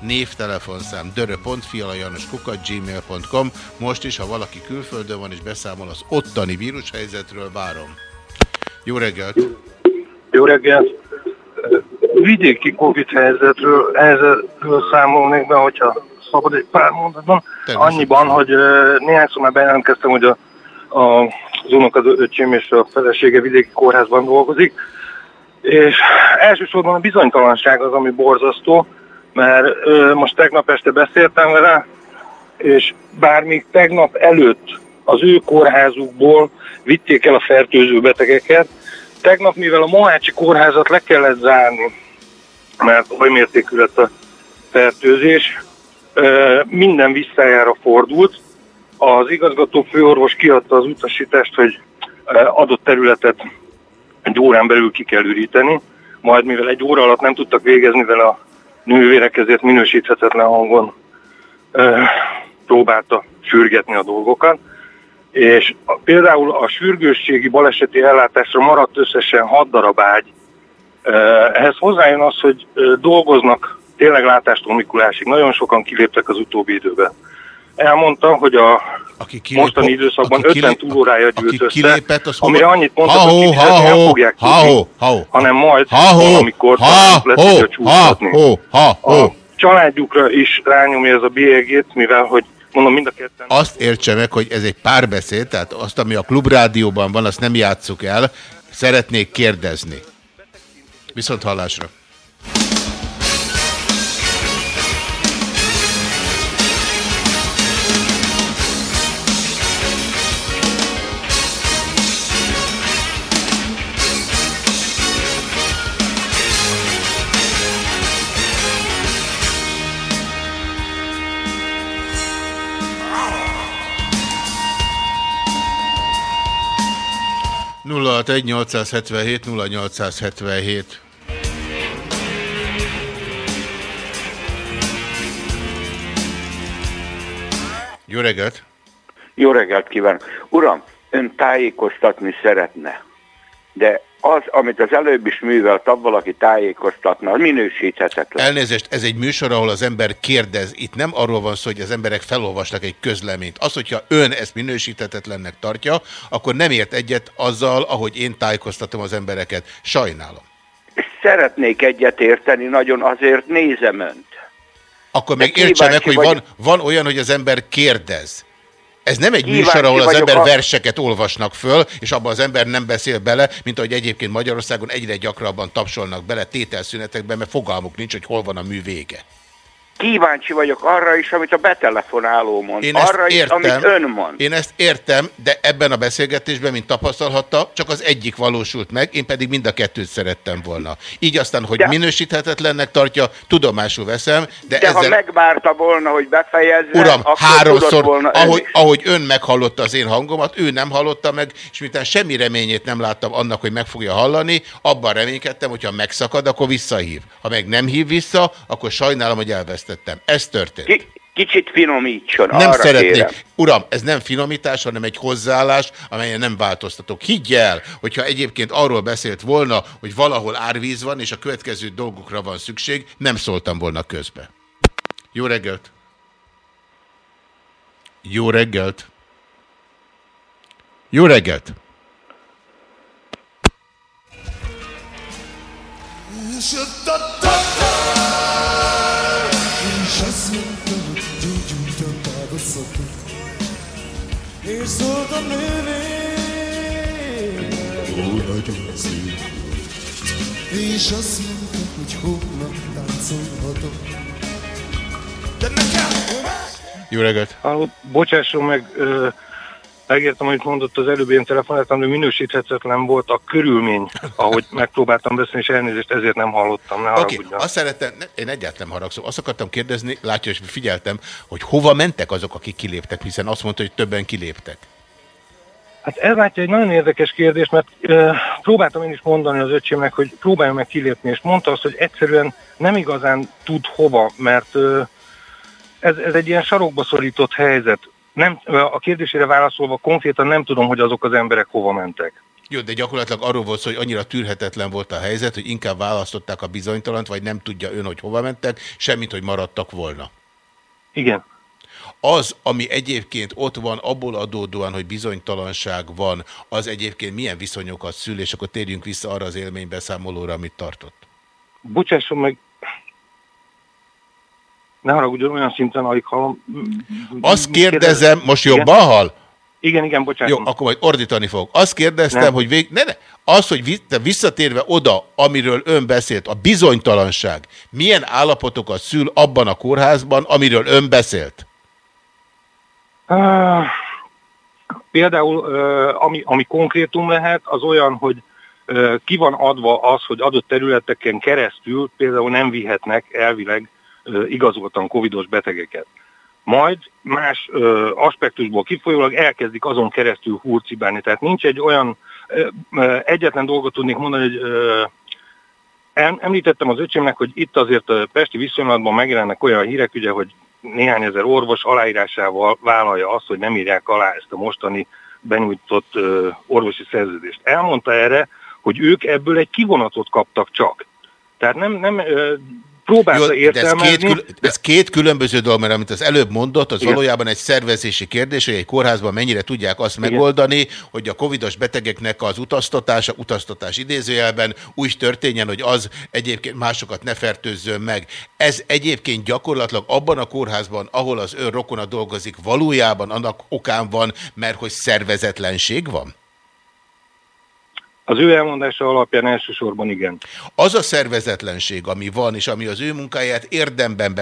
A: Névtelefonszám dörö.fialajanoskukat.gmail.com Most is, ha valaki külföldön van és beszámol az ottani vírushelyzetről, várom. Jó reggelt!
R: Jó reggelt! Vidéki Covid helyzetről, helyzetről számolnék be, hogyha szabad egy pár mondatban. Annyiban, hogy néhányszor már bejelentkeztem, hogy a, a, az unokaöcsém és a felesége vidéki kórházban dolgozik, és elsősorban a bizonytalanság az, ami borzasztó, mert ö, most tegnap este beszéltem vele, és bár még tegnap előtt az ő kórházukból vitték el a fertőző betegeket, tegnap, mivel a Mohácsi kórházat le kellett zárni, mert oly mértékű lett a fertőzés, minden visszájára fordult. Az igazgató főorvos kiadta az utasítást, hogy adott területet egy órán belül ki kell üríteni, majd mivel egy óra alatt nem tudtak végezni vele a nővérek, ezért minősíthetetlen hangon próbálta sürgetni a dolgokat. És például a sürgősségi baleseti ellátásra maradt összesen 6 darab ágy. Ehhez hozzájön az, hogy dolgoznak tényleg látástól Mikulásig. Nagyon sokan kiléptek az utóbbi időben. Elmondta, hogy a
A: aki kilép,
R: mostani időszakban
A: aki
R: 50
A: kilép-
R: túlórája gyűlt össze,
A: kilépett, az
R: amire annyit mondtak,
A: Ha-ho,
R: hogy
A: ha-ho,
R: nem fogják
A: ha-ho,
R: tudni,
A: ha-ho.
R: hanem majd
A: Ha-ho,
R: valamikor
A: ha-ho,
R: le tudja csúsztatni.
A: ha-ho, ha-ho.
R: A családjukra is rányomja ez a bélyegét, mivel hogy mondom mind a ketten
A: Azt értse meg, hogy ez egy párbeszéd, tehát azt, ami a klubrádióban van, azt nem játsszuk el. Szeretnék kérdezni. Viszont hallásra. Nulla 877 0877 Jó reggelt!
S: Jó reggelt kívánok! Uram, ön tájékoztatni szeretne, de az, amit az előbb is művelt, abban, aki tájékoztatna, minősíthetetlen.
A: Elnézést, ez egy műsor, ahol az ember kérdez. Itt nem arról van szó, hogy az emberek felolvasnak egy közleményt. Az, hogyha ön ezt minősíthetetlennek tartja, akkor nem ért egyet azzal, ahogy én tájékoztatom az embereket. Sajnálom.
S: Szeretnék egyet érteni, nagyon azért nézem önt.
A: Akkor meg értse meg, hogy van, van olyan, hogy az ember kérdez. Ez nem egy Kíváncsi műsor, ahol az ember a... verseket olvasnak föl, és abban az ember nem beszél bele, mint ahogy egyébként Magyarországon egyre gyakrabban tapsolnak bele tételszünetekben, mert fogalmuk nincs, hogy hol van a mű vége
S: kíváncsi vagyok arra is, amit a betelefonáló mond, Én arra is, értem, amit ön mond.
A: Én ezt értem, de ebben a beszélgetésben, mint tapasztalhatta, csak az egyik valósult meg, én pedig mind a kettőt szerettem volna. Így aztán, hogy de, minősíthetetlennek tartja, tudomásul veszem, de,
S: de
A: ezzel...
S: ha megvárta volna, hogy befejezze,
A: Uram, háromszor, volna ahogy, ahogy ön meghallotta az én hangomat, ő nem hallotta meg, és miután semmi reményét nem láttam annak, hogy meg fogja hallani, abban reménykedtem, hogyha megszakad, akkor visszahív. Ha meg nem hív vissza, akkor sajnálom, hogy elvesztem figyelmeztettem. Ez történt. Ki
S: kicsit finomítson,
A: Nem arra szeretnék. Kérem. Uram, ez nem finomítás, hanem egy hozzáállás, amelyen nem változtatok. Higgy el, hogyha egyébként arról beszélt volna, hogy valahol árvíz van, és a következő dolgokra van szükség, nem szóltam volna közbe. Jó reggelt! Jó reggelt! Jó reggelt! És És azt mondta, hogy holnap táncolhatok. De nekem... Jó reggelt!
R: Halló, bocsásson meg, ö, megértem, amit mondott az előbb, én telefonáltam, de minősíthetetlen volt a körülmény, ahogy megpróbáltam beszélni, és elnézést ezért nem hallottam.
A: Oké, okay, azt szerettem, én egyáltalán haragszom, azt akartam kérdezni, látja, és figyeltem, hogy hova mentek azok, akik kiléptek, hiszen azt mondta, hogy többen kiléptek.
R: Hát ez látja egy nagyon érdekes kérdés, mert ö, próbáltam én is mondani az öcsémnek, hogy próbáljon meg kilépni, és mondta azt, hogy egyszerűen nem igazán tud hova, mert ö, ez, ez egy ilyen sarokba szorított helyzet nem, a kérdésére válaszolva konkrétan nem tudom, hogy azok az emberek hova mentek.
A: Jó, de gyakorlatilag arról volt szó, hogy annyira tűrhetetlen volt a helyzet, hogy inkább választották a bizonytalant, vagy nem tudja ön, hogy hova mentek, semmit, hogy maradtak volna.
R: Igen.
A: Az, ami egyébként ott van, abból adódóan, hogy bizonytalanság van, az egyébként milyen viszonyokat szül, és akkor térjünk vissza arra az élménybeszámolóra, amit tartott.
R: Bocsásson meg, ne haragudjon olyan szinten, alig hallom.
A: Azt kérdezem, most jobban igen? hall?
R: Igen, igen, bocsánat.
A: Jó, akkor majd ordítani fog. Azt kérdeztem, nem. hogy vég... ne, ne, az, hogy visszatérve oda, amiről ön beszélt, a bizonytalanság, milyen állapotokat szül abban a kórházban, amiről ön beszélt?
R: Például, ami, ami konkrétum lehet, az olyan, hogy ki van adva az, hogy adott területeken keresztül például nem vihetnek elvileg igazoltan covidos betegeket. Majd más ö, aspektusból kifolyólag elkezdik azon keresztül hurcibálni. Tehát nincs egy olyan, ö, ö, egyetlen dolgot tudnék mondani, hogy ö, említettem az öcsémnek, hogy itt azért a Pesti viszonylatban megjelennek olyan hírek, ugye, hogy néhány ezer orvos aláírásával vállalja azt, hogy nem írják alá ezt a mostani benyújtott orvosi szerződést. Elmondta erre, hogy ők ebből egy kivonatot kaptak csak. Tehát nem, nem próbálta Jó.
A: Ez két, kül, ez két különböző dolog, mert amit az előbb mondott, az Igen. valójában egy szervezési kérdés, hogy egy kórházban mennyire tudják azt Igen. megoldani, hogy a covidos betegeknek az utaztatása, utaztatás idézőjelben úgy történjen, hogy az egyébként másokat ne fertőzzön meg. Ez egyébként gyakorlatilag abban a kórházban, ahol az ön rokona dolgozik, valójában annak okán van, mert hogy szervezetlenség van?
R: Az ő elmondása alapján elsősorban igen.
A: Az a szervezetlenség, ami van, és ami az ő munkáját érdemben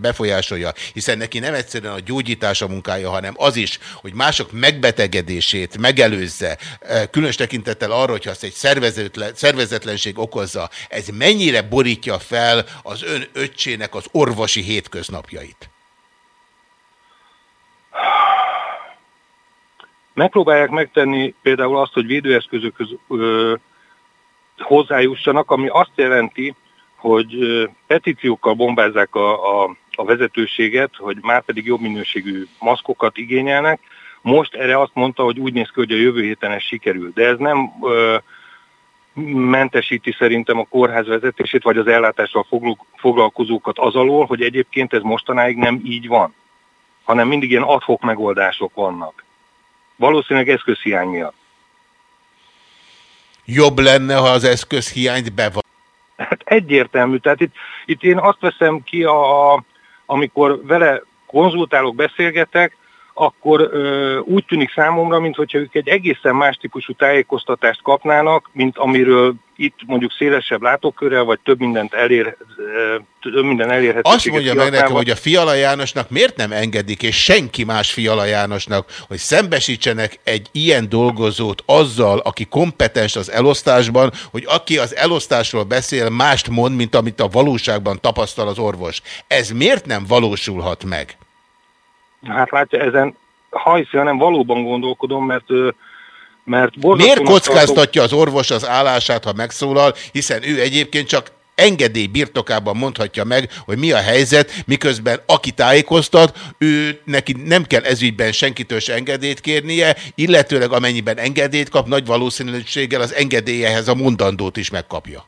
A: befolyásolja, hiszen neki nem egyszerűen a gyógyítás a munkája, hanem az is, hogy mások megbetegedését megelőzze, eh, különös tekintettel arra, hogyha azt egy szervezetlenség okozza, ez mennyire borítja fel az ön öccsének az orvosi hétköznapjait?
R: Megpróbálják megtenni például azt, hogy védőeszközökhöz ö, hozzájussanak, ami azt jelenti, hogy petíciókkal bombázzák a, a, a vezetőséget, hogy már pedig jobb minőségű maszkokat igényelnek. Most erre azt mondta, hogy úgy néz ki, hogy a jövő héten ez sikerül. De ez nem ö, mentesíti szerintem a kórház vezetését, vagy az ellátással foglalkozókat az alól, hogy egyébként ez mostanáig nem így van, hanem mindig ilyen adhok megoldások vannak. Valószínűleg eszközhiány miatt.
A: Jobb lenne, ha az eszközhiányt bevan.
R: Hát egyértelmű. Tehát itt, itt én azt veszem ki, a, amikor vele konzultálok, beszélgetek, akkor ö, úgy tűnik számomra, mintha ők egy egészen más típusú tájékoztatást kapnának, mint amiről itt mondjuk szélesebb látókörrel, vagy több mindent elér, több minden elérhető.
A: Azt mondja meg nekem, hogy a Fiala Jánosnak miért nem engedik, és senki más Fiala Jánosnak, hogy szembesítsenek egy ilyen dolgozót azzal, aki kompetens az elosztásban, hogy aki az elosztásról beszél, mást mond, mint amit a valóságban tapasztal az orvos. Ez miért nem valósulhat meg?
R: Hát látja, ezen hajszi, hanem valóban gondolkodom, mert mert
A: Miért kockáztatja az orvos az állását, ha megszólal, hiszen ő egyébként csak engedély birtokában mondhatja meg, hogy mi a helyzet, miközben aki tájékoztat, ő neki nem kell ezügyben senkitől se engedélyt kérnie, illetőleg amennyiben engedélyt kap, nagy valószínűséggel az engedélyehez a mondandót is megkapja.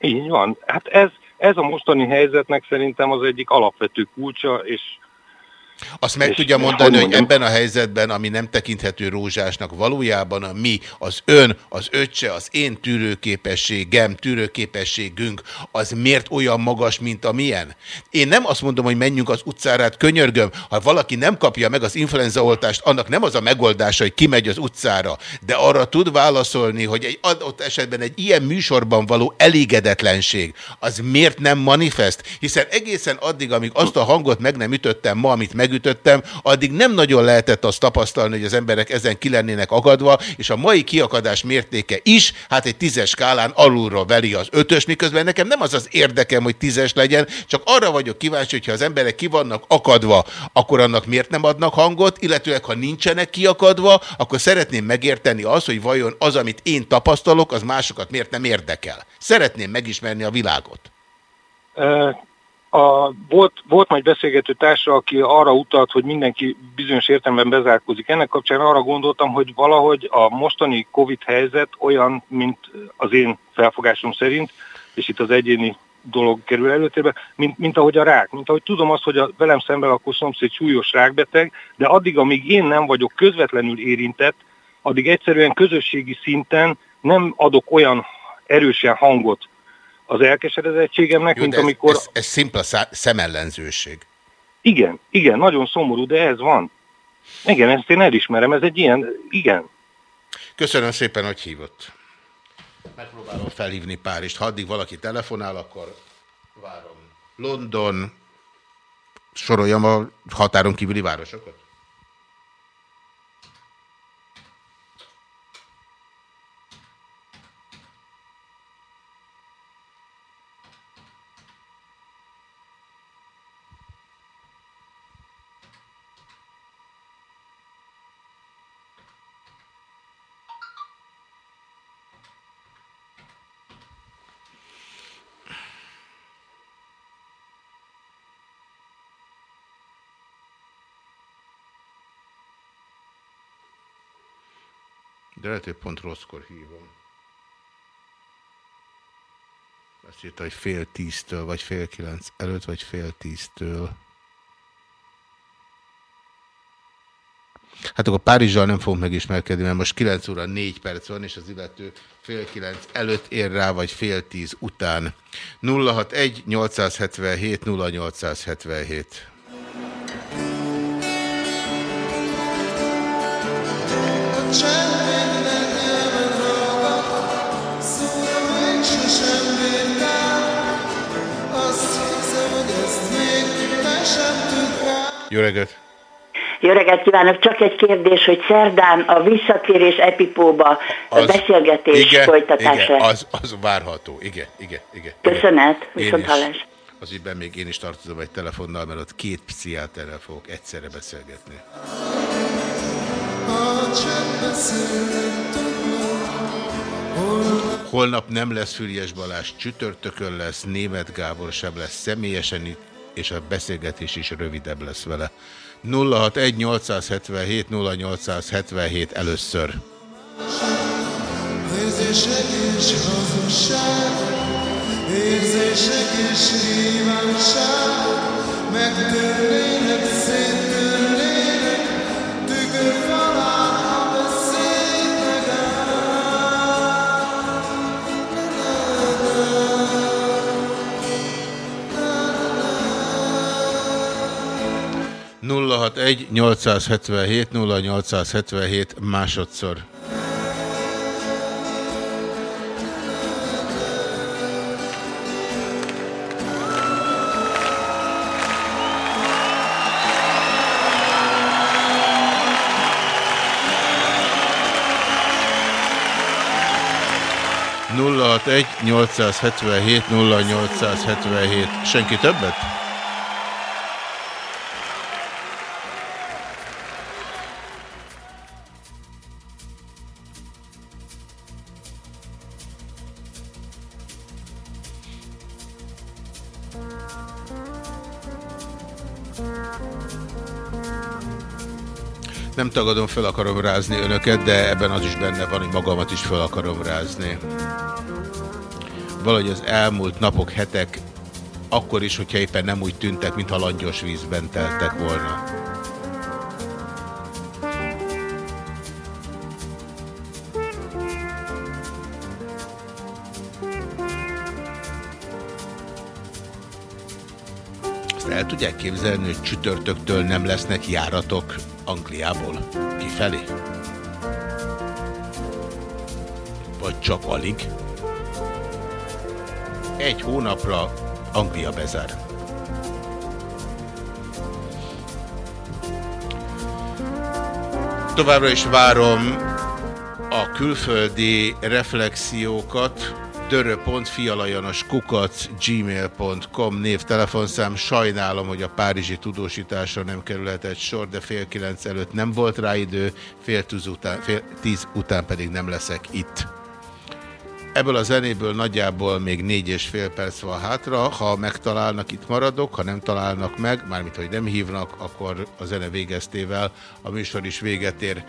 R: Így van. Hát ez, ez a mostani helyzetnek szerintem az egyik alapvető kulcsa, és
A: azt meg tudja mondani, hogy ebben a helyzetben, ami nem tekinthető rózsásnak, valójában a mi, az ön, az öccse, az én tűrőképességem, tűrőképességünk, az miért olyan magas, mint a milyen? Én nem azt mondom, hogy menjünk az utcára, könyörgöm, ha valaki nem kapja meg az influenzaoltást, annak nem az a megoldása, hogy kimegy az utcára, de arra tud válaszolni, hogy egy adott esetben egy ilyen műsorban való elégedetlenség, az miért nem manifest? Hiszen egészen addig, amíg azt a hangot meg nem ütöttem ma, amit meg megütöttem, addig nem nagyon lehetett azt tapasztalni, hogy az emberek ezen ki lennének akadva, és a mai kiakadás mértéke is, hát egy tízes skálán alulról veli az ötös, miközben nekem nem az az érdekem, hogy tízes legyen, csak arra vagyok kíváncsi, hogyha az emberek ki vannak akadva, akkor annak miért nem adnak hangot, illetőleg ha nincsenek kiakadva, akkor szeretném megérteni azt, hogy vajon az, amit én tapasztalok, az másokat miért nem érdekel. Szeretném megismerni a világot.
R: A, volt, volt majd beszélgető társa, aki arra utalt, hogy mindenki bizonyos értelemben bezárkózik. Ennek kapcsán arra gondoltam, hogy valahogy a mostani Covid helyzet olyan, mint az én felfogásom szerint, és itt az egyéni dolog kerül előtérbe, mint, mint ahogy a rák. Mint ahogy tudom azt, hogy a velem szemben lakó szomszéd súlyos rákbeteg, de addig, amíg én nem vagyok közvetlenül érintett, addig egyszerűen közösségi szinten nem adok olyan erősen hangot az elkeseredettségemnek, Jó, mint ez, amikor...
A: Ez, ez szimpla szemellenzőség.
R: Igen, igen, nagyon szomorú, de ez van. Igen, ezt én elismerem, ez egy ilyen, igen.
A: Köszönöm szépen, hogy hívott. Megpróbálom felhívni Párizst. Ha addig valaki telefonál, akkor várom. London, soroljam a határon kívüli városokat? De lehet, hogy pont rosszkor hívom. Azt írta, hogy fél tíztől, vagy fél kilenc előtt, vagy fél tíztől. Hát akkor Párizsal nem fogunk megismerkedni, mert most 9 óra 4 perc van, és az illető fél 9 előtt ér rá, vagy fél 10 után. 061 877 0877 Jó reggelt!
T: Jó reggelt kívánok! Csak egy kérdés, hogy szerdán a visszatérés Epipóba az, beszélgetés
A: igen,
T: folytatás
A: igen, az, az várható. Igen, igen, igen.
T: Köszönet, viszont
A: is.
T: hallás.
A: Az ügyben még én is tartozom egy telefonnal, mert ott két pszichiáterrel fogok egyszerre beszélgetni. Holnap nem lesz Füriás Balázs, csütörtökön lesz, Német Gábor sem lesz személyesen itt, és a beszélgetés is rövidebb lesz vele. 061 877 0877 először.
L: Érzések és hazugság, érzések és kívánság, megtörnének, széttörnének,
A: 061 877 0877 másodszor. egy 877 0877. Senki többet? Tagadom, fel akarom rázni önöket, de ebben az is benne van, hogy magamat is fel akarom rázni. Valahogy az elmúlt napok, hetek, akkor is, hogyha éppen nem úgy tűntek, mintha langyos vízben teltek volna. Azt el tudják képzelni, hogy csütörtöktől nem lesznek járatok Angliából kifelé? Vagy csak alig? Egy hónapra Anglia bezár. Továbbra is várom a külföldi reflexiókat dörö.fialajanoskukac gmail.com név telefonszám. Sajnálom, hogy a párizsi tudósításra nem kerülhetett sor, de fél kilenc előtt nem volt rá idő, fél tíz után, fél tíz után pedig nem leszek itt. Ebből a zenéből nagyjából még négy és fél perc van hátra. Ha megtalálnak, itt maradok, ha nem találnak meg, mármint, hogy nem hívnak, akkor a zene végeztével a műsor is véget ér.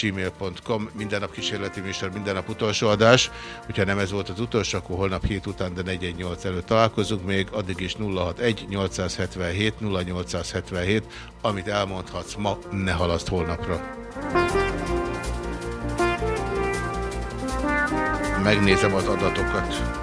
A: gmail.com Minden nap kísérleti műsor, minden nap utolsó adás. Hogyha nem ez volt az utolsó, akkor holnap hét után, de 418 előtt találkozunk még. Addig is 061 877 0877 Amit elmondhatsz ma, ne halaszt holnapra. Megnézem az adatokat.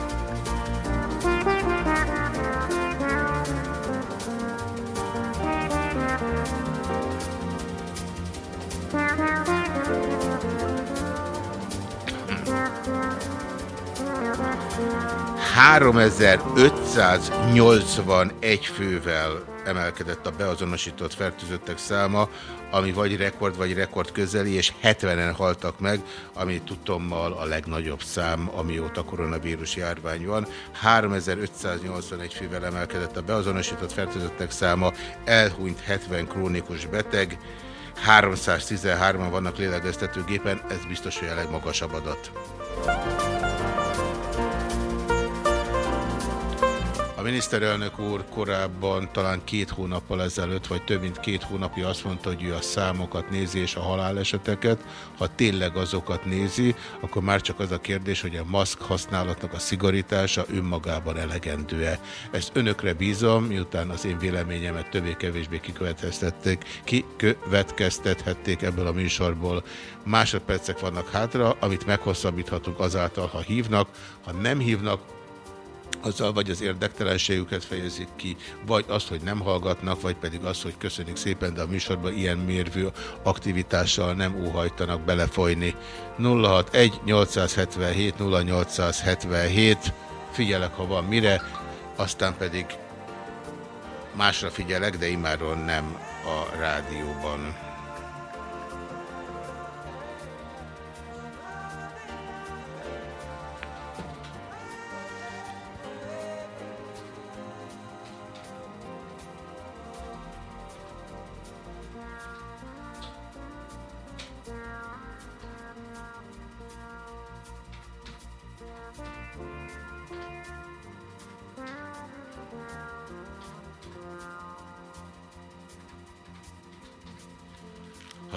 A: ...3581 fővel emelkedett a beazonosított fertőzöttek száma, ami vagy rekord, vagy rekord közeli, és 70-en haltak meg, ami tudtommal a legnagyobb szám, amióta koronavírus járvány van. 3581 fővel emelkedett a beazonosított fertőzöttek száma, elhunyt 70 krónikus beteg, 313-an vannak lélegeztetőgépen, ez biztos, hogy a legmagasabb adat. A miniszterelnök úr korábban, talán két hónappal ezelőtt, vagy több mint két hónapja azt mondta, hogy ő a számokat nézi és a haláleseteket. Ha tényleg azokat nézi, akkor már csak az a kérdés, hogy a maszk használatnak a szigorítása önmagában elegendő-e. Ezt önökre bízom, miután az én véleményemet többé-kevésbé kikövetkeztették, kikövetkeztethették ebből a műsorból. Másodpercek vannak hátra, amit meghosszabbíthatunk azáltal, ha hívnak. Ha nem hívnak, azzal vagy az érdektelenségüket fejezik ki, vagy azt, hogy nem hallgatnak, vagy pedig azt, hogy köszönjük szépen, de a műsorban ilyen mérvű aktivitással nem óhajtanak belefolyni. 061 877 0877 figyelek, ha van mire, aztán pedig Másra figyelek, de imáron nem a rádióban.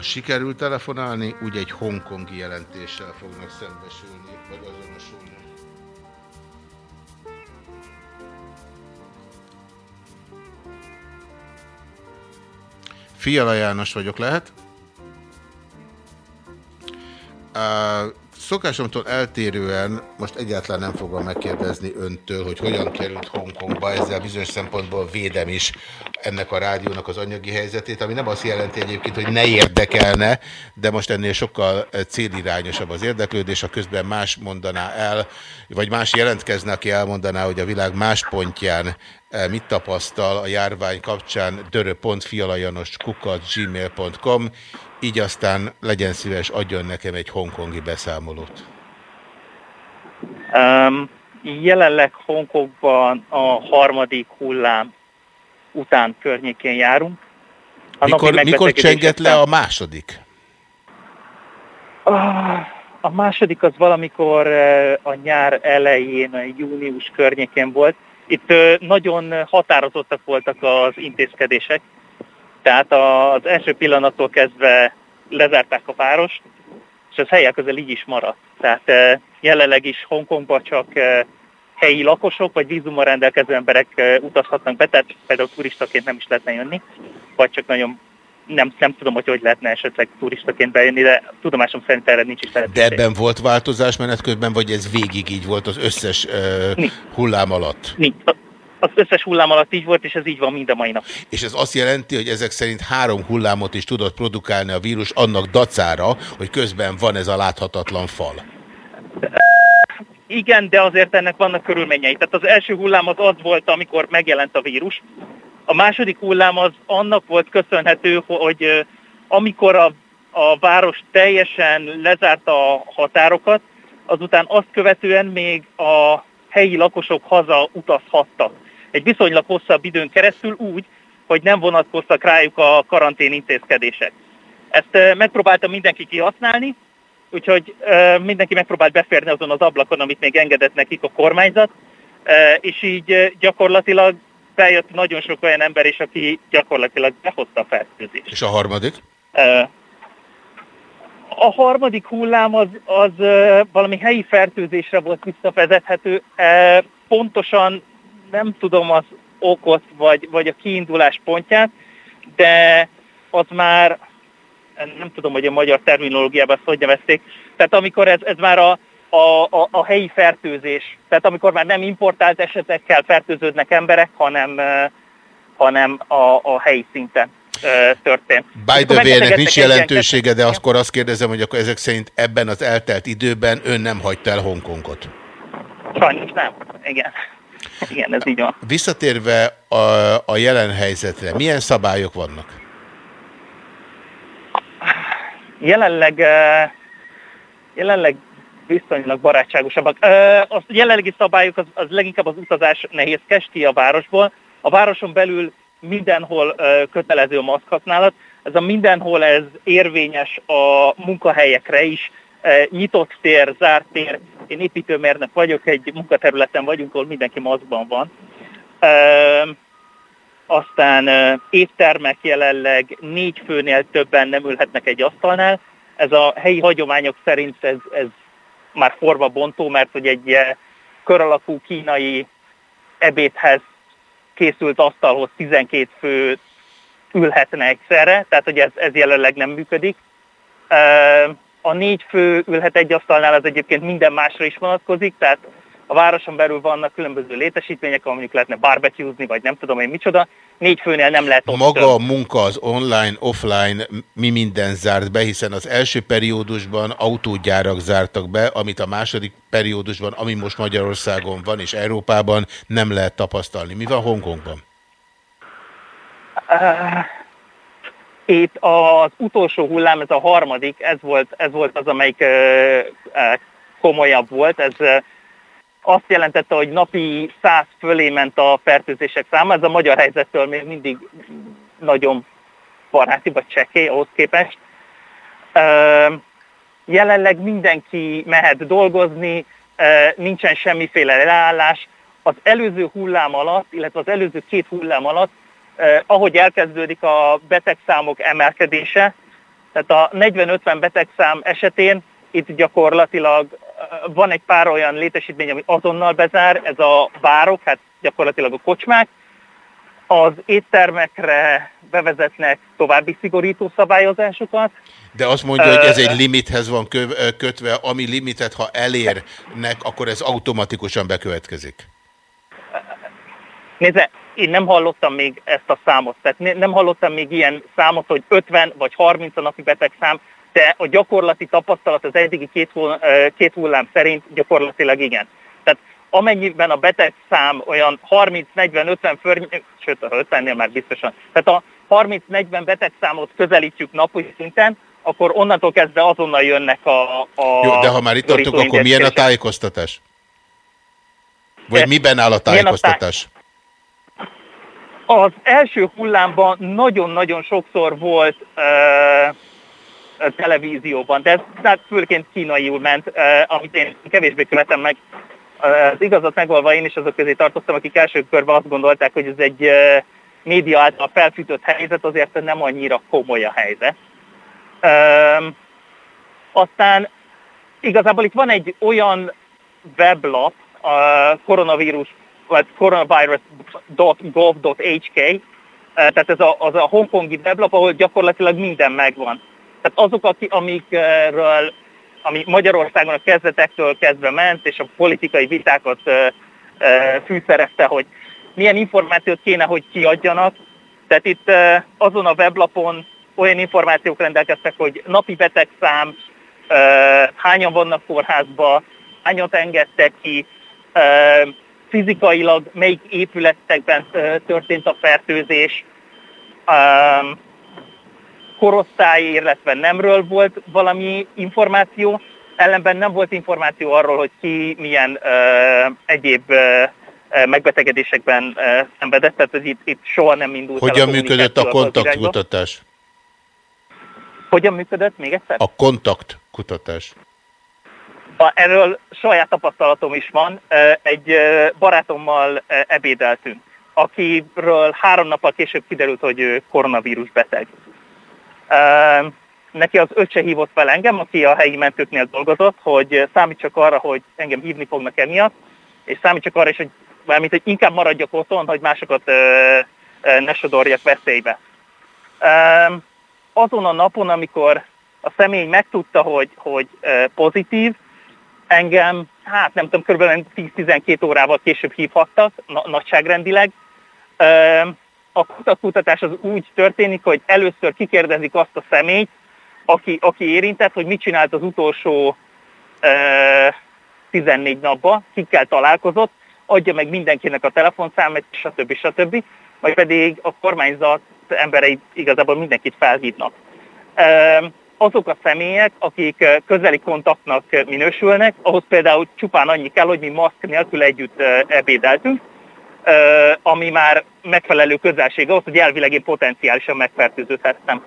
A: Sikerül telefonálni, úgy egy hongkongi jelentéssel fognak szembesülni, vagy azonosulni. Fiala János vagyok, lehet? Szokásomtól eltérően most egyáltalán nem fogom megkérdezni öntől, hogy hogyan került Hongkongba, ezzel bizonyos szempontból védem is ennek a rádiónak az anyagi helyzetét, ami nem azt jelenti egyébként, hogy ne érdekelne, de most ennél sokkal célirányosabb az érdeklődés, a közben más mondaná el, vagy más jelentkezne, aki elmondaná, hogy a világ más pontján eh, mit tapasztal a járvány kapcsán dörö.fialajanoskukat.gmail.com így aztán legyen szíves, adjon nekem egy hongkongi beszámolót.
U: Um, jelenleg Hongkongban a harmadik hullám után környékén járunk.
A: A mikor, mikor csengett le a második?
U: Ah, a második az valamikor eh, a nyár elején, június környékén volt. Itt eh, nagyon határozottak voltak az intézkedések, tehát az első pillanattól kezdve lezárták a várost, és ez helyek közel így is maradt. Tehát eh, jelenleg is Hongkongban csak eh, helyi lakosok vagy vízummal rendelkező emberek eh, utazhatnak be, tehát például turistaként nem is lehetne jönni, vagy csak nagyon nem, nem tudom, hogy hogy lehetne esetleg turistaként bejönni, de tudomásom szerint erre nincs is
A: lehetőség. De ebben volt változás menet közben, vagy ez végig így volt az összes uh, hullám alatt?
U: Nincs az összes hullám alatt így volt, és ez így van mind a mai nap.
A: És ez azt jelenti, hogy ezek szerint három hullámot is tudott produkálni a vírus annak dacára, hogy közben van ez a láthatatlan fal.
U: Igen, de azért ennek vannak körülményei. Tehát az első hullám az az volt, amikor megjelent a vírus. A második hullám az annak volt köszönhető, hogy amikor a, a város teljesen lezárta a határokat, azután azt követően még a helyi lakosok haza utazhattak egy viszonylag hosszabb időn keresztül úgy, hogy nem vonatkoztak rájuk a karantén intézkedések. Ezt megpróbáltam mindenki kihasználni, úgyhogy mindenki megpróbált beférni azon az ablakon, amit még engedett nekik a kormányzat, és így gyakorlatilag bejött nagyon sok olyan ember is, aki gyakorlatilag behozta a fertőzést.
A: És a harmadik?
U: A harmadik hullám az, az valami helyi fertőzésre volt visszavezethető. Pontosan nem tudom az okot, vagy, vagy a kiindulás pontját, de az már, nem tudom, hogy a magyar terminológiában ezt hogy nevezték, tehát amikor ez, ez már a, a, a, a helyi fertőzés, tehát amikor már nem importált esetekkel fertőződnek emberek, hanem, hanem a, a helyi szinten történt.
A: By the way, ennek nincs jelentősége, de akkor azt kérdezem, hogy akkor ezek szerint ebben az eltelt időben ön nem hagyta el Hongkongot.
U: Sajnos nem, igen. Igen, ez így van.
A: Visszatérve a, a jelen helyzetre, milyen szabályok vannak?
U: Jelenleg, jelenleg viszonylag barátságosabbak. A jelenlegi szabályok az, az leginkább az utazás nehézkes ki a városból. A városon belül mindenhol kötelező a maszk használat. Ez a mindenhol ez érvényes a munkahelyekre is, nyitott tér, zárt tér. Én építőmérnök vagyok, egy munkaterületen vagyunk, ahol mindenki maszkban van. Aztán éttermek jelenleg négy főnél többen nem ülhetnek egy asztalnál. Ez a helyi hagyományok szerint ez, ez már forma bontó, mert hogy egy kör alakú kínai ebédhez készült asztalhoz 12 fő ülhetne egyszerre, tehát hogy ez, ez jelenleg nem működik a négy fő ülhet egy asztalnál, az egyébként minden másra is vonatkozik, tehát a városon belül vannak különböző létesítmények, ahol mondjuk lehetne barbecuezni, vagy nem tudom én micsoda. Négy főnél nem lehet ott
A: Maga a munka az online, offline, mi minden zárt be, hiszen az első periódusban autógyárak zártak be, amit a második periódusban, ami most Magyarországon van és Európában nem lehet tapasztalni. Mi van Hongkongban?
U: Uh, itt az utolsó hullám, ez a harmadik, ez volt, ez volt az, amelyik komolyabb volt. Ez azt jelentette, hogy napi száz fölé ment a fertőzések száma. Ez a magyar helyzettől még mindig nagyon baráti vagy csekély ahhoz képest. Jelenleg mindenki mehet dolgozni, nincsen semmiféle leállás. Az előző hullám alatt, illetve az előző két hullám alatt, ahogy elkezdődik a betegszámok emelkedése, tehát a 40-50 betegszám esetén itt gyakorlatilag van egy pár olyan létesítmény, ami azonnal bezár, ez a bárok, hát gyakorlatilag a kocsmák, az éttermekre bevezetnek további szigorító szabályozásokat.
A: De azt mondja, hogy ez egy limithez van kötve, ami limitet, ha elérnek, akkor ez automatikusan bekövetkezik.
U: Nézze, én nem hallottam még ezt a számot, tehát nem hallottam még ilyen számot, hogy 50 vagy 30 a napi betegszám, de a gyakorlati tapasztalat az eddigi két, hull, két hullám szerint gyakorlatilag igen. Tehát amennyiben a betegszám olyan 30-40-50 fő, sőt a 50-nél már biztosan, tehát a 30-40 betegszámot közelítjük napi szinten, akkor onnantól kezdve azonnal jönnek a... a
A: Jó, de ha már itt tartunk, akkor milyen a tájékoztatás? Vagy de miben áll a tájékoztatás?
U: Az első hullámban nagyon-nagyon sokszor volt uh, televízióban, de ez hát főként kínaiul ment, uh, amit én kevésbé követem meg. Az igazat megvalva én is azok közé tartoztam, akik első körben azt gondolták, hogy ez egy uh, média által felfűtött helyzet, azért nem annyira komoly a helyzet. Um, aztán igazából itt van egy olyan weblap, a koronavírus, vagy coronavirus.gov.hk, tehát ez a, az a hongkongi weblap, ahol gyakorlatilag minden megvan. Tehát azok, amikről, ami Magyarországon a kezdetektől kezdve ment, és a politikai vitákat fűszerezte, hogy milyen információt kéne, hogy kiadjanak. Tehát itt azon a weblapon olyan információk rendelkeztek, hogy napi betegszám, hányan vannak kórházba, hányat engedtek ki, fizikailag melyik épületekben történt a fertőzés, korosztály, illetve nemről volt valami információ, ellenben nem volt információ arról, hogy ki milyen egyéb megbetegedésekben szenvedett, tehát ez itt, itt soha nem indult
A: Hogyan működött a kontaktkutatás?
U: Hogyan működött? Még egyszer?
A: A kontaktkutatás.
U: Erről saját tapasztalatom is van. Egy barátommal ebédeltünk, akiről három nappal később kiderült, hogy ő koronavírus beteg. Neki az öccse hívott fel engem, aki a helyi mentőknél dolgozott, hogy számítsak arra, hogy engem hívni fognak emiatt, és számítsak arra is, hogy, mármint, hogy inkább maradjak otthon, hogy másokat ne sodorjak veszélybe azon a napon, amikor a személy megtudta, hogy, hogy pozitív, engem, hát nem tudom, kb. 10-12 órával később hívhattak, na, nagyságrendileg. A kutatás az úgy történik, hogy először kikérdezik azt a személyt, aki, aki érintett, hogy mit csinált az utolsó 14 napban, kikkel találkozott, adja meg mindenkinek a telefonszámát, stb. stb. Majd pedig a kormányzat emberei igazából mindenkit felhívnak. Azok a személyek, akik közeli kontaktnak minősülnek, ahhoz például csupán annyi kell, hogy mi maszk nélkül együtt ebédeltünk, ami már megfelelő közelség ahhoz, hogy elvileg én potenciálisan megfertőződhettem.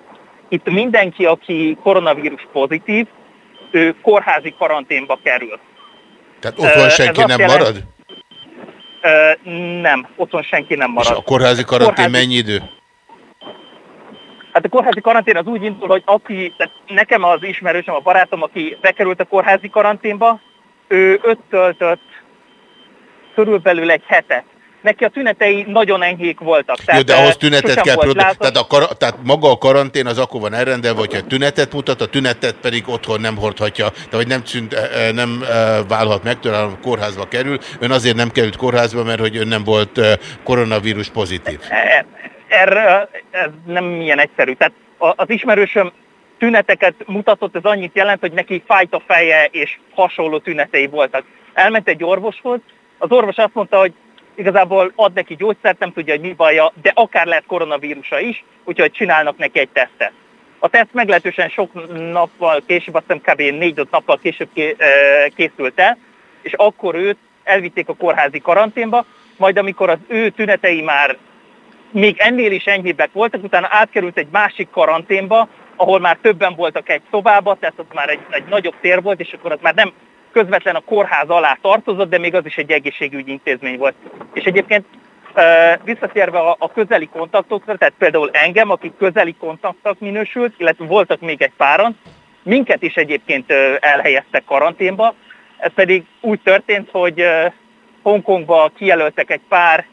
U: Itt mindenki, aki koronavírus pozitív, ő kórházi karanténba kerül.
A: Tehát otthon senki nem jelent, marad?
U: Nem, otthon senki nem marad. És
A: a kórházi karantén kórházi... mennyi idő?
U: Hát a kórházi karantén az úgy indul, hogy aki, tehát nekem az ismerősöm, a barátom, aki bekerült a kórházi karanténba, ő öt töltött körülbelül egy hetet. Neki a tünetei nagyon enyhék voltak.
A: Tehát Jó, de ahhoz tünetet kell produkálni. Tehát, a kar tehát maga a karantén az akkor van elrendelve, hogyha tünetet mutat, a tünetet pedig otthon nem hordhatja, de hogy nem, szünt, e, e, nem e, válhat meg tőle, hanem kórházba kerül. Ön azért nem került kórházba, mert hogy ön nem volt koronavírus pozitív
U: erre ez nem ilyen egyszerű. Tehát az ismerősöm tüneteket mutatott, ez annyit jelent, hogy neki fájt a feje, és hasonló tünetei voltak. Elment egy orvoshoz, az orvos azt mondta, hogy igazából ad neki gyógyszert, nem tudja, hogy mi baja, de akár lehet koronavírusa is, úgyhogy csinálnak neki egy tesztet. A teszt meglehetősen sok nappal később, azt hiszem kb. négy-öt nappal később készült el, és akkor őt elvitték a kórházi karanténba, majd amikor az ő tünetei már még ennél is enyhébbek voltak, utána átkerült egy másik karanténba, ahol már többen voltak egy szobába, tehát ott már egy, egy nagyobb tér volt, és akkor az már nem közvetlen a kórház alá tartozott, de még az is egy egészségügyi intézmény volt. És egyébként visszatérve a, a közeli kontaktokra, tehát például engem, akik közeli kontaktok minősült, illetve voltak még egy páran, minket is egyébként elhelyeztek karanténba, ez pedig úgy történt, hogy Hongkongba kijelöltek egy pár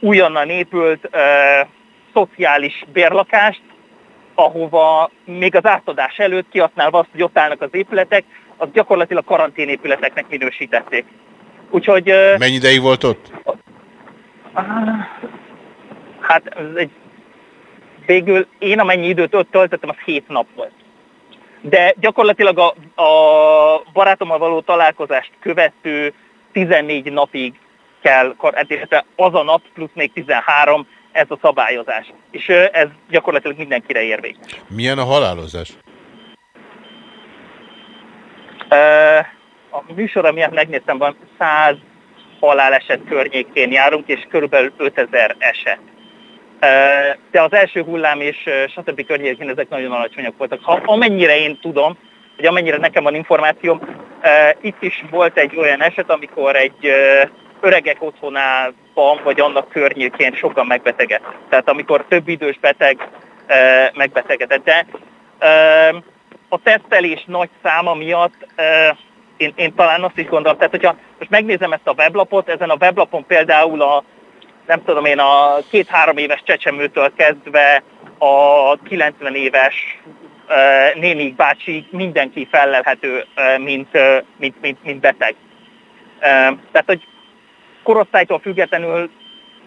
U: újonnan épült uh, szociális bérlakást, ahova még az átadás előtt kiasználva azt, hogy ott állnak az épületek, az gyakorlatilag karanténépületeknek minősítették. Úgyhogy...
A: Mennyi ideig volt ott?
U: Hát ez egy, végül én amennyi időt ott töltöttem, az hét nap volt. De gyakorlatilag a, a barátommal való találkozást követő 14 napig kell, hát az a nap plusz még 13, ez a szabályozás. És ez gyakorlatilag mindenkire érvényes.
A: Milyen a halálozás?
U: A műsora miatt megnéztem, van 100 haláleset környékén járunk, és körülbelül 5000 eset. De az első hullám és stb. környékén ezek nagyon alacsonyak voltak. Ha amennyire én tudom, hogy amennyire nekem van információm, itt is volt egy olyan eset, amikor egy öregek otthonában, vagy annak környékén sokan megbetegedtek. Tehát amikor több idős beteg megbetegedett. De a tesztelés nagy száma miatt én, én talán azt is gondolom, tehát hogyha most megnézem ezt a weblapot, ezen a weblapon például a nem tudom én, a két-három éves csecsemőtől kezdve a 90 éves nénik bácsi mindenki felelhető, mint, mint, mint, mint beteg. Tehát, hogy korosztálytól függetlenül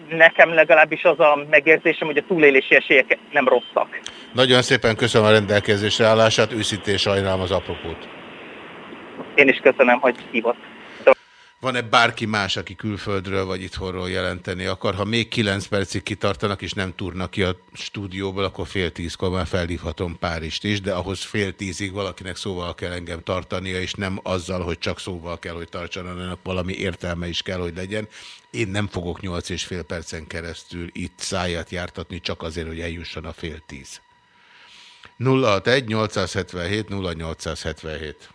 U: nekem legalábbis az a megérzésem, hogy a túlélési esélyek nem rosszak.
A: Nagyon szépen köszönöm a rendelkezésre állását, őszintén sajnálom az apropót.
U: Én is köszönöm, hogy hívott.
A: Van-e bárki más, aki külföldről vagy itthonról jelenteni akar? Ha még kilenc percig kitartanak és nem túrnak ki a stúdióból, akkor fél tízkor már felhívhatom Párist is, de ahhoz fél tízig valakinek szóval kell engem tartania, és nem azzal, hogy csak szóval kell, hogy tartson, hanem valami értelme is kell, hogy legyen. Én nem fogok nyolc és fél percen keresztül itt száját jártatni, csak azért, hogy eljusson a fél tíz. 061 877 0877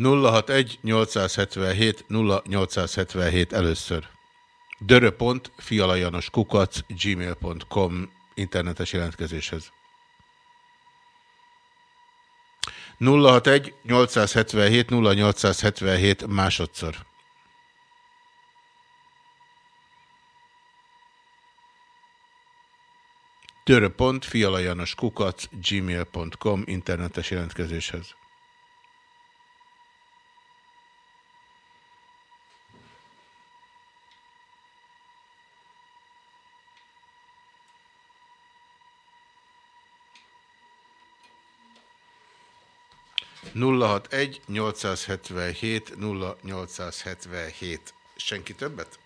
A: 061-877 0877 először. Döröpont, fialajanos kukac, gmail.com internetes jelentkezéshez. 061 877 0877 másodszor. Döröpont, fialajanos kukac, gmail.com internetes jelentkezéshez. 061 877 0877. Senki többet?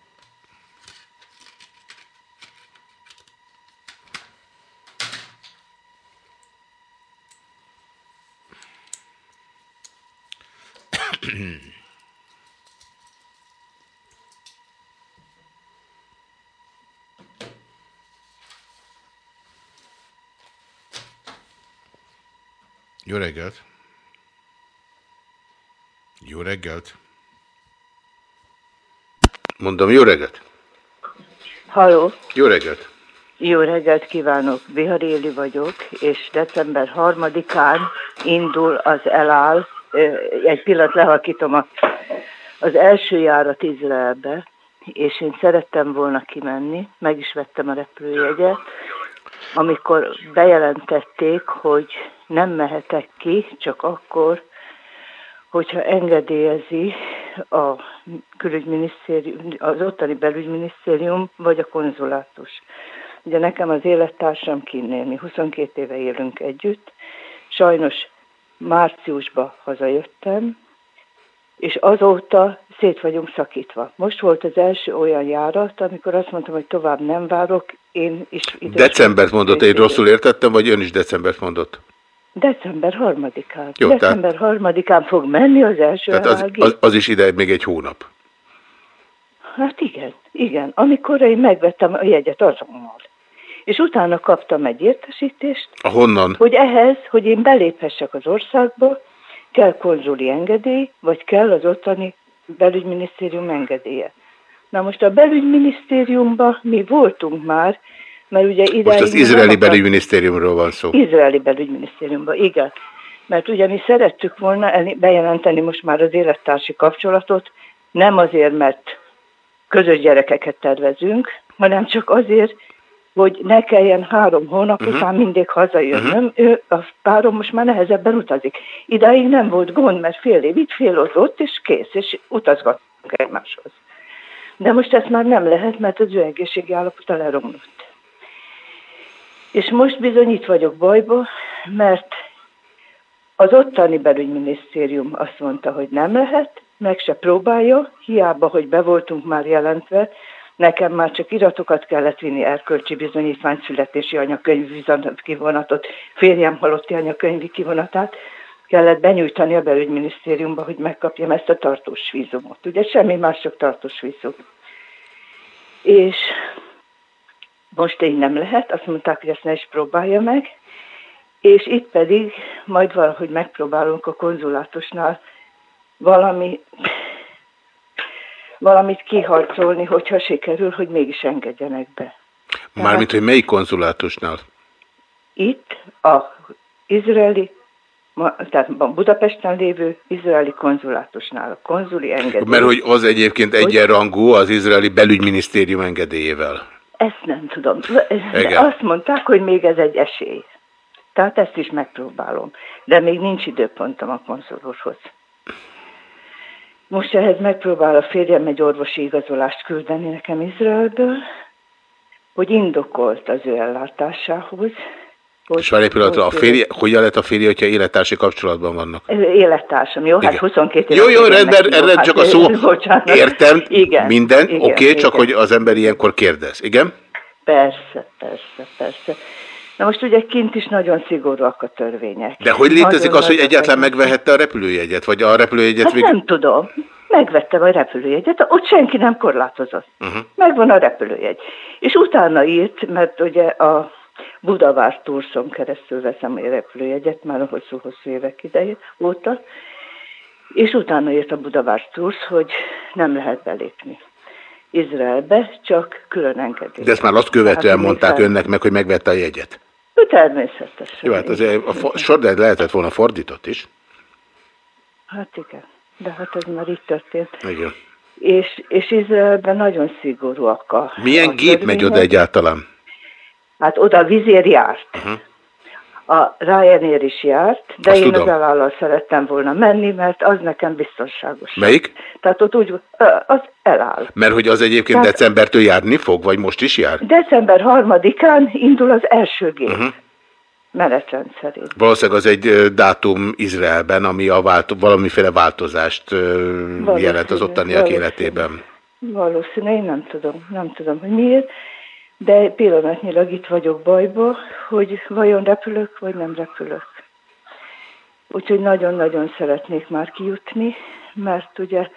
A: Jó reggelt! Jó reggelt! Mondom, jó reggelt!
J: Halló!
A: Jó reggelt!
J: Jó reggelt kívánok! Biharéli vagyok, és december 3-án indul az eláll, egy pillanat lehalkítom a, az első járat Izraelbe, és én szerettem volna kimenni, meg is vettem a repülőjegyet,
V: amikor bejelentették, hogy nem mehetek ki, csak akkor, hogyha engedélyezi a külügyminisztérium, az ottani belügyminisztérium, vagy a konzulátus. Ugye nekem az élettársam kinnél, mi 22 éve élünk együtt, sajnos márciusba hazajöttem, és azóta szét vagyunk szakítva. Most volt az első olyan járat, amikor azt mondtam, hogy tovább nem várok, én is...
A: Decembert mondott, én rosszul értettem, vagy ön is decembert mondott?
V: December harmadikán. Jó, December tehát... harmadikán fog menni az első
A: Tehát az, az, az is ide még egy hónap.
V: Hát igen, igen. Amikor én megvettem a jegyet azonnal. És utána kaptam egy értesítést.
A: Honnan?
V: Hogy ehhez, hogy én beléphessek az országba, kell konzuli engedély, vagy kell az ottani belügyminisztérium engedélye. Na most a belügyminisztériumban mi voltunk már, mert ugye ide...
A: Most az izraeli belügyminisztériumról van szó.
V: Izraeli belügyminisztériumban, igen. Mert ugye mi szerettük volna bejelenteni most már az élettársi kapcsolatot, nem azért, mert közös gyerekeket tervezünk, hanem csak azért, hogy ne kelljen három hónap uh-huh. után mindig hazajönnöm. Uh-huh. Ő, a párom most már nehezebben utazik. Idáig nem volt gond, mert fél év itt, fél ott, ott, és kész, és utazgattunk egymáshoz. De most ezt már nem lehet, mert az ő egészségi állapota leromlott. És most bizony itt vagyok bajba, mert az ottani belügyminisztérium azt mondta, hogy nem lehet, meg se próbálja, hiába, hogy be voltunk már jelentve, Nekem már csak iratokat kellett vinni, erkölcsi bizonyítvány, születési anyakönyv kivonatot, férjem halotti anyakönyvi kivonatát, kellett benyújtani a belügyminisztériumba, hogy megkapjam ezt a tartós vízumot. Ugye semmi más, csak tartós vízum. És most így nem lehet, azt mondták, hogy ezt ne is próbálja meg, és itt pedig majd valahogy megpróbálunk a konzulátusnál valami valamit kiharcolni, hogyha sikerül, hogy mégis engedjenek be.
A: Mármint, hogy melyik konzulátusnál?
V: Itt a izraeli, tehát Budapesten lévő izraeli konzulátusnál, a konzuli engedély.
A: Mert hogy az egyébként egyenrangú az izraeli belügyminisztérium engedélyével.
V: Ezt nem tudom. De azt mondták, hogy még ez egy esély. Tehát ezt is megpróbálom. De még nincs időpontom a konzulorhoz. Most ehhez megpróbál a férjem egy orvosi igazolást küldeni nekem Izraelből, hogy indokolt az ő ellátásához.
A: Hogy, És várj pillanatra, a férje, hogyan lett a férje, hogyha élettársi kapcsolatban vannak?
V: Élettársam, jó? Hát igen. Hát 22 éve.
A: Jó, jó, rendben, rendben, csak a hát, szó. Bocsánat. Értem, igen, minden, oké, okay, csak hogy az ember ilyenkor kérdez. Igen?
V: Persze, persze, persze. Na most ugye kint is nagyon szigorúak a törvények.
A: De hogy létezik nagyon az, hogy egyáltalán megvehette a repülőjegyet? Vagy a repülőjegyet
V: hát még... nem tudom. Megvettem a repülőjegyet, ott senki nem korlátozott. Uh-huh. Megvan a repülőjegy. És utána írt, mert ugye a Budavár Turszon keresztül veszem a repülőjegyet, már a hosszú-hosszú évek ideje óta, és utána írt a Budavár Tursz, hogy nem lehet belépni. Izraelbe, csak külön engedély.
A: De ezt már azt követően hát, mondták önnek meg, hogy megvette a jegyet.
V: Természetesen.
A: Jó, hát azért a sor lehetett volna fordított is.
V: Hát igen, de hát ez már így történt.
A: Igen.
V: És, és Izraelben nagyon szigorúak a...
A: Milyen a gép megy oda egyáltalán?
V: Hát oda vizér járt. Uh -huh. A Ryanair is járt, de Azt én tudom. az elállal szerettem volna menni, mert az nekem biztonságos.
A: Melyik?
V: Tehát ott úgy, az eláll.
A: Mert hogy az egyébként Tehát, decembertől járni fog, vagy most is jár?
V: December harmadikán indul az első gép. Uh -huh. Menetrend szerint.
A: Valószínűleg az egy dátum Izraelben, ami a vált valamiféle változást jelent az ottaniak életében.
V: Valószínű, én nem tudom, nem tudom, hogy miért de pillanatnyilag itt vagyok bajba, hogy vajon repülök, vagy nem repülök. Úgyhogy nagyon-nagyon szeretnék már kijutni, mert ugye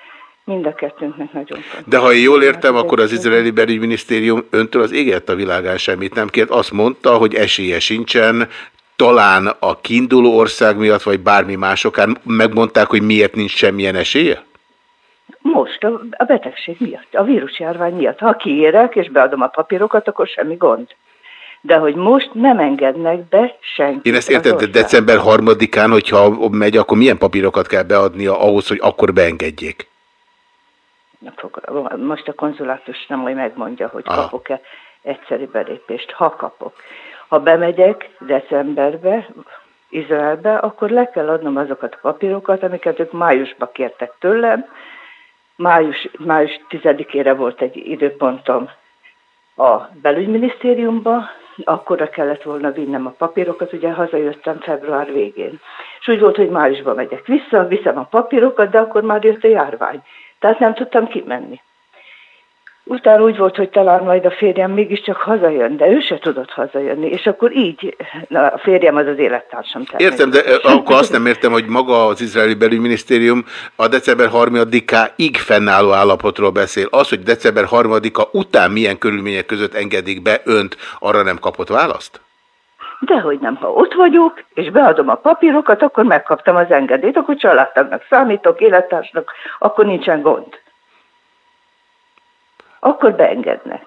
V: mind a kettőnknek nagyon fontos.
A: De ha én jól értem, akkor az izraeli belügyminisztérium öntől az égett a világán semmit nem kért. Azt mondta, hogy esélye sincsen, talán a kiinduló ország miatt, vagy bármi másokán megmondták, hogy miért nincs semmilyen esélye?
V: Most, a, a betegség miatt, a vírusjárvány miatt. Ha kiérek és beadom a papírokat, akkor semmi gond. De hogy most nem engednek be senki.
A: Én ezt értem, de december harmadikán, hogyha megy, akkor milyen papírokat kell beadnia ahhoz, hogy akkor beengedjék?
V: Most a konzulátus nem majd megmondja, hogy kapok-e egyszerű belépést. Ha kapok. Ha bemegyek decemberbe, Izraelbe, akkor le kell adnom azokat a papírokat, amiket ők májusba kértek tőlem. Május, május 10-ére volt egy időpontom a belügyminisztériumba, akkorra kellett volna vinnem a papírokat, ugye hazajöttem február végén. És úgy volt, hogy májusban megyek vissza, viszem a papírokat, de akkor már jött a járvány. Tehát nem tudtam kimenni. Utána úgy volt, hogy talán majd a férjem mégiscsak hazajön, de ő se tudott hazajönni, és akkor így, na, a férjem az az élettársam.
A: Értem, de akkor azt nem értem, hogy maga az izraeli belügyminisztérium a december 3-áig fennálló állapotról beszél. Az, hogy december 3-a után milyen körülmények között engedik be önt, arra nem kapott választ?
V: Dehogy nem, ha ott vagyok, és beadom a papírokat, akkor megkaptam az engedélyt, akkor családtagnak számítok, élettársnak, akkor nincsen gond akkor beengednek.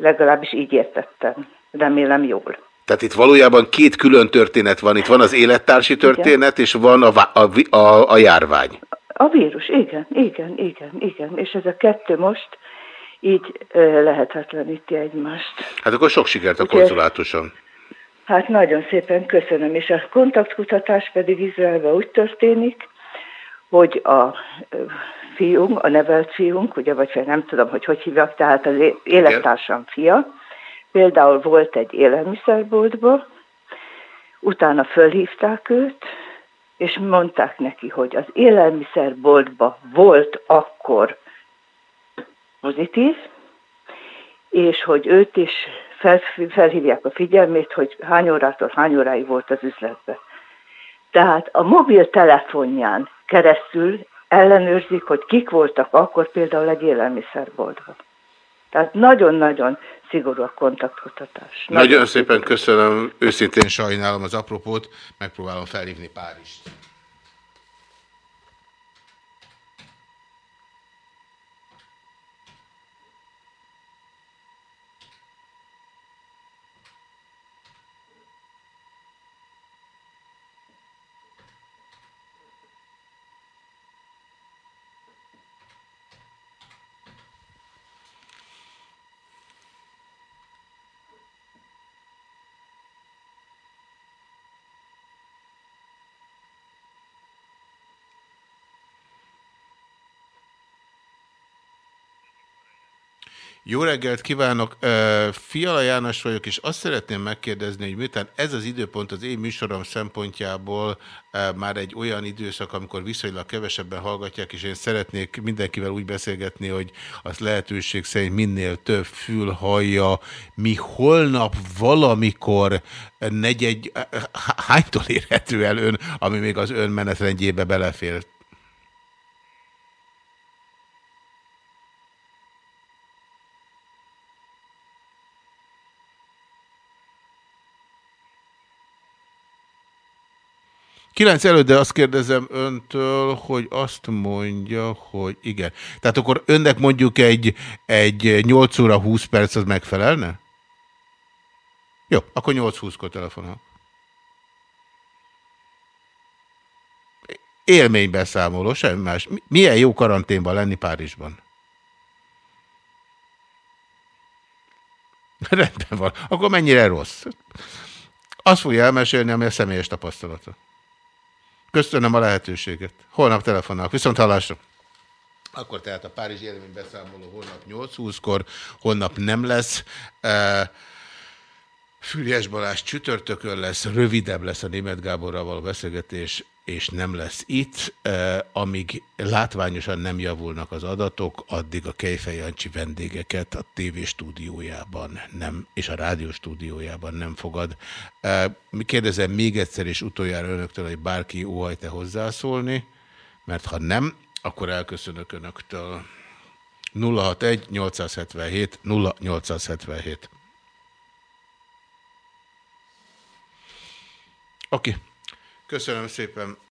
V: Legalábbis így értettem. Remélem jól.
A: Tehát itt valójában két külön történet van. Itt van az élettársi történet, igen. és van a, a, a, a járvány.
V: A vírus, igen, igen, igen, igen. És ez a kettő most így lehetetleníti egymást.
A: Hát akkor sok sikert a konzulátuson.
V: Hát nagyon szépen köszönöm, és a kontaktkutatás pedig Izraelben úgy történik, hogy a fiunk, a nevelt fiunk, ugye, vagy nem tudom, hogy hogy hívják, tehát az élettársam fia, például volt egy élelmiszerboltba, utána fölhívták őt, és mondták neki, hogy az élelmiszerboltba volt akkor pozitív, és hogy őt is fel, felhívják a figyelmét, hogy hány órától hány óráig volt az üzletbe. Tehát a mobiltelefonján keresztül ellenőrzik, hogy kik voltak akkor például egy élelmiszerboltban. Tehát nagyon-nagyon szigorú a kontaktkutatás.
A: Nagyon, nagyon szépen köszönöm, őszintén sajnálom az apropót, megpróbálom felhívni Párizst. Jó reggelt kívánok! Fiala János vagyok, és azt szeretném megkérdezni, hogy miután ez az időpont az én műsorom szempontjából már egy olyan időszak, amikor viszonylag kevesebben hallgatják, és én szeretnék mindenkivel úgy beszélgetni, hogy az lehetőség szerint minél több fül hallja. Mi holnap valamikor negyegy... Hánytól érhető el ön, ami még az ön menetrendjébe belefért? 9 előtt, de azt kérdezem öntől, hogy azt mondja, hogy igen. Tehát akkor önnek mondjuk egy, egy 8 óra 20 perc az megfelelne? Jó, akkor 8-20-kor telefonál. Élménybeszámoló, semmi más. Milyen jó karanténban lenni Párizsban? Rendben van. Akkor mennyire rossz? Azt fogja elmesélni, ami a személyes tapasztalata. Köszönöm a lehetőséget. Holnap telefonálok. Viszont hallásra. Akkor tehát a Párizs élmény beszámoló holnap 8.20-kor, holnap nem lesz. Uh, Füriyes Balázs csütörtökön lesz, rövidebb lesz a német Gáborral való beszélgetés, és nem lesz itt. Amíg látványosan nem javulnak az adatok, addig a Kejfej Jancsi vendégeket a TV stúdiójában nem, és a rádió stúdiójában nem fogad. Kérdezem még egyszer és utoljára önöktől, hogy bárki óhajt-e hozzászólni, mert ha nem, akkor elköszönök önöktől. 061 877 0877 Oké. Okay. Köszönöm szépen.